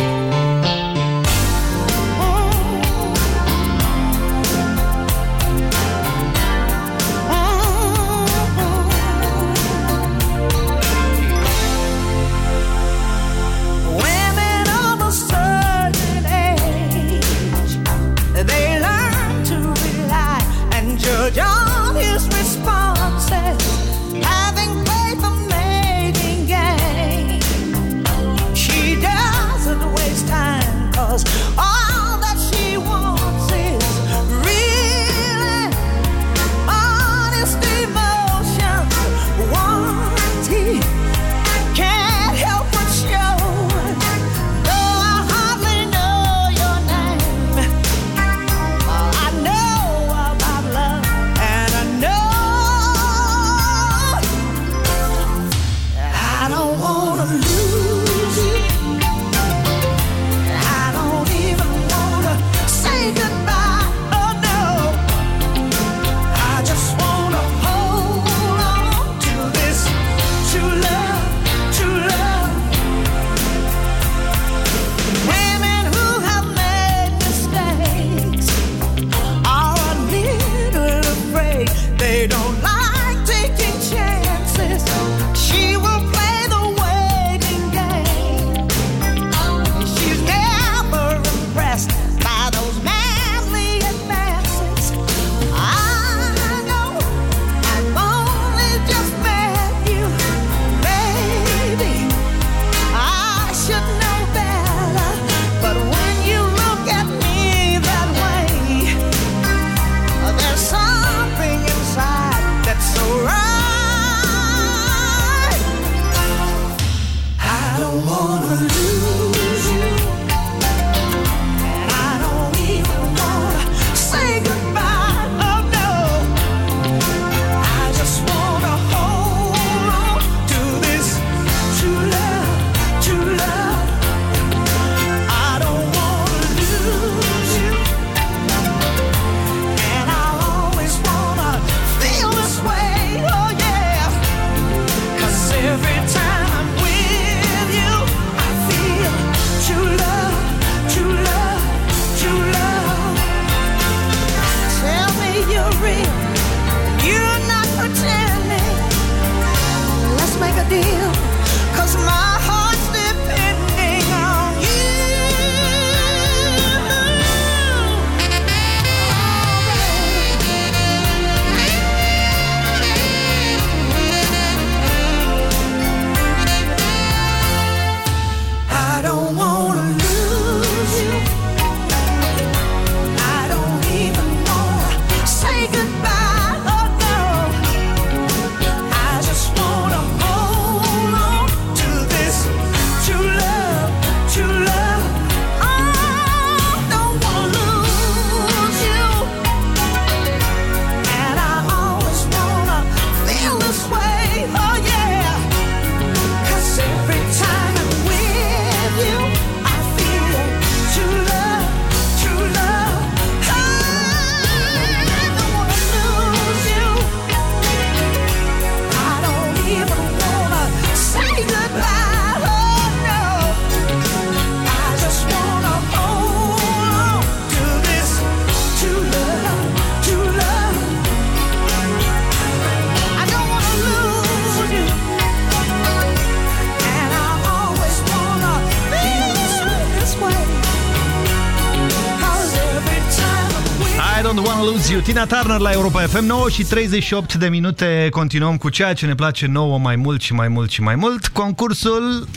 Tina Turner la Europa FM 9 și 38 de minute. Continuăm cu ceea ce ne place nouă mai mult și mai mult și mai mult. Concursul...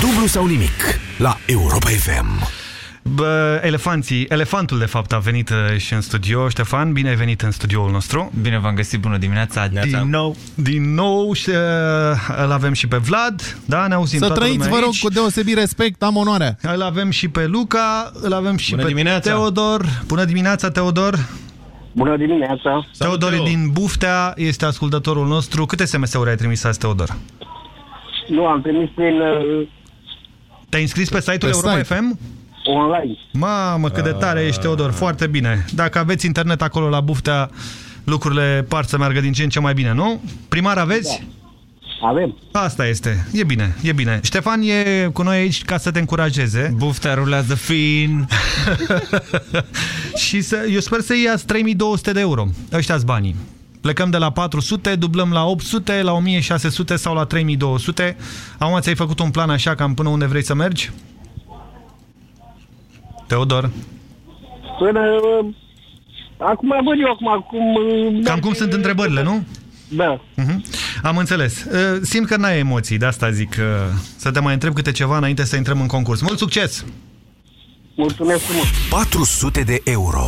Dublu sau nimic la Europa FM. Bă, elefanții, elefantul de fapt a venit uh, și în studio. Ștefan, bine ai venit în studioul nostru. Bine v-am găsit, bună dimineața. Din nou, din nou și, uh, îl avem și pe Vlad, da, ne auzim Să toată trăiți, lumea vă rog, aici. cu deosebit respect, am onoarea. Îl avem și pe Luca, îl avem și Bună pe dimineața. Teodor. Bună dimineața, Teodor. Bună dimineața. Teodor e din Buftea, este ascultătorul nostru. Câte SMS-uri ai trimis azi, Teodor? Nu, am trimis prin uh, Te-ai înscris pe site-ul Pe Europa site. FM? online. Mamă, cât de tare ești, Teodor. Foarte bine. Dacă aveți internet acolo la Buftea, lucrurile par să meargă din ce în ce mai bine, nu? Primar aveți? Da. Avem. Asta este. E bine, e bine. Ștefan e cu noi aici ca să te încurajeze. Buftea rulează fin. și să, eu sper să iei azi 3200 de euro. Ăștia-s banii. Plecăm de la 400, dublăm la 800, la 1600 sau la 3200. Acum ți-ai făcut un plan așa cam până unde vrei să mergi? Teodor. Până... Uh, acum văd eu, acum cum... Uh, Cam cum sunt întrebările, nu? Da. Mhm. Am înțeles. Uh, Simt că n-ai emoții, de asta zic uh, să te mai întreb câte ceva înainte să intrăm în concurs. Mult succes! Mulțumesc frumos. 400 de euro.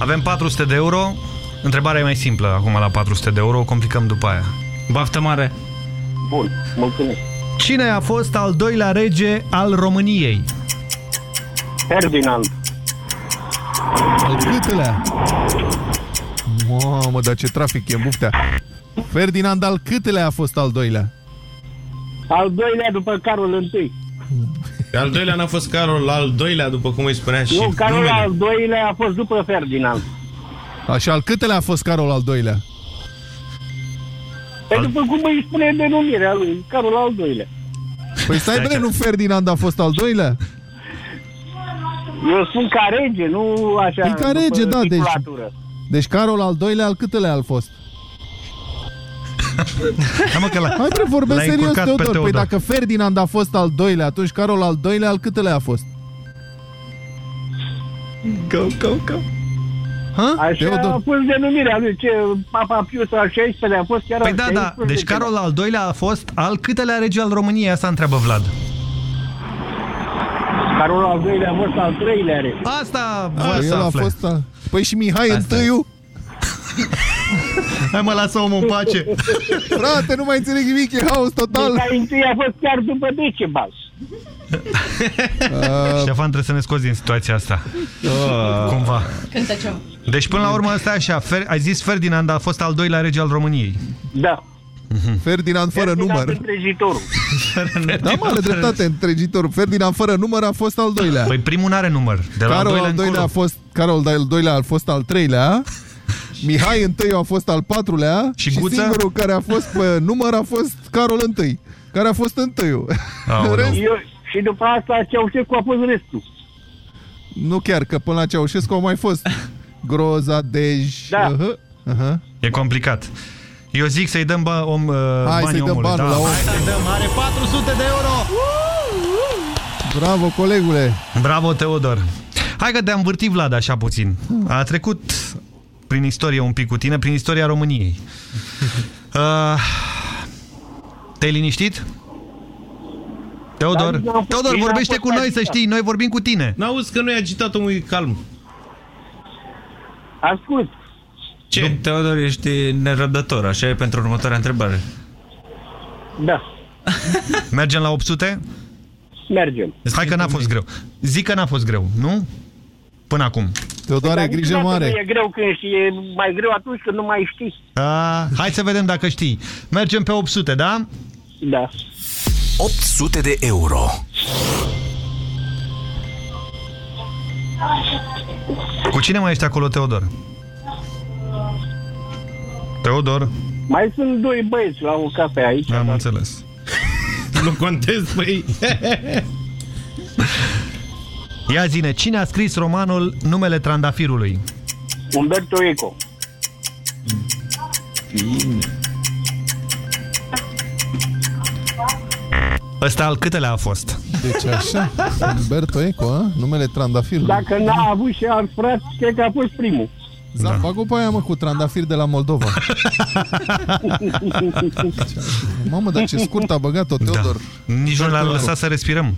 Avem 400 de euro. Întrebarea e mai simplă acum la 400 de euro, o complicăm după aia. Baftă mare! Bun, mulțumesc. Cine a fost al doilea rege al României? Ferdinand. Al câtelea? Mamă, dar ce trafic e în buftea. Ferdinand al câtelea a fost al doilea? Al doilea după Carol I. Al doilea n-a fost Carol, al doilea, după cum îi spunea și Nu, Carol numele. al doilea a fost după Ferdinand. Așa, al câtelea a fost Carol al doilea? Pe după cum îi spune denumirea lui, Carol al doilea. Păi stai bine, nu Ferdinand a fost al doilea? Eu spun ca rege, nu așa Păi ca rege, după da, deci- titulatură. Deci Carol al doilea, al câtelea a fost? Hai, mă, că la, Hai bre, vorbesc l-ai serios, încurcat pe Teodor. Păi Teodor. dacă Ferdinand a fost al doilea, atunci Carol al doilea, al câtelea a fost? Go, go, go. Ha? Așa Teodor. a fost denumirea lui, ce Papa Pius al 16-lea a fost chiar Păi al da, da. 16-lea. Deci Carol al doilea a fost al câtelea rege al României? Asta întreabă Vlad. Carol al doilea a fost al treilea rege. Asta Păi vă să el a afle. fost al... Păi și Mihai întâiu? Hai mă, lasă omul în pace. Frate, nu mai înțeleg nimic, e haos total. Mihai întâi a fost chiar după Decebal. Ștefan, trebuie să ne scoți din situația asta. Cumva. Cântă ceva. Deci până la urmă asta e așa. Fer ai zis Ferdinand a fost al doilea rege al României. Da. Ferdinand fără număr. Întregitorul. Da, mă, are dreptate, întregitorul. Ferdinand fără număr a fost al doilea. Păi primul n-are număr. De la al Carol doilea al doilea a încolo. fost, Carol al doilea a fost al treilea. Mihai întâi a fost al patrulea Și și Guță? singurul care a fost pe număr a fost Carol întâi, care a fost întâiul. Aoleu. În rest, Eu, și după asta Ceaușescu a fost restul. nu chiar, că până la Ceaușescu au mai fost Groza, Dej... Da. Uh-huh. Uh-huh. E complicat. Eu zic să-i dăm ba, om, uh, Hai banii să-i dăm omului. banul da. la om. Hai să-i dăm. Are 400 de euro. Bravo, colegule! Bravo, Teodor. Hai că te-am vârtit, Vlad, așa puțin. A trecut prin istorie un pic cu tine, prin istoria României. Uh, Te-ai liniștit? Teodor, Da, n-am fost- Teodor, n-am vorbește fost cu noi, să agitat. știi, noi vorbim cu tine. N-auzi că nu e agitat omul, e calm. Ascult. Ce? Teodor, ești nerăbdător, așa e pentru următoarea întrebare. Da. Mergem la 800? Mergem. Hai că n-a fost greu. Zic că n-a fost greu, nu? Până acum. Teodor, Dar are grijă niciodată mare. Nu e greu când și e mai greu atunci când nu mai știi. A, hai să vedem dacă știi. Mergem pe 800, da? Da. 800 de euro. Cu cine mai ești acolo, Teodor? Teodor? Mai sunt doi băieți la o cafea aici. Am înțeles. Nu contez, păi... Ia zine, cine a scris romanul Numele Trandafirului? Umberto Eco. Ăsta al câtelea a fost? Deci așa, Umberto Eco, a? numele Trandafirului. Dacă n-a avut și alt frat, cred că a fost primul. Da. Bagă pe aia, mă, cu trandafiri de la Moldova. Mamă, dar ce scurt a băgat-o, Teodor. Da. Nici nu l-a lăsat să respirăm.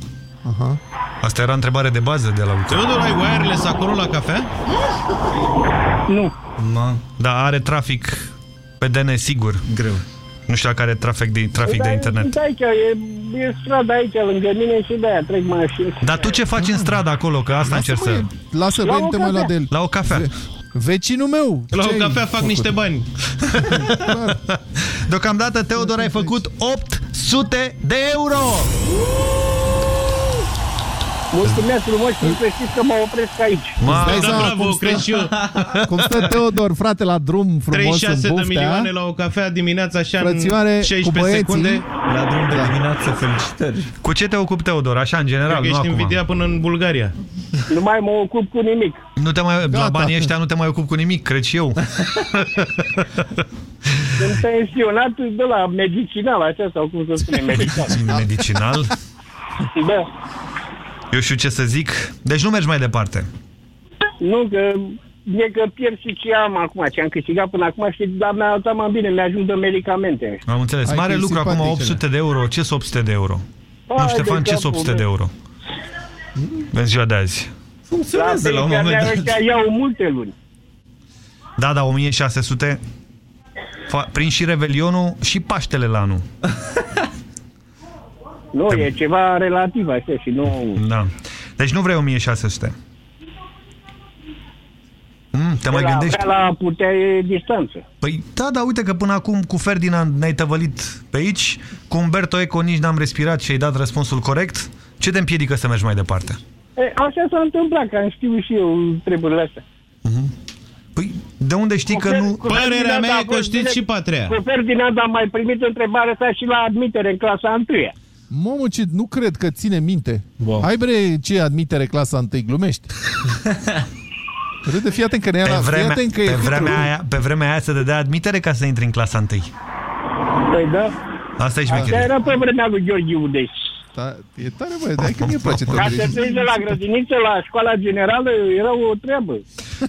Aha. Asta era întrebare de bază de la Luca. Teodor, ai wireless acolo la cafea? Nu. Ma. Da, are trafic pe DN sigur. Greu. Nu știu dacă are trafic de, trafic de internet. Sunt aici, e, e strada aici lângă mine și de-aia trec mașini. Dar tu ce faci în stradă acolo? Că asta încerc să... Lasă, La băi, o te mai la cafea. de La o cafea. Vecinul meu! La o Ce-ai cafea fac făcut? niște bani. Deocamdată, Teodor, ai făcut 800 de euro! Mulțumesc frumos și să știți că mă opresc aici. Ma, Dai Da, seama bravo, cum stă- cred și eu. Cum stă Teodor, frate, la drum frumos 36 în de buftea. milioane la o cafea dimineața așa în Frățioare, cu 16 băieții. secunde. La drum de dimineață, felicitări. Cu ce te ocupi, Teodor? Așa, în general, Cred că nu ești acum. invidia până în Bulgaria. Nu mai mă ocup cu nimic. Nu te mai, la Gata. banii ăștia nu te mai ocupi cu nimic, cred și eu. Sunt pensionat de la medicinal, așa sau cum să spune, medical. Medicinal. Da. Eu știu ce să zic. Deci nu mergi mai departe. Nu, că e că pierd și ce am acum, ce am câștigat până acum și la mea alta mai bine, mi-ajung de medicamente. Am înțeles. Hai că Mare e lucru acum, simpatic, 800 de euro. Ce sunt 800 de euro? Nu, Hai Ștefan, de ce sunt capul 800 de meu. euro? În ziua de azi. La Funcționează la un moment pensia dat. ăștia iau multe luni. Da, da, 1600. Fa- Prin și Revelionul și Paștele la anul. Nu, e ceva relativ așa și nu... Da. Deci nu vrei 1600. Mm, te mai la, gândești? Vrea la putea e distanță. Păi da, da, uite că până acum cu Ferdinand ne-ai tăvălit pe aici, cu Umberto Eco nici n-am respirat și ai dat răspunsul corect. Ce te împiedică să mergi mai departe? E, așa s-a întâmplat, că am știut și eu treburile astea. Păi, de unde știi că nu... Cu Părerea Ferdinand mea a e că fost știți bine- și patria. Cu Ferdinand am mai primit întrebarea asta și la admitere în clasa 1 Mamă, ce, nu cred că ține minte. Wow. Hai bre, ce admitere clasa întâi, glumești. Râde, fii atent că ne ia Pe la... Fii vremea, atent că e pe, hârtul. vremea aia, pe vremea aia se dădea admitere ca să intri în clasa 1. Păi da. Asta e Asta șmecherie. era pe vremea lui Gheorghe Udei. Da, e tare, băi, dai că mie place Ca Teodor. să treci de la grădiniță la școala generală era o treabă.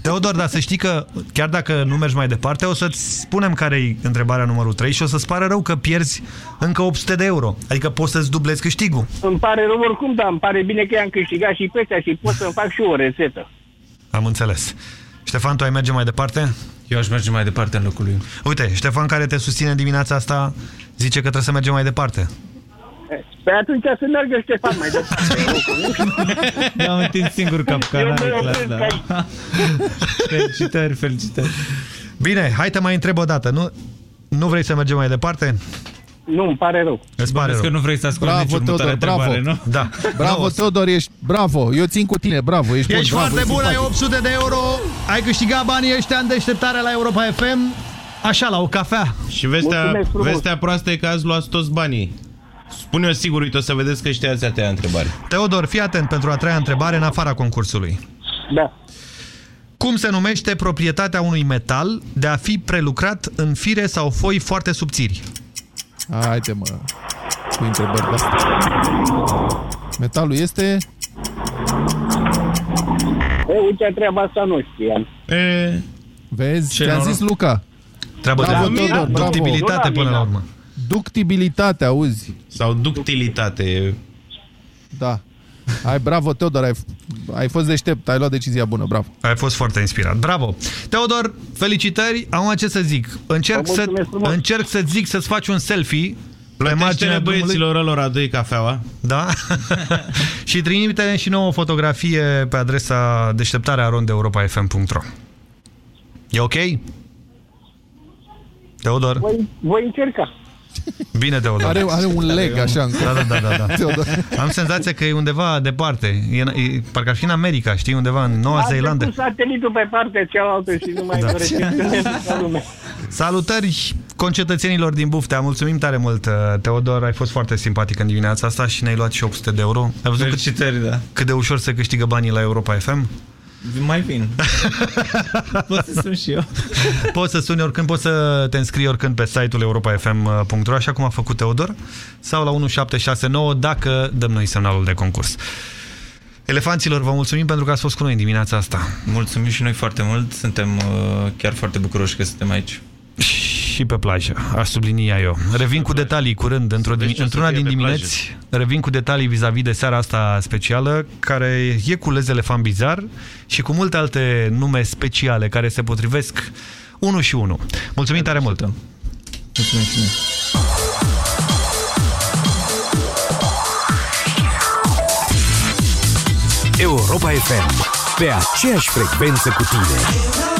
Teodor, dar să știi că chiar dacă nu mergi mai departe, o să-ți spunem care e întrebarea numărul 3 și o să-ți pară rău că pierzi încă 800 de euro. Adică poți să-ți dublezi câștigul. Îmi pare rău oricum, dar îmi pare bine că i-am câștigat și pe ăstea și pot să-mi fac și eu o rețetă. Am înțeles. Ștefan, tu ai merge mai departe? Eu aș merge mai departe în locul lui. Uite, Ștefan care te susține dimineața asta zice că trebuie să mergem mai departe. Pe atunci să meargă Ștefan mai departe. Mi-am întins singur capcana Eu de mă clasă, opresc da. aici. Felicitări, felicitări. Bine, hai te mai întreb o dată. Nu, nu vrei să mergem mai departe? Nu, îmi pare rău. Îți pare Bănuiesc rău. că nu vrei să asculti Bravo, nici următoarea Teodor, bravo. întrebare, nu? Da. Bravo, Nu, Teodor, ești bravo. Eu țin cu tine, bravo. Ești, Ești bun, bravo, foarte bun, ai simpatic. 800 de euro, ai câștigat banii ăștia în deșteptarea la Europa FM, așa, la o cafea. Și vestea, Mulțumesc frumos. vestea proastă e că azi luați toți banii. Spune-o sigur, uite, o să vedeți că știați a treia întrebare. Teodor, fii atent pentru a treia întrebare în afara concursului. Da. Cum se numește proprietatea unui metal de a fi prelucrat în fire sau foi foarte subțiri? Haide, mă. Cu întrebări de astea. Metalul este... E, uite, treaba asta nu știam. E, Vezi? Ce Ți-am noroc. zis Luca. Treabă Bravo, de Teodor, bravo. ductibilitate Nu la până la mine. urmă. Ductibilitate, auzi? sau ductilitate. Da. Hai, bravo, Teodor, ai, ai fost deștept, ai luat decizia bună, bravo. Ai fost foarte inspirat. Bravo! Teodor, felicitări. Am ce să zic. Încerc, Vă să, mulțumesc frumos. încerc să zic să-ți faci un selfie pe Plătește-le marginea drumului. băieților ălora doi cafeaua. Da? și trimite și nouă fotografie pe adresa deșteptarea rondeeuropa.fm.ro E ok? Teodor? Voi, voi încerca. Bine, Teodor. Are, are un leg așa în Da, da, da, da, da. Teodor. Am senzația că e undeva departe. E, e, parcă ar fi în America, știi, undeva în Noua A Zeelandă. trecut satelitul pe partea cealaltă și nu mai Da. da. recepționează lumea. Salutări concetățenilor din Buftea. Mulțumim tare mult, uh, Teodor. Ai fost foarte simpatic în dimineața asta și ne-ai luat și 800 de euro. Ai văzut cât, Felicitări, da. cât de ușor se câștigă banii la Europa FM? Mai vin. pot să sun și eu. poți să suni oricând, poți să te înscrii oricând pe site-ul europa.fm.ro, așa cum a făcut Teodor, sau la 1769 dacă dăm noi semnalul de concurs. Elefanților, vă mulțumim pentru că ați fost cu noi în dimineața asta. Mulțumim și noi foarte mult, suntem uh, chiar foarte bucuroși că suntem aici și pe plajă, aș sublinia eu. Revin cu detalii curând, într-una deci într din dimineți, revin cu detalii vis-a-vis -vis de seara asta specială, care e cu lezele Elefant Bizar și cu multe alte nume speciale care se potrivesc unul și unul. Mulțumim tare mult! Mulțumim! Europa FM, pe aceeași frecvență cu tine!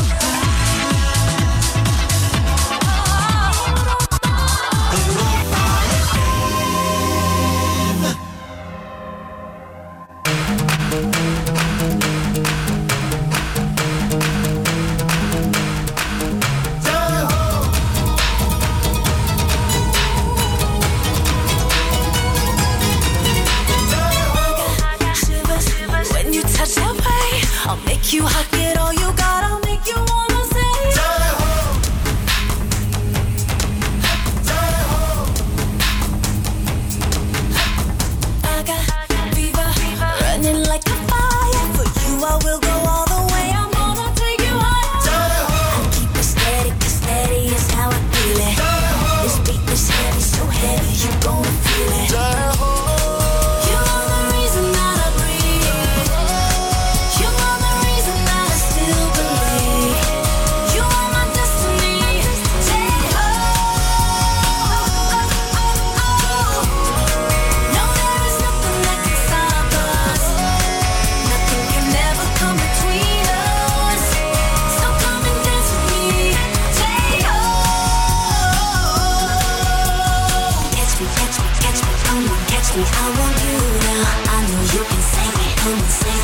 Come and.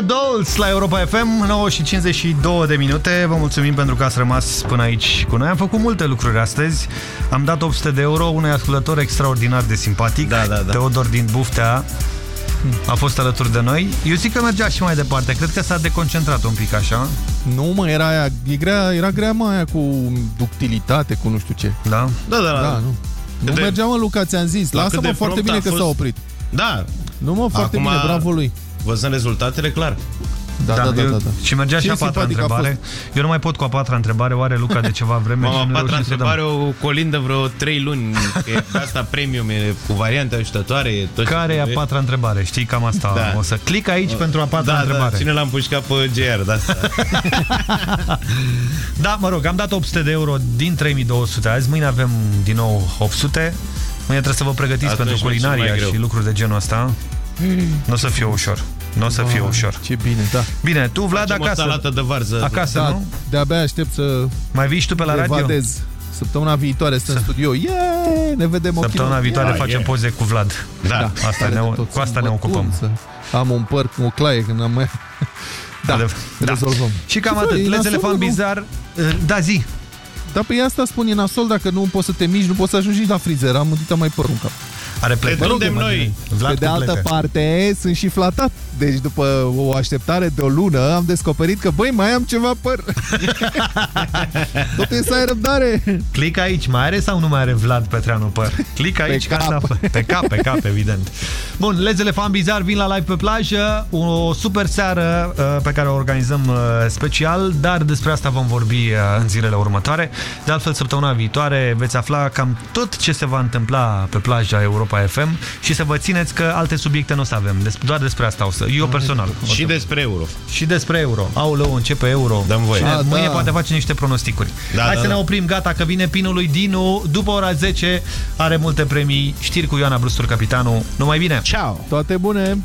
Adults la Europa FM, 9 și 52 de minute. Vă mulțumim pentru că ați rămas până aici cu noi. Am făcut multe lucruri astăzi. Am dat 800 de euro unui ascultător extraordinar de simpatic, da, da, da. Teodor din Buftea, a fost alături de noi. Eu zic că mergea și mai departe. Cred că s-a deconcentrat un pic așa. Nu, mă, era aia, e grea, era grea mai aia cu ductilitate, cu nu știu ce. Da? Da, da, da. da nu. Cât nu de... mergea, mă, Luca, ți-am zis. Lasă-mă foarte bine fost... că s-a oprit. Da. Nu, mă, foarte Acum... bine, bravo lui văzând rezultatele, clar. Da, da, da, da, da, da. Și mergea și a patra întrebare. A eu nu mai pot cu a patra întrebare. Oare Luca de ceva vreme? Mama, a patra întrebare o colindă vreo 3 luni. Că asta premium e cu variante ajutătoare. E tot Care e a patra întrebare? Știi cam asta. Da. O să clic aici pentru a patra da, da întrebare. Da, cine l-am pușcat pe GR Da. da, mă rog, am dat 800 de euro din 3200. Azi, mâine avem din nou 800. Mâine trebuie să vă pregătiți Atunci pentru culinaria și lucruri de genul ăsta. Mm. Nu o să fie ușor. Nu o să fie Ah, ușor. Ce bine, da. Bine, tu, Vlad, Facem o acasă. salată de varză. Acasă, da, nu? de-abia aștept să Mai vii și tu pe la radio? evadez. Săptămâna viitoare sunt în studio. Yeah! Ne vedem ochii Săptămâna în ochi. viitoare Yeah! facem poze cu Vlad. Da. Asta ne, Tot cu asta sunt ne bătut, ocupăm. să Am un păr cu o claie când am mai... Da, Adev- rezolvăm. Și cam Ce atât. faci? E Leț nasol, elefant nu? bizar. Da, zi. Da, pe asta spun, e nasol dacă nu poți să te miști, nu poți să ajungi nici la frizer. Am mântit mai părul în cap. Are plec. Te trândem noi. Vlad Pe de cum altă plecă? parte, sunt și flatat. Deci după o așteptare de o lună, am descoperit că, băi, mai am ceva păr. Tot e să ai răbdare. Clic aici. Mai are sau nu mai are Vlad Petreanu păr? Clic aici. Pe ca cap. Să... Pe cap, pe cap, evident. Bun, Leț Elefant Bizar vin la live pe plajă. O super seară uh, pe care o organizăm uh, special, dar despre asta vom vorbi uh, în zilele următoare. De altfel, săptămâna viitoare veți afla cam tot ce se va întâmpla pe plaja Europa FM și să vă țineți că alte subiecte nu o să avem. Des doar despre asta o să... Eu personal. o Și să- despre euro. și despre euro. Aoleu, începe euro. Dăm voie. Și ne- Ah, mâine da. poate face niște pronosticuri. Da, Hai da, să ne da. oprim, gata, că vine pinul lui Dinu. După ora 10 are multe premii. Știri cu Ioana Brustur, capitanul. Numai bine! Ciao! Toate bune!